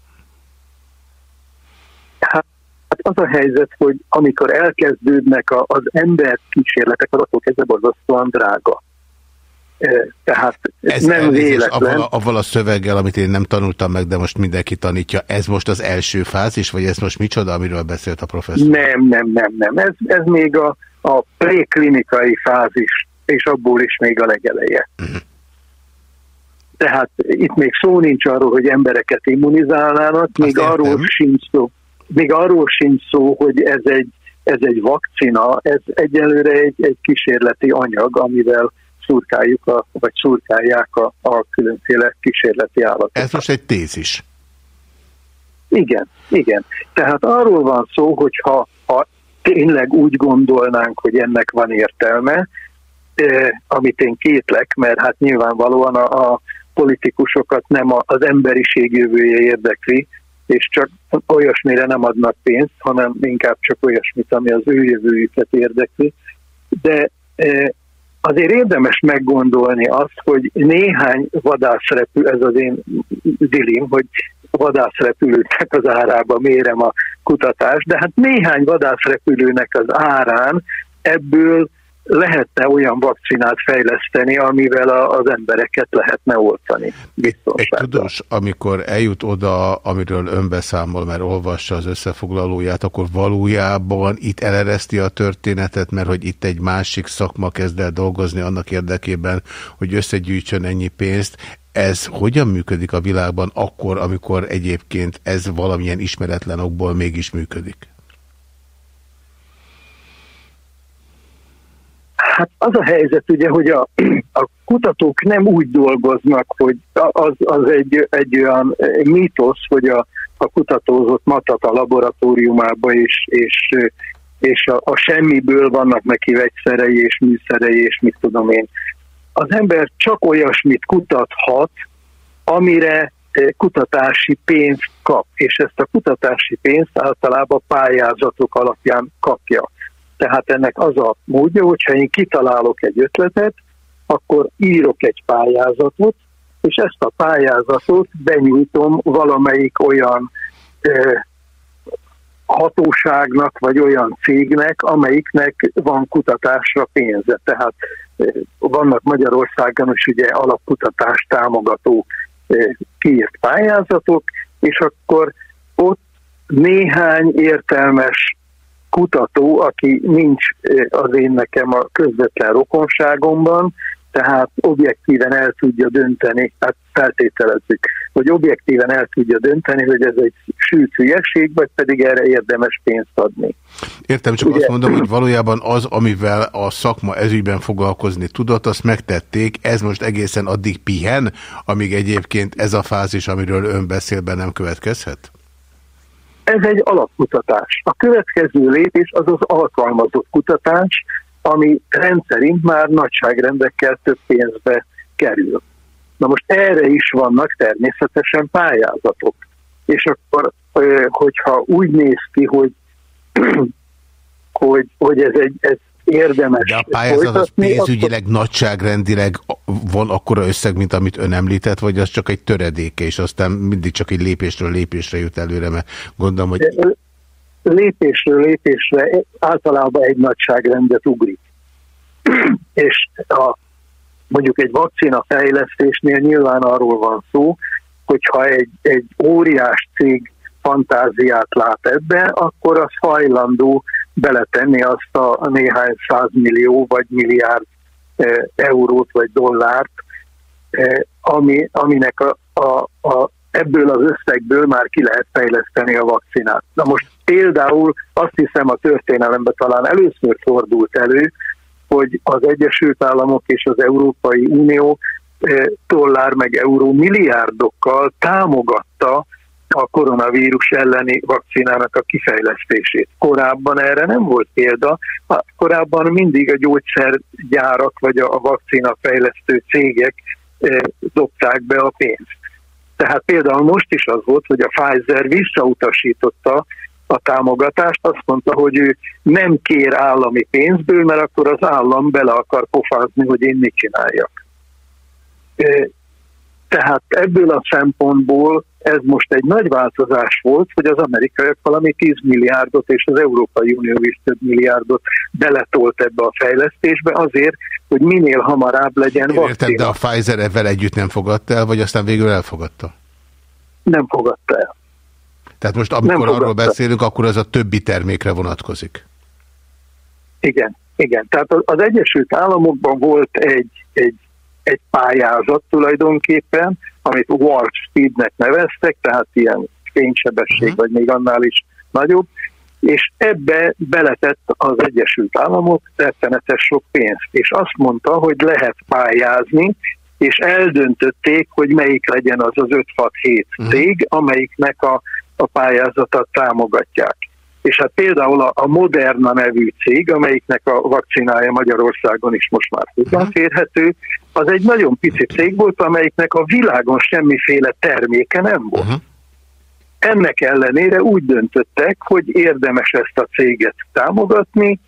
Hát az a helyzet, hogy amikor elkezdődnek az ember kísérletek, az attól kezdve borzasztóan drága. Tehát ez nem véletlen. Avval, avval a szöveggel, amit én nem tanultam meg, de most mindenki tanítja, ez most az első fázis, vagy ez most micsoda, amiről beszélt a professzor? Nem, nem, nem, nem. Ez, ez még a, a preklinikai fázis, és abból is még a legeleje. Uh-huh. Tehát itt még szó nincs arról, hogy embereket immunizálnának, még arról, sincs szó, még arról sincs szó, hogy ez egy, ez egy vakcina, ez egyelőre egy, egy kísérleti anyag, amivel szurkáljuk, a, vagy szurkálják a, a különféle kísérleti állatokat. Ez most egy tézis. Igen, igen. Tehát arról van szó, hogy ha, ha tényleg úgy gondolnánk, hogy ennek van értelme, eh, amit én kétlek, mert hát nyilvánvalóan a, a politikusokat nem az emberiség jövője érdekli, és csak olyasmire nem adnak pénzt, hanem inkább csak olyasmit, ami az ő jövőjüket érdekli. De eh, azért érdemes meggondolni azt, hogy néhány vadászrepül, ez az én dilim, hogy vadászrepülőknek az árába mérem a kutatást, de hát néhány vadászrepülőnek az árán ebből lehetne olyan vakcinát fejleszteni, amivel a, az embereket lehetne oltani. Egy tudós, amikor eljut oda, amiről ön beszámol, mert olvassa az összefoglalóját, akkor valójában itt elereszti a történetet, mert hogy itt egy másik szakma kezd el dolgozni annak érdekében, hogy összegyűjtsön ennyi pénzt. Ez hogyan működik a világban akkor, amikor egyébként ez valamilyen ismeretlen okból mégis működik? Hát az a helyzet ugye, hogy a, a kutatók nem úgy dolgoznak, hogy az, az egy, egy olyan mítosz, hogy a, a kutatózott matat a laboratóriumába, és, és, és a, a semmiből vannak neki vegyszerei és műszerei, és mit tudom én. Az ember csak olyasmit kutathat, amire kutatási pénzt kap, és ezt a kutatási pénzt általában pályázatok alapján kapja. Tehát ennek az a módja, hogyha én kitalálok egy ötletet, akkor írok egy pályázatot, és ezt a pályázatot benyújtom valamelyik olyan eh, hatóságnak, vagy olyan cégnek, amelyiknek van kutatásra pénze. Tehát eh, vannak Magyarországon is ugye alapkutatás támogató eh, kiírt pályázatok, és akkor ott néhány értelmes kutató, aki nincs az én nekem a közvetlen rokonságomban, tehát objektíven el tudja dönteni, hát feltételezzük, hogy objektíven el tudja dönteni, hogy ez egy sült hülyeség, vagy pedig erre érdemes pénzt adni. Értem, csak Ugye? azt mondom, hogy valójában az, amivel a szakma ezügyben foglalkozni tudott, azt megtették, ez most egészen addig pihen, amíg egyébként ez a fázis, amiről ön beszél, be nem következhet? Ez egy alapkutatás. A következő lépés az az alkalmazott kutatás, ami rendszerint már nagyságrendekkel több pénzbe kerül. Na most erre is vannak természetesen pályázatok. És akkor, hogyha úgy néz ki, hogy, hogy, hogy ez egy ez érdemes. De a pályázat az pénzügyileg, akkor... nagyságrendileg van akkora összeg, mint amit ön említett, vagy az csak egy töredéke, és aztán mindig csak egy lépésről lépésre jut előre, mert gondolom, hogy lépésről lépésre általában egy nagyságrendet ugrik. és a, mondjuk egy vakcina fejlesztésnél nyilván arról van szó, hogyha egy, egy óriás cég fantáziát lát ebbe, akkor az hajlandó beletenni azt a néhány százmillió vagy milliárd e, eurót vagy dollárt, e, ami, aminek a, a, a, ebből az összegből már ki lehet fejleszteni a vakcinát. Na most például azt hiszem a történelemben talán először fordult elő, hogy az Egyesült Államok és az Európai Unió eh, dollár meg euró milliárdokkal támogatta a koronavírus elleni vakcinának a kifejlesztését. Korábban erre nem volt példa, korábban mindig a gyógyszergyárak vagy a vakcina fejlesztő cégek eh, dobták be a pénzt. Tehát például most is az volt, hogy a Pfizer visszautasította a támogatást, azt mondta, hogy ő nem kér állami pénzből, mert akkor az állam bele akar pofázni, hogy én mit csináljak. Tehát ebből a szempontból ez most egy nagy változás volt, hogy az amerikaiak valami 10 milliárdot és az Európai Unió is több milliárdot beletolt ebbe a fejlesztésbe azért, hogy minél hamarabb legyen vakcina. Értem, de a Pfizer ebben együtt nem fogadta el, vagy aztán végül elfogadta? Nem fogadta el. Tehát most amikor arról beszélünk, akkor az a többi termékre vonatkozik. Igen, igen. Tehát az Egyesült Államokban volt egy, egy, egy pályázat tulajdonképpen, amit Warp Speednek neveztek, tehát ilyen fénysebesség, uh-huh. vagy még annál is nagyobb, és ebbe beletett az Egyesült Államok rettenetes sok pénzt, és azt mondta, hogy lehet pályázni, és eldöntötték, hogy melyik legyen az az 5-6-7 uh-huh. cég, amelyiknek a a pályázatot támogatják. És hát például a, a Moderna nevű cég, amelyiknek a vakcinája Magyarországon is most már hozzáférhető, az egy nagyon pici cég volt, amelyiknek a világon semmiféle terméke nem volt. Uh-huh. Ennek ellenére úgy döntöttek, hogy érdemes ezt a céget támogatni,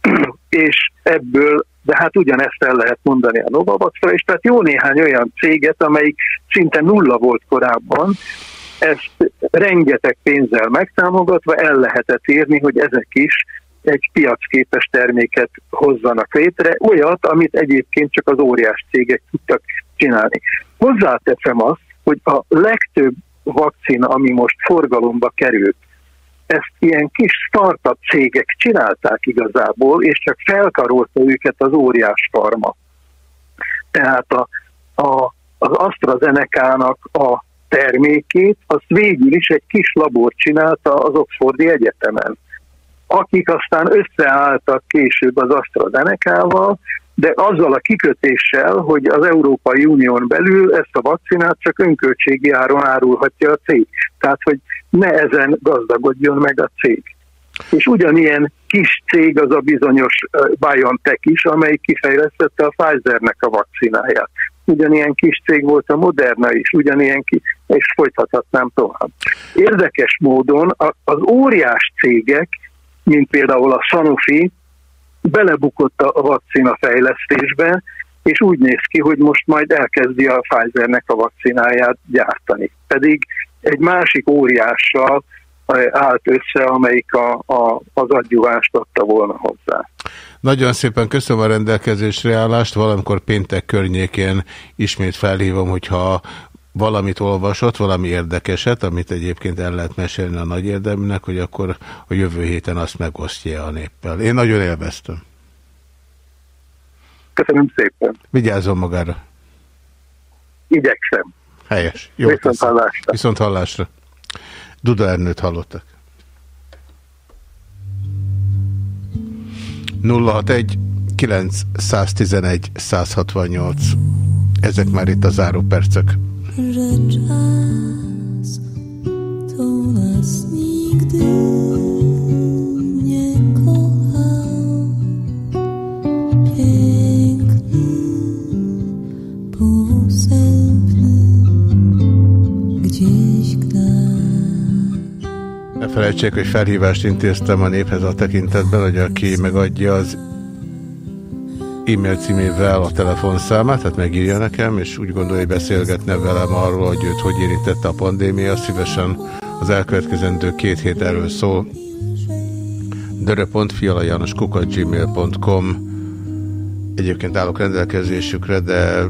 és ebből, de hát ugyanezt el lehet mondani a Novavaxra, és tehát jó néhány olyan céget, amelyik szinte nulla volt korábban, ezt rengeteg pénzzel megtámogatva el lehetett érni, hogy ezek is egy piacképes terméket hozzanak létre, olyat, amit egyébként csak az óriás cégek tudtak csinálni. Hozzáteszem azt, hogy a legtöbb vakcina, ami most forgalomba került, ezt ilyen kis startup cégek csinálták igazából, és csak felkarolta őket az óriás farma. Tehát a, a, az AstraZeneca-nak a termékét, azt végül is egy kis labor csinálta az Oxfordi Egyetemen, akik aztán összeálltak később az AstraZeneca-val, de azzal a kikötéssel, hogy az Európai Unión belül ezt a vakcinát csak önköltségi áron árulhatja a cég. Tehát, hogy ne ezen gazdagodjon meg a cég. És ugyanilyen kis cég az a bizonyos BioNTech is, amely kifejlesztette a Pfizernek a vakcináját ugyanilyen kis cég volt a Moderna is, ugyanilyen kis, és folytathatnám tovább. Érdekes módon az óriás cégek, mint például a Sanofi, belebukott a vakcina fejlesztésbe, és úgy néz ki, hogy most majd elkezdi a Pfizernek a vakcináját gyártani. Pedig egy másik óriással állt össze, amelyik a, a, az adjuvást adta volna hozzá. Nagyon szépen köszönöm a rendelkezésre állást, valamikor péntek környékén ismét felhívom, hogyha valamit olvasott, valami érdekeset, amit egyébként el lehet mesélni a nagy érdeműnek, hogy akkor a jövő héten azt megosztja a néppel. Én nagyon élveztem. Köszönöm szépen. Vigyázzon magára. Igyekszem. Helyes. Jó Viszont hallásra. Viszont hallásra. Duda Ernőt hallottak. 061 911 168 Ezek már itt a záró percek. to nas nigdy felejtsék, hogy felhívást intéztem a néphez a tekintetben, hogy aki megadja az e-mail címével a telefonszámát, tehát megírja nekem, és úgy gondolja, hogy beszélgetne velem arról, hogy őt hogy érintette a pandémia, szívesen az elkövetkezendő két hét erről szól. dörö.fialajanoskukat.gmail.com Egyébként állok rendelkezésükre, de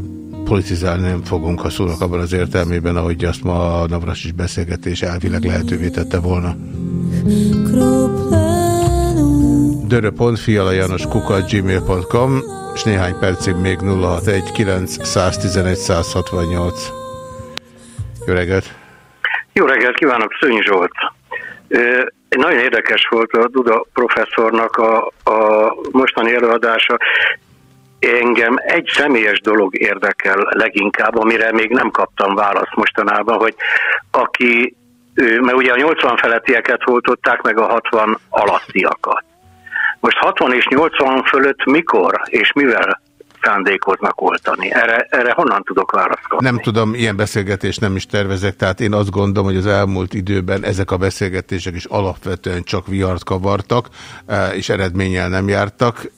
politizálni nem fogunk, ha szólok abban az értelmében, ahogy azt ma a Navras is beszélgetés elvileg lehetővé tette volna. dörö.fialajanoskukat.gmail.com és néhány percig még 061 911 168. Jó reggelt! Jó reggelt kívánok, Szőny Zsolt! Nagyon érdekes volt a Duda professzornak a, a mostani előadása. Engem egy személyes dolog érdekel leginkább, amire még nem kaptam választ mostanában, hogy aki, mert ugye a 80 felettieket oltották, meg a 60 alattiakat. Most 60 és 80 fölött mikor és mivel szándékoznak oltani. Erre, erre honnan tudok választ kapni? Nem tudom, ilyen beszélgetést nem is tervezek, tehát én azt gondolom, hogy az elmúlt időben ezek a beszélgetések is alapvetően csak vihart kavartak, e, és eredménnyel nem jártak.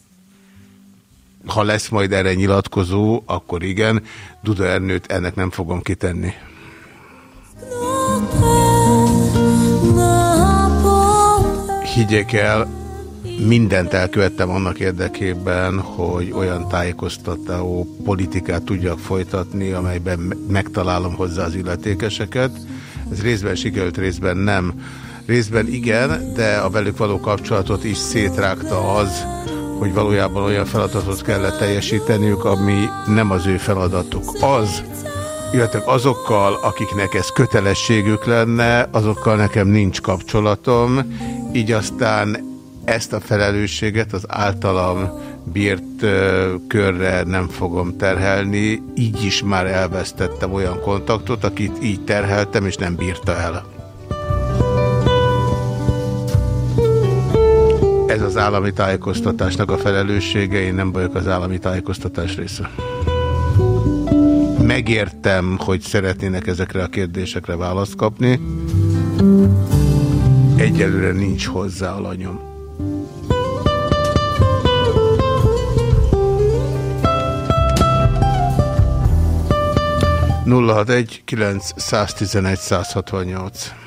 Ha lesz majd erre nyilatkozó, akkor igen. Duda Ernőt ennek nem fogom kitenni. Higgyék el, mindent elkövettem annak érdekében, hogy olyan tájékoztató politikát tudjak folytatni, amelyben megtalálom hozzá az illetékeseket. Ez részben sikerült, részben nem. Részben igen, de a velük való kapcsolatot is szétrágta az, hogy valójában olyan feladatot kellett teljesíteniük, ami nem az ő feladatuk. Az, illetve azokkal, akiknek ez kötelességük lenne, azokkal nekem nincs kapcsolatom, így aztán ezt a felelősséget az általam bírt körre nem fogom terhelni, így is már elvesztettem olyan kontaktot, akit így terheltem, és nem bírta el. Ez az állami tájékoztatásnak a felelőssége, én nem vagyok az állami tájékoztatás része. Megértem, hogy szeretnének ezekre a kérdésekre választ kapni. Egyelőre nincs hozzá alanyom. 061 911 168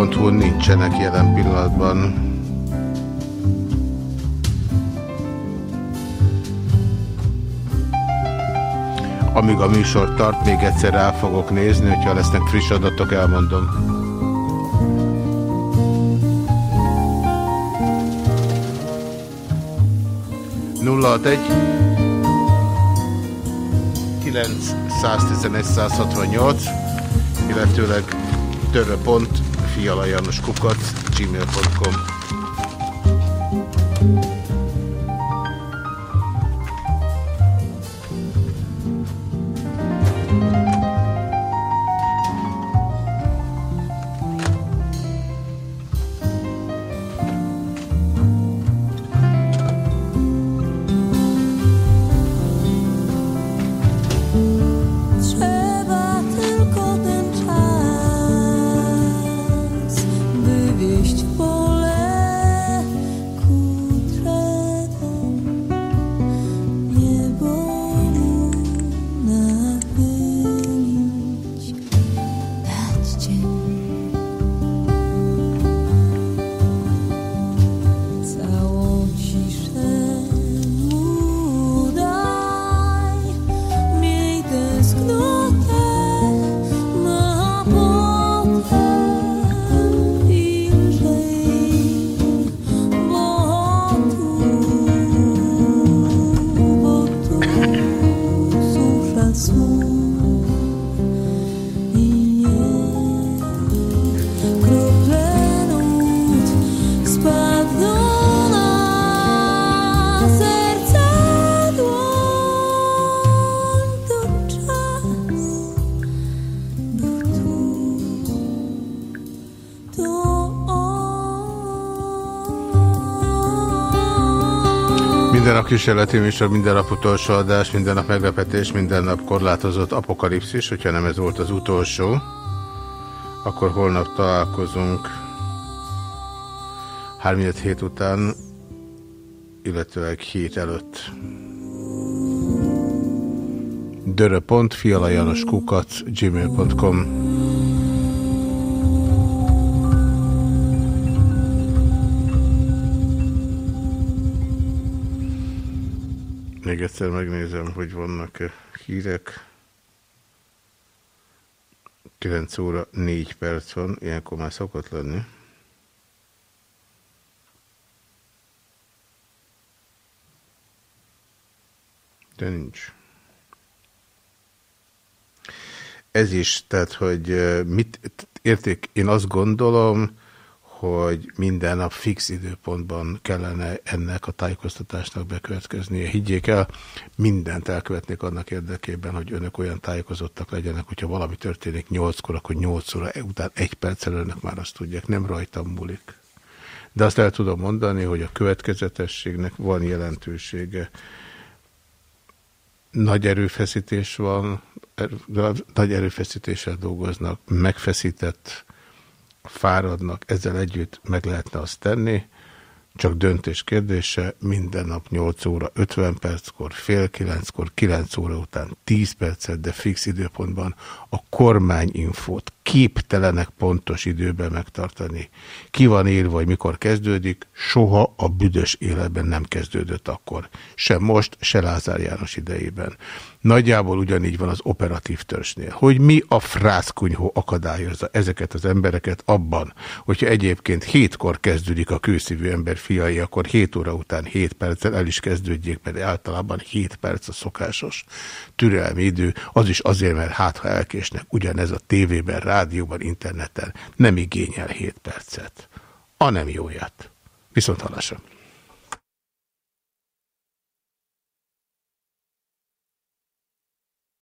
koronavírus.gov.hu nincsenek jelen pillanatban. Amíg a műsor tart, még egyszer rá fogok nézni, hogyha lesznek friss adatok, elmondom. Nulla egy 9 111 168 illetőleg törö.fialajanoskukat gmail.com kísérleti műsor, minden nap utolsó adás, minden nap meglepetés, minden nap korlátozott apokalipszis, hogyha nem ez volt az utolsó, akkor holnap találkozunk 3 hét után, illetőleg hét előtt. dörö.fialajanoskukac gmail.com egyszer megnézem, hogy vannak-e hírek. 9 óra 4 perc van, ilyenkor már szokott lenni. De nincs. Ez is, tehát, hogy mit érték, én azt gondolom, hogy minden nap fix időpontban kellene ennek a tájékoztatásnak bekövetkeznie. Higgyék el, mindent elkövetnék annak érdekében, hogy önök olyan tájékozottak legyenek, hogyha valami történik 8-kor, akkor 8 óra után egy perccel önök már azt tudják, nem rajtam múlik. De azt el tudom mondani, hogy a következetességnek van jelentősége. Nagy erőfeszítés van, er, nagy erőfeszítéssel dolgoznak, megfeszített fáradnak, ezzel együtt meg lehetne azt tenni, csak döntés kérdése, minden nap 8 óra 50 perckor, fél 9-kor, 9 óra után 10 percet, de fix időpontban a kormányinfót képtelenek pontos időben megtartani. Ki van írva, hogy mikor kezdődik, soha a büdös életben nem kezdődött akkor. Sem most, se Lázár János idejében. Nagyjából ugyanígy van az operatív törzsnél. Hogy mi a frászkunyhó akadályozza ezeket az embereket abban, hogyha egyébként hétkor kezdődik a kőszívű ember fiai, akkor 7 óra után 7 perccel el is kezdődjék, mert általában 7 perc a szokásos türelmi idő, az is azért, mert hát ha elkésnek, ugyanez a tévében, rádióban, interneten nem igényel 7 percet. A nem jóját. Viszont halasra.